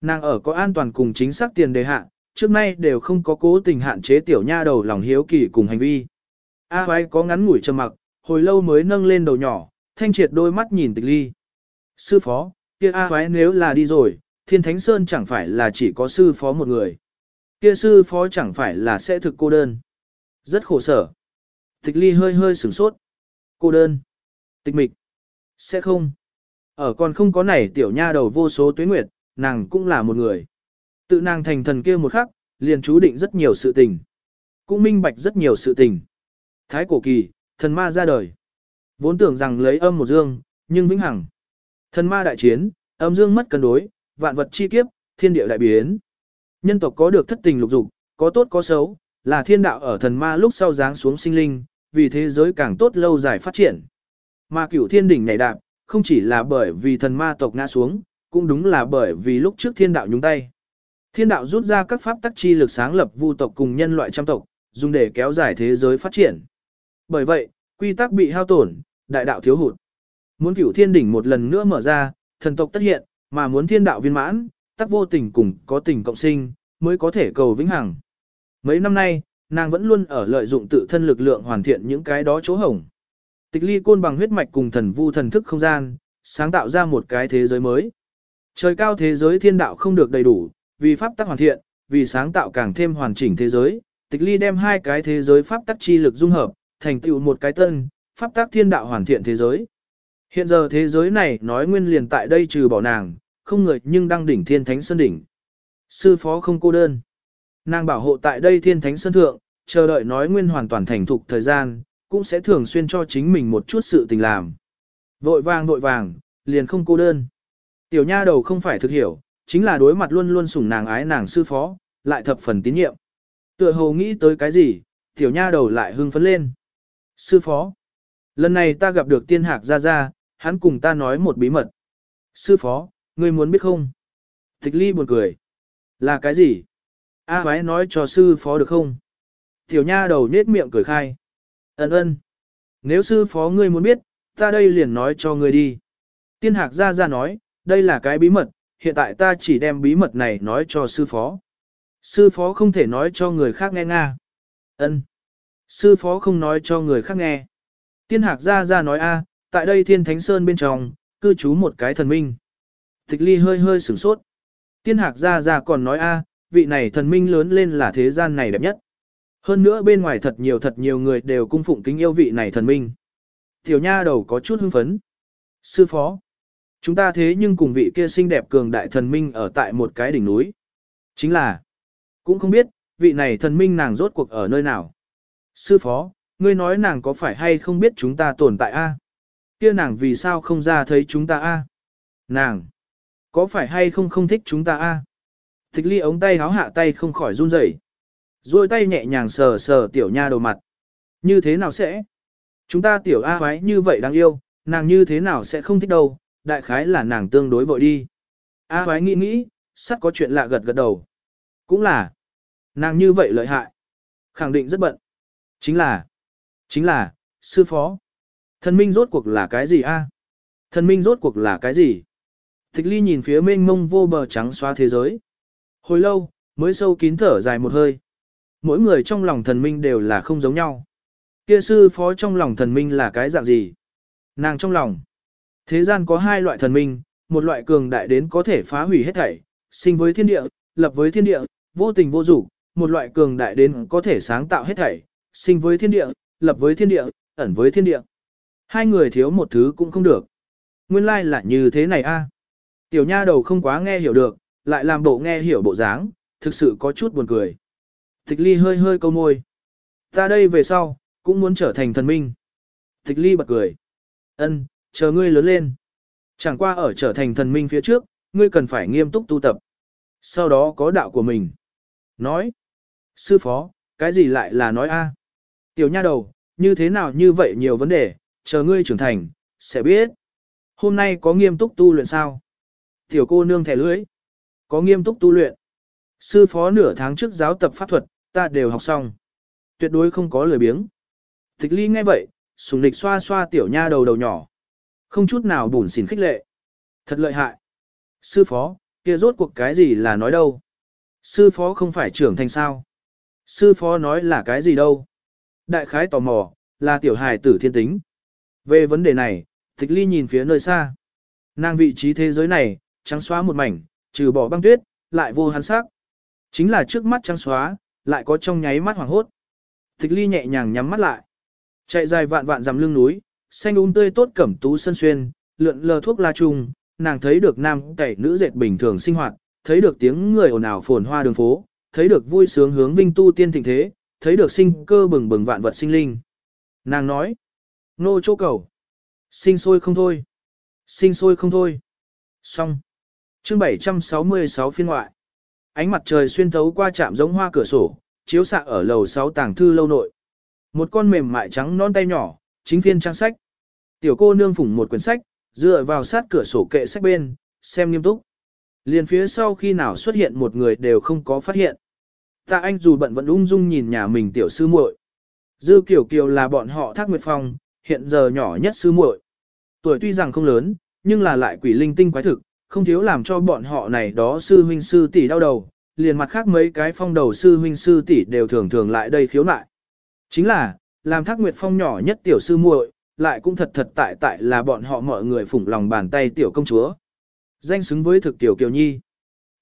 Nàng ở có an toàn cùng chính xác tiền đề hạ, trước nay đều không có cố tình hạn chế tiểu nha đầu lòng hiếu kỳ cùng hành vi. A à, có ngắn ngủi trầm mặc, hồi lâu mới nâng lên đầu nhỏ, thanh triệt đôi mắt nhìn tịch ly. Sư phó, kia A à, nếu là đi rồi, thiên thánh sơn chẳng phải là chỉ có sư phó một người. Kia sư phó chẳng phải là sẽ thực cô đơn. Rất khổ sở. Tịch ly hơi hơi sửng sốt. Cô đơn. Tịch mịch. Sẽ không. Ở còn không có này tiểu nha đầu vô số tuế nguyệt, nàng cũng là một người. Tự nàng thành thần kia một khắc, liền chú định rất nhiều sự tình. Cũng minh bạch rất nhiều sự tình. Thái cổ kỳ, thần ma ra đời. Vốn tưởng rằng lấy âm một dương, nhưng vĩnh hằng. Thần ma đại chiến, âm dương mất cân đối, vạn vật chi kiếp, thiên địa đại biến. Nhân tộc có được thất tình lục dục, có tốt có xấu, là thiên đạo ở thần ma lúc sau giáng xuống sinh linh, vì thế giới càng tốt lâu dài phát triển. Mà cửu thiên đỉnh nhảy đạp, không chỉ là bởi vì thần ma tộc ngã xuống, cũng đúng là bởi vì lúc trước thiên đạo nhúng tay. Thiên đạo rút ra các pháp tắc chi lực sáng lập vu tộc cùng nhân loại trăm tộc, dùng để kéo dài thế giới phát triển. Bởi vậy, quy tắc bị hao tổn, đại đạo thiếu hụt. Muốn cửu thiên đỉnh một lần nữa mở ra, thần tộc tất hiện, mà muốn thiên đạo viên mãn, tắc vô tình cùng có tình cộng sinh, mới có thể cầu vĩnh hằng. Mấy năm nay, nàng vẫn luôn ở lợi dụng tự thân lực lượng hoàn thiện những cái đó chỗ hổng. Tịch ly côn bằng huyết mạch cùng thần vu thần thức không gian, sáng tạo ra một cái thế giới mới. Trời cao thế giới thiên đạo không được đầy đủ, vì pháp tắc hoàn thiện, vì sáng tạo càng thêm hoàn chỉnh thế giới, tịch ly đem hai cái thế giới pháp tắc chi lực dung hợp, thành tựu một cái tân, pháp tắc thiên đạo hoàn thiện thế giới. Hiện giờ thế giới này nói nguyên liền tại đây trừ bỏ nàng, không người nhưng đang đỉnh thiên thánh sơn đỉnh. Sư phó không cô đơn. Nàng bảo hộ tại đây thiên thánh sơn thượng, chờ đợi nói nguyên hoàn toàn thành thục thời gian, cũng sẽ thường xuyên cho chính mình một chút sự tình làm. Vội vàng vội vàng, liền không cô đơn. Tiểu nha đầu không phải thực hiểu, chính là đối mặt luôn luôn sủng nàng ái nàng sư phó, lại thập phần tín nhiệm. Tựa hồ nghĩ tới cái gì, tiểu nha đầu lại hưng phấn lên. Sư phó, lần này ta gặp được tiên hạc ra ra, hắn cùng ta nói một bí mật. Sư phó, ngươi muốn biết không? Tịch ly buồn cười. Là cái gì? A à, nói cho sư phó được không? Tiểu nha đầu nết miệng cười khai. Ấn ơn. Nếu sư phó ngươi muốn biết, ta đây liền nói cho ngươi đi. Tiên hạc ra ra nói, đây là cái bí mật, hiện tại ta chỉ đem bí mật này nói cho sư phó. Sư phó không thể nói cho người khác nghe nga. Ân. Sư phó không nói cho người khác nghe. Tiên hạc ra ra nói a, tại đây thiên thánh sơn bên trong, cư trú một cái thần minh. Tịch ly hơi hơi sửng sốt. Tiên hạc ra ra còn nói a, vị này thần minh lớn lên là thế gian này đẹp nhất. Hơn nữa bên ngoài thật nhiều thật nhiều người đều cung phụng kính yêu vị này thần minh. Tiểu nha đầu có chút hưng phấn. Sư phó. Chúng ta thế nhưng cùng vị kia xinh đẹp cường đại thần minh ở tại một cái đỉnh núi. Chính là, cũng không biết, vị này thần minh nàng rốt cuộc ở nơi nào. Sư phó, ngươi nói nàng có phải hay không biết chúng ta tồn tại a? Kia nàng vì sao không ra thấy chúng ta a? Nàng, có phải hay không không thích chúng ta a? Tịch ly ống tay háo hạ tay không khỏi run rẩy, rồi tay nhẹ nhàng sờ sờ tiểu nha đầu mặt. Như thế nào sẽ? Chúng ta tiểu A khoái như vậy đáng yêu, nàng như thế nào sẽ không thích đâu, đại khái là nàng tương đối vội đi. A khoái nghĩ nghĩ, sắt có chuyện lạ gật gật đầu. Cũng là, nàng như vậy lợi hại. Khẳng định rất bận. Chính là, chính là, sư phó. Thần minh rốt cuộc là cái gì a? Thần minh rốt cuộc là cái gì? Tịch ly nhìn phía mênh mông vô bờ trắng xóa thế giới. Hồi lâu, mới sâu kín thở dài một hơi. Mỗi người trong lòng thần minh đều là không giống nhau. Kia sư phó trong lòng thần minh là cái dạng gì? Nàng trong lòng. Thế gian có hai loại thần minh, một loại cường đại đến có thể phá hủy hết thảy, sinh với thiên địa, lập với thiên địa, vô tình vô dục, một loại cường đại đến có thể sáng tạo hết thảy, sinh với thiên địa, lập với thiên địa, ẩn với thiên địa. Hai người thiếu một thứ cũng không được. Nguyên lai like là như thế này a. Tiểu nha đầu không quá nghe hiểu được, lại làm bộ nghe hiểu bộ dáng, thực sự có chút buồn cười. Tịch ly hơi hơi câu môi. Ta đây về sau, cũng muốn trở thành thần minh. Tịch ly bật cười. Ân, chờ ngươi lớn lên. Chẳng qua ở trở thành thần minh phía trước, ngươi cần phải nghiêm túc tu tập. Sau đó có đạo của mình. Nói. Sư phó, cái gì lại là nói a? Tiểu nha đầu, như thế nào như vậy nhiều vấn đề, chờ ngươi trưởng thành, sẽ biết. Hôm nay có nghiêm túc tu luyện sao? Tiểu cô nương thẻ lưới. Có nghiêm túc tu luyện. Sư phó nửa tháng trước giáo tập pháp thuật, ta đều học xong. Tuyệt đối không có lười biếng. Tịch ly nghe vậy, sùng lịch xoa xoa tiểu nha đầu đầu nhỏ. Không chút nào bùn xỉn khích lệ. Thật lợi hại. Sư phó, kia rốt cuộc cái gì là nói đâu? Sư phó không phải trưởng thành sao? Sư phó nói là cái gì đâu? Đại khái tò mò, là tiểu hài tử thiên tính. Về vấn đề này, tịch ly nhìn phía nơi xa. Nàng vị trí thế giới này, trắng xóa một mảnh, trừ bỏ băng tuyết, lại vô hắn sắc. Chính là trước mắt trắng xóa, lại có trong nháy mắt hoàng hốt. Tịch ly nhẹ nhàng nhắm mắt lại. Chạy dài vạn vạn dằm lưng núi, xanh um tươi tốt cẩm tú sân xuyên, lượn lờ thuốc la trùng, nàng thấy được nam cậy nữ dệt bình thường sinh hoạt, thấy được tiếng người ồn ào phồn hoa đường phố, thấy được vui sướng hướng vinh tu tiên thịnh thế, thấy được sinh cơ bừng bừng vạn vật sinh linh. Nàng nói, nô chỗ cầu, sinh sôi không thôi, sinh sôi không thôi. Xong. Chương 766 phiên ngoại. Ánh mặt trời xuyên thấu qua chạm giống hoa cửa sổ, chiếu xạ ở lầu 6 tàng thư lâu nội. Một con mềm mại trắng non tay nhỏ, chính phiên trang sách. Tiểu cô nương phủng một quyển sách, dựa vào sát cửa sổ kệ sách bên, xem nghiêm túc. Liền phía sau khi nào xuất hiện một người đều không có phát hiện. Tạ anh dù bận vẫn ung dung nhìn nhà mình tiểu sư muội. Dư Kiều Kiều là bọn họ Thác Nguyệt Phong, hiện giờ nhỏ nhất sư muội. Tuổi tuy rằng không lớn, nhưng là lại quỷ linh tinh quái thực, không thiếu làm cho bọn họ này đó sư huynh sư tỷ đau đầu, liền mặt khác mấy cái phong đầu sư huynh sư tỷ đều thường thường lại đây khiếu nại. Chính là, làm Thác Nguyệt Phong nhỏ nhất tiểu sư muội, lại cũng thật thật tại tại là bọn họ mọi người phủng lòng bàn tay tiểu công chúa. Danh xứng với thực tiểu kiều nhi.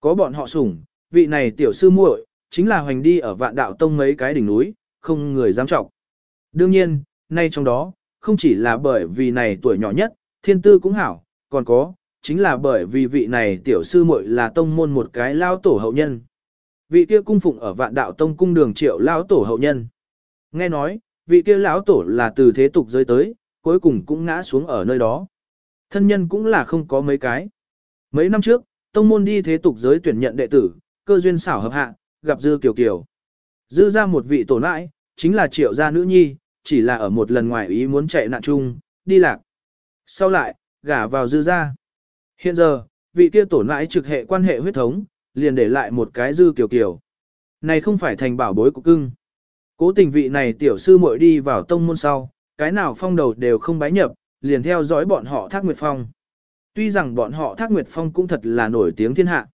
Có bọn họ sủng, vị này tiểu sư muội, chính là hoành đi ở vạn đạo tông mấy cái đỉnh núi, không người dám trọng. Đương nhiên, nay trong đó, không chỉ là bởi vì này tuổi nhỏ nhất, thiên tư cũng hảo, còn có, chính là bởi vì vị này tiểu sư muội là tông môn một cái lao tổ hậu nhân. Vị kia cung phụng ở vạn đạo tông cung đường triệu lao tổ hậu nhân. Nghe nói, vị kia lão tổ là từ thế tục rơi tới, cuối cùng cũng ngã xuống ở nơi đó. Thân nhân cũng là không có mấy cái. Mấy năm trước, tông môn đi thế tục giới tuyển nhận đệ tử, cơ duyên xảo hợp hạ, gặp Dư Kiều Kiều. Dư ra một vị tổ nãi, chính là triệu gia nữ nhi, chỉ là ở một lần ngoài ý muốn chạy nạn chung, đi lạc. Sau lại, gả vào dư ra. Hiện giờ, vị kia tổ nãi trực hệ quan hệ huyết thống, liền để lại một cái Dư kiểu kiểu Này không phải thành bảo bối của cưng. Cố tình vị này tiểu sư muội đi vào tông môn sau, cái nào phong đầu đều không bái nhập, liền theo dõi bọn họ Thác Nguyệt Phong. Tuy rằng bọn họ Thác Nguyệt Phong cũng thật là nổi tiếng thiên hạ.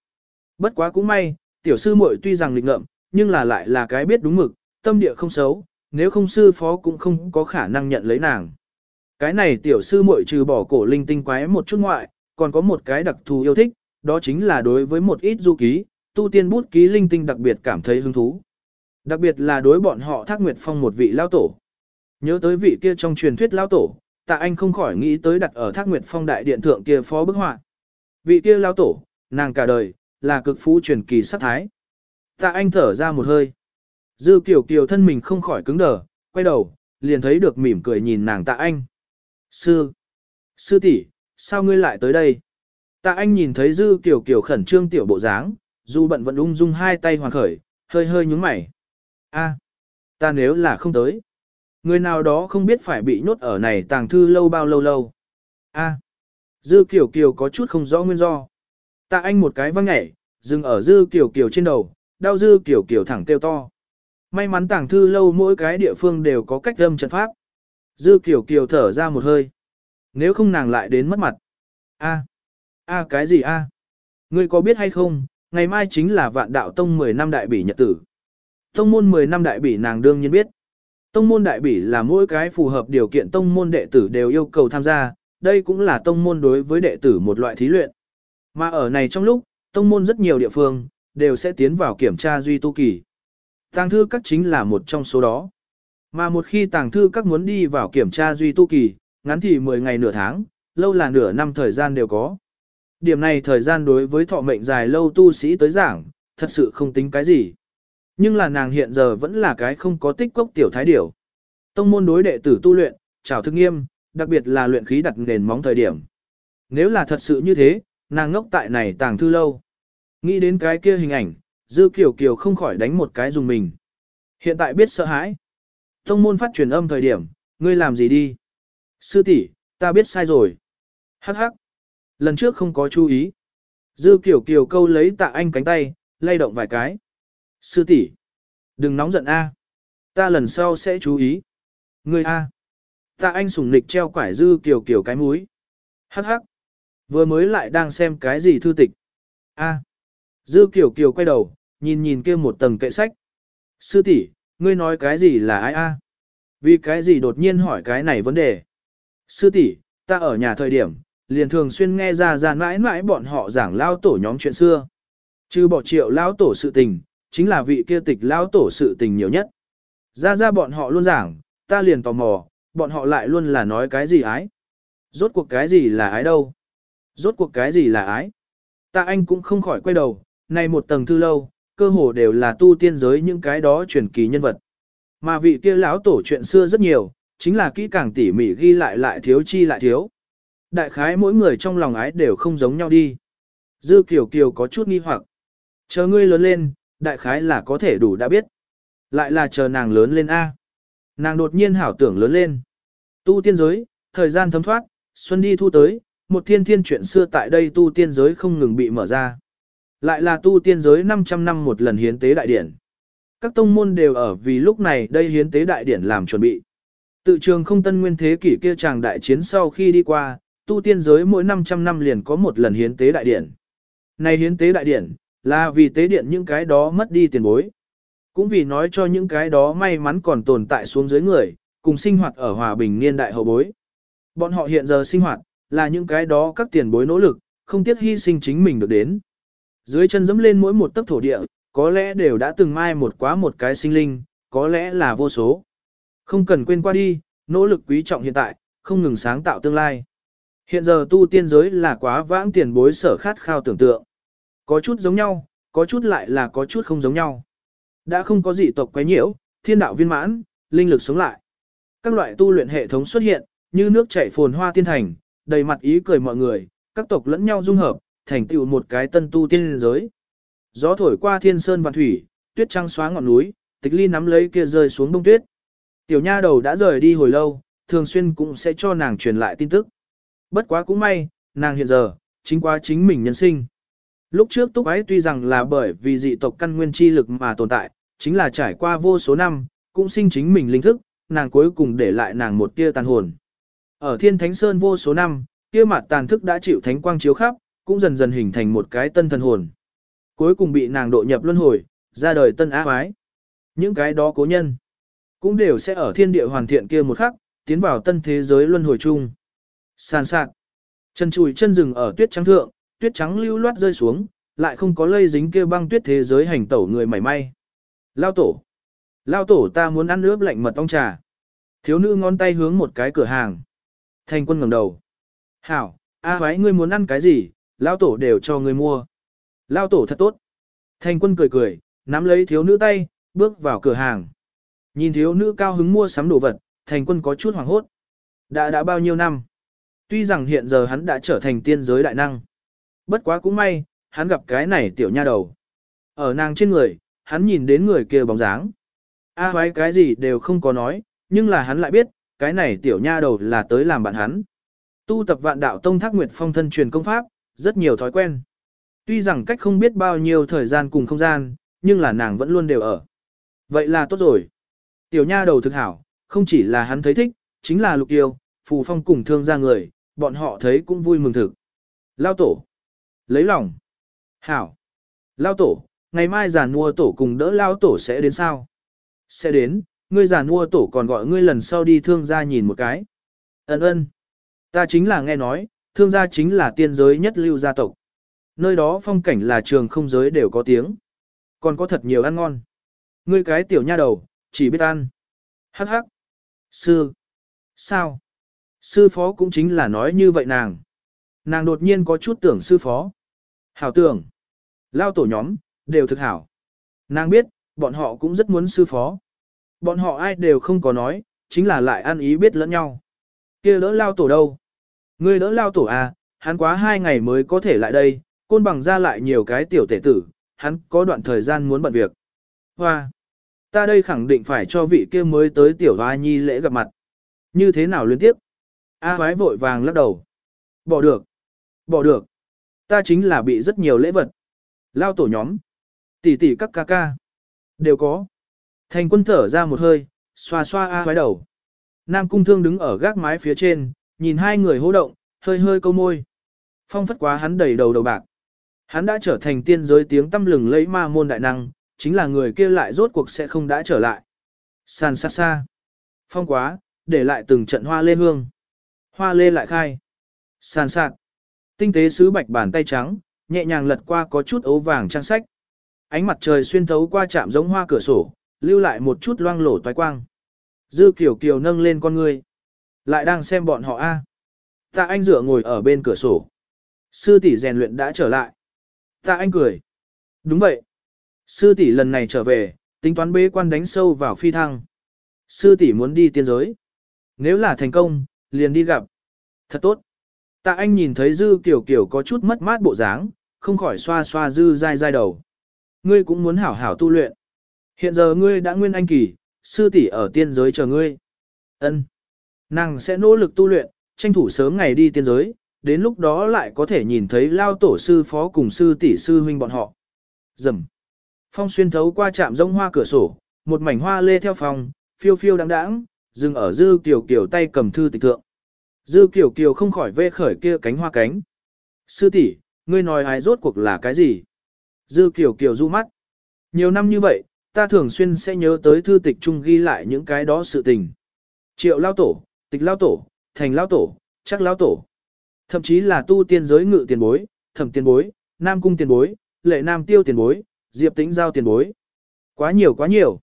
Bất quá cũng may, tiểu sư muội tuy rằng lịch ngợm, nhưng là lại là cái biết đúng mực, tâm địa không xấu, nếu không sư phó cũng không có khả năng nhận lấy nàng. Cái này tiểu sư muội trừ bỏ cổ linh tinh quái một chút ngoại, còn có một cái đặc thù yêu thích, đó chính là đối với một ít du ký, tu tiên bút ký linh tinh đặc biệt cảm thấy hứng thú. Đặc biệt là đối bọn họ Thác Nguyệt Phong một vị lao tổ. Nhớ tới vị kia trong truyền thuyết lao tổ, tạ anh không khỏi nghĩ tới đặt ở Thác Nguyệt Phong đại điện thượng kia phó bức họa. Vị kia lao tổ, nàng cả đời, là cực phú truyền kỳ sát thái. Tạ anh thở ra một hơi. Dư Kiều Kiều thân mình không khỏi cứng đờ, quay đầu, liền thấy được mỉm cười nhìn nàng tạ anh. Sư! Sư tỷ, sao ngươi lại tới đây? Tạ anh nhìn thấy Dư Kiều Kiều khẩn trương tiểu bộ dáng, dù bận vẫn ung dung hai tay hoàng khởi, hơi hơi nhúng mày. A, ta nếu là không tới, người nào đó không biết phải bị nhốt ở này tàng thư lâu bao lâu lâu. A, dư kiểu kiều có chút không rõ nguyên do. Tạ anh một cái văng nhảy, dừng ở dư kiểu kiều trên đầu, đau dư kiểu kiều thẳng kêu to. May mắn tàng thư lâu mỗi cái địa phương đều có cách âm trận pháp. Dư kiểu kiều thở ra một hơi. Nếu không nàng lại đến mất mặt. A, a cái gì a? Ngươi có biết hay không, ngày mai chính là vạn đạo tông 10 năm đại bỉ nhật tử. Tông môn 10 năm đại bỉ nàng đương nhiên biết. Tông môn đại bỉ là mỗi cái phù hợp điều kiện tông môn đệ tử đều yêu cầu tham gia, đây cũng là tông môn đối với đệ tử một loại thí luyện. Mà ở này trong lúc, tông môn rất nhiều địa phương, đều sẽ tiến vào kiểm tra duy tu kỳ. Tàng thư các chính là một trong số đó. Mà một khi tàng thư các muốn đi vào kiểm tra duy tu kỳ, ngắn thì 10 ngày nửa tháng, lâu là nửa năm thời gian đều có. Điểm này thời gian đối với thọ mệnh dài lâu tu sĩ tới giảng, thật sự không tính cái gì. Nhưng là nàng hiện giờ vẫn là cái không có tích cốc tiểu thái điểu. Tông môn đối đệ tử tu luyện, trào thức nghiêm, đặc biệt là luyện khí đặt nền móng thời điểm. Nếu là thật sự như thế, nàng ngốc tại này tàng thư lâu. Nghĩ đến cái kia hình ảnh, dư kiều kiều không khỏi đánh một cái dùng mình. Hiện tại biết sợ hãi. Tông môn phát truyền âm thời điểm, ngươi làm gì đi? Sư tỷ, ta biết sai rồi. Hắc hắc. Lần trước không có chú ý. Dư kiểu kiều câu lấy tạ anh cánh tay, lay động vài cái. Sư tỷ, đừng nóng giận a. Ta lần sau sẽ chú ý. Ngươi a. Tạ anh sủng nịch treo quải dư kiểu kiểu cái múi. Hắc hắc. Vừa mới lại đang xem cái gì thư tịch. A. Dư kiểu kiểu quay đầu, nhìn nhìn kia một tầng kệ sách. Sư tỷ, ngươi nói cái gì là ai a? Vì cái gì đột nhiên hỏi cái này vấn đề? Sư tỷ, ta ở nhà thời điểm, liền thường xuyên nghe ra ra mãi mãi bọn họ giảng lao tổ nhóm chuyện xưa. Chứ bỏ triệu lao tổ sự tình, chính là vị kia tịch lao tổ sự tình nhiều nhất. Ra ra bọn họ luôn giảng, ta liền tò mò, bọn họ lại luôn là nói cái gì ái. Rốt cuộc cái gì là ái đâu? Rốt cuộc cái gì là ái? Ta anh cũng không khỏi quay đầu, này một tầng thư lâu, cơ hồ đều là tu tiên giới những cái đó truyền kỳ nhân vật. Mà vị kia lão tổ chuyện xưa rất nhiều, chính là kỹ càng tỉ mỉ ghi lại lại thiếu chi lại thiếu. Đại khái mỗi người trong lòng ái đều không giống nhau đi. Dư Kiều Kiều có chút nghi hoặc. Chờ ngươi lớn lên, đại khái là có thể đủ đã biết. Lại là chờ nàng lớn lên A. Nàng đột nhiên hảo tưởng lớn lên. Tu tiên giới, thời gian thấm thoát, xuân đi thu tới, một thiên thiên chuyện xưa tại đây tu tiên giới không ngừng bị mở ra. Lại là tu tiên giới 500 năm một lần hiến tế đại điển. Các tông môn đều ở vì lúc này đây hiến tế đại điển làm chuẩn bị. Tự trường không tân nguyên thế kỷ kia chàng đại chiến sau khi đi qua, tu tiên giới mỗi 500 năm liền có một lần hiến tế đại điển. Này hiến tế đại điển, là vì tế điện những cái đó mất đi tiền bối. Cũng vì nói cho những cái đó may mắn còn tồn tại xuống dưới người, cùng sinh hoạt ở hòa bình niên đại hậu bối. Bọn họ hiện giờ sinh hoạt, là những cái đó các tiền bối nỗ lực, không tiếc hy sinh chính mình được đến. Dưới chân dẫm lên mỗi một tấc thổ địa, có lẽ đều đã từng mai một quá một cái sinh linh, có lẽ là vô số. Không cần quên qua đi, nỗ lực quý trọng hiện tại, không ngừng sáng tạo tương lai. Hiện giờ tu tiên giới là quá vãng tiền bối sở khát khao tưởng tượng. Có chút giống nhau, có chút lại là có chút không giống nhau. Đã không có dị tộc quấy nhiễu, thiên đạo viên mãn, linh lực sống lại. Các loại tu luyện hệ thống xuất hiện, như nước chảy phồn hoa tiên thành, đầy mặt ý cười mọi người, các tộc lẫn nhau dung hợp, thành tựu một cái tân tu tiên giới. Gió thổi qua thiên sơn và thủy, tuyết trăng xóa ngọn núi, tịch ly nắm lấy kia rơi xuống bông tuyết. Tiểu nha đầu đã rời đi hồi lâu, thường xuyên cũng sẽ cho nàng truyền lại tin tức. Bất quá cũng may, nàng hiện giờ, chính qua chính mình nhân sinh. Lúc trước túc ái tuy rằng là bởi vì dị tộc căn nguyên chi lực mà tồn tại, chính là trải qua vô số năm, cũng sinh chính mình linh thức, nàng cuối cùng để lại nàng một tia tàn hồn. Ở thiên thánh sơn vô số năm, kia mặt tàn thức đã chịu thánh quang chiếu khắp, cũng dần dần hình thành một cái tân thần hồn. Cuối cùng bị nàng độ nhập luân hồi, ra đời tân á ái. Những cái đó cố nhân, cũng đều sẽ ở thiên địa hoàn thiện kia một khắc, tiến vào tân thế giới luân hồi chung. Sàn sạc. Chân chùi chân rừng ở tuyết trắng thượng, tuyết trắng lưu loát rơi xuống, lại không có lây dính kia băng tuyết thế giới hành tẩu người mảy may. Lao tổ. Lao tổ ta muốn ăn ướp lạnh mật ong trà. Thiếu nữ ngón tay hướng một cái cửa hàng. Thành quân ngẩng đầu. Hảo, a à ngươi muốn ăn cái gì, lao tổ đều cho ngươi mua. Lao tổ thật tốt. Thành quân cười cười, nắm lấy thiếu nữ tay, bước vào cửa hàng. Nhìn thiếu nữ cao hứng mua sắm đồ vật, thành quân có chút hoảng hốt. Đã đã bao nhiêu năm? Tuy rằng hiện giờ hắn đã trở thành tiên giới đại năng. Bất quá cũng may, hắn gặp cái này tiểu nha đầu. Ở nàng trên người, hắn nhìn đến người kia bóng dáng. A à, cái gì đều không có nói, nhưng là hắn lại biết, cái này tiểu nha đầu là tới làm bạn hắn. Tu tập vạn đạo tông thác nguyệt phong thân truyền công pháp, rất nhiều thói quen. Tuy rằng cách không biết bao nhiêu thời gian cùng không gian, nhưng là nàng vẫn luôn đều ở. Vậy là tốt rồi. Tiểu nha đầu thực hảo, không chỉ là hắn thấy thích, chính là lục tiêu, phù phong cùng thương ra người, bọn họ thấy cũng vui mừng thực. Lao tổ. Lấy lòng. Hảo. Lao tổ, ngày mai giàn mua tổ cùng đỡ lao tổ sẽ đến sao? Sẽ đến, ngươi giàn mua tổ còn gọi ngươi lần sau đi thương gia nhìn một cái. Ấn ơn. Ta chính là nghe nói, thương gia chính là tiên giới nhất lưu gia tộc. Nơi đó phong cảnh là trường không giới đều có tiếng. Còn có thật nhiều ăn ngon. Ngươi cái tiểu nha đầu, chỉ biết ăn. Hắc hắc. Sư. Sao? Sư phó cũng chính là nói như vậy nàng. Nàng đột nhiên có chút tưởng sư phó. Hảo tưởng. Lao tổ nhóm, đều thực hảo. Nàng biết, bọn họ cũng rất muốn sư phó. Bọn họ ai đều không có nói, chính là lại ăn ý biết lẫn nhau. kia đỡ lao tổ đâu? Ngươi đỡ lao tổ à, hắn quá hai ngày mới có thể lại đây, côn bằng ra lại nhiều cái tiểu tể tử, hắn có đoạn thời gian muốn bận việc. Hoa! Ta đây khẳng định phải cho vị kia mới tới tiểu hoa nhi lễ gặp mặt. Như thế nào liên tiếp? A hoái vội vàng lắc đầu. Bỏ được. Bỏ được. Ta chính là bị rất nhiều lễ vật. Lao tổ nhóm. Tỷ tỷ các ca ca. Đều có. Thành quân thở ra một hơi, xoa xoa A hoái đầu. Nam cung thương đứng ở gác mái phía trên, nhìn hai người hô động, hơi hơi câu môi. Phong phất quá hắn đầy đầu đầu bạc. Hắn đã trở thành tiên giới tiếng tâm lừng lấy ma môn đại năng, chính là người kia lại rốt cuộc sẽ không đã trở lại. San xa xa. Phong quá, để lại từng trận hoa lê hương. Hoa lê lại khai. San sạt. Tinh tế sứ bạch bàn tay trắng, nhẹ nhàng lật qua có chút ấu vàng trang sách. Ánh mặt trời xuyên thấu qua chạm giống hoa cửa sổ, lưu lại một chút loang lổ toái quang. Dư Kiều Kiều nâng lên con người. Lại đang xem bọn họ a. Tạ Anh dựa ngồi ở bên cửa sổ. Sư tỷ rèn luyện đã trở lại. Tạ Anh cười. Đúng vậy. Sư tỷ lần này trở về, tính toán bế quan đánh sâu vào phi thăng. Sư tỷ muốn đi tiên giới. Nếu là thành công, liền đi gặp. Thật tốt. Tạ Anh nhìn thấy Dư kiểu kiểu có chút mất mát bộ dáng, không khỏi xoa xoa Dư dai dai đầu. Ngươi cũng muốn hảo hảo tu luyện. Hiện giờ ngươi đã nguyên anh kỳ, sư tỷ ở tiên giới chờ ngươi. Ân. Nàng sẽ nỗ lực tu luyện, tranh thủ sớm ngày đi tiên giới, đến lúc đó lại có thể nhìn thấy lao tổ sư phó cùng sư tỷ sư huynh bọn họ. Dầm. Phong xuyên thấu qua trạm rông hoa cửa sổ, một mảnh hoa lê theo phòng, phiêu phiêu đáng đáng, dừng ở dư kiều kiều tay cầm thư tịch thượng. Dư kiều kiều không khỏi vê khởi kia cánh hoa cánh. Sư tỷ, ngươi nói ai rốt cuộc là cái gì? Dư kiều kiều du mắt. Nhiều năm như vậy, ta thường xuyên sẽ nhớ tới thư tịch chung ghi lại những cái đó sự tình. Triệu lao tổ, tịch lao tổ, thành lao tổ, chắc lao tổ. Thậm chí là tu tiên giới ngự tiền bối, thẩm tiền bối, nam cung tiền bối, lệ nam tiêu tiền bối, diệp tĩnh giao tiền bối. Quá nhiều quá nhiều.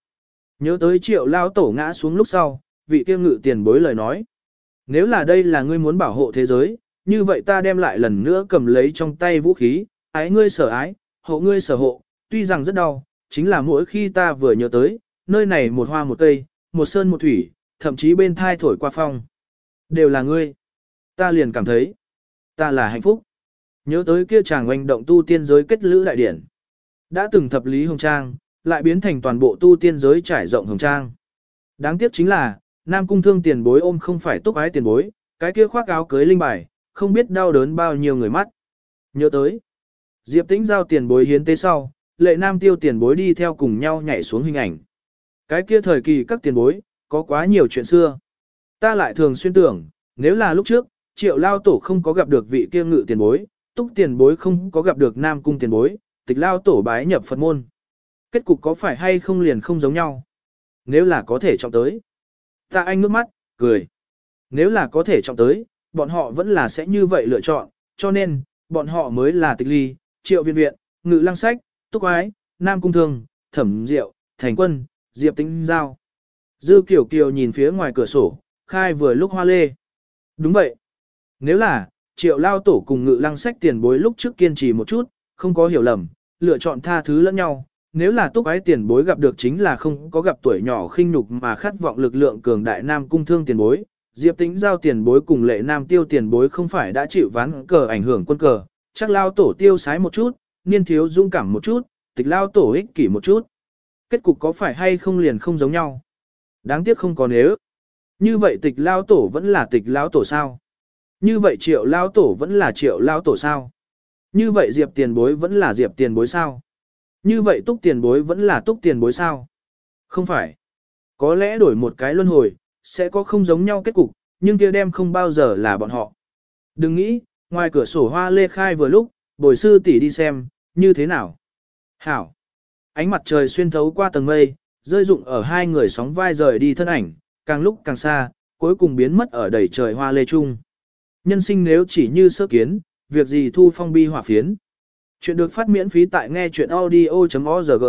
Nhớ tới triệu lao tổ ngã xuống lúc sau, vị kia ngự tiền bối lời nói. Nếu là đây là ngươi muốn bảo hộ thế giới, như vậy ta đem lại lần nữa cầm lấy trong tay vũ khí, ái ngươi sở ái, hộ ngươi sở hộ, tuy rằng rất đau, chính là mỗi khi ta vừa nhớ tới, nơi này một hoa một cây, một sơn một thủy, thậm chí bên thai thổi qua phong. Đều là ngươi. Ta liền cảm thấy, ta là hạnh phúc. Nhớ tới kia chàng oanh động tu tiên giới kết lữ đại điển. Đã từng thập lý hồng trang, lại biến thành toàn bộ tu tiên giới trải rộng hồng trang. Đáng tiếc chính là, Nam Cung Thương tiền bối ôm không phải túc ái tiền bối, cái kia khoác áo cưới linh bài, không biết đau đớn bao nhiêu người mắt. Nhớ tới, Diệp Tĩnh giao tiền bối hiến tế sau, lệ nam tiêu tiền bối đi theo cùng nhau nhảy xuống hình ảnh. Cái kia thời kỳ các tiền bối, có quá nhiều chuyện xưa. Ta lại thường xuyên tưởng, nếu là lúc trước, triệu lao tổ không có gặp được vị kia ngự tiền bối, túc tiền bối không có gặp được nam cung tiền bối, tịch lao tổ bái nhập Phật môn. Kết cục có phải hay không liền không giống nhau? Nếu là có thể trọng tới. Tạ anh ngước mắt, cười. Nếu là có thể trọng tới, bọn họ vẫn là sẽ như vậy lựa chọn, cho nên, bọn họ mới là tịch ly, triệu viên viện, ngự lăng sách, túc ái, nam cung thương, thẩm diệu, thành quân, diệp tính giao. Dư kiểu kiều nhìn phía ngoài cửa sổ, khai vừa lúc hoa lê. Đúng vậy. Nếu là, triệu lao tổ cùng ngự lăng sách tiền bối lúc trước kiên trì một chút, không có hiểu lầm, lựa chọn tha thứ lẫn nhau. Nếu là túc ái tiền bối gặp được chính là không có gặp tuổi nhỏ khinh nhục mà khát vọng lực lượng cường đại nam cung thương tiền bối, diệp tính giao tiền bối cùng lệ nam tiêu tiền bối không phải đã chịu ván cờ ảnh hưởng quân cờ, chắc lao tổ tiêu sái một chút, niên thiếu dung cảm một chút, tịch lao tổ ích kỷ một chút. Kết cục có phải hay không liền không giống nhau. Đáng tiếc không có nếu. Như vậy tịch lao tổ vẫn là tịch lao tổ sao? Như vậy triệu lao tổ vẫn là triệu lao tổ sao? Như vậy diệp tiền bối vẫn là diệp tiền bối sao? Như vậy túc tiền bối vẫn là túc tiền bối sao? Không phải. Có lẽ đổi một cái luân hồi, sẽ có không giống nhau kết cục, nhưng kia đem không bao giờ là bọn họ. Đừng nghĩ, ngoài cửa sổ hoa lê khai vừa lúc, bồi sư tỷ đi xem, như thế nào. Hảo. Ánh mặt trời xuyên thấu qua tầng mây, rơi rụng ở hai người sóng vai rời đi thân ảnh, càng lúc càng xa, cuối cùng biến mất ở đầy trời hoa lê trung. Nhân sinh nếu chỉ như sơ kiến, việc gì thu phong bi hỏa phiến. Chuyện được phát miễn phí tại nghe chuyện audio.org.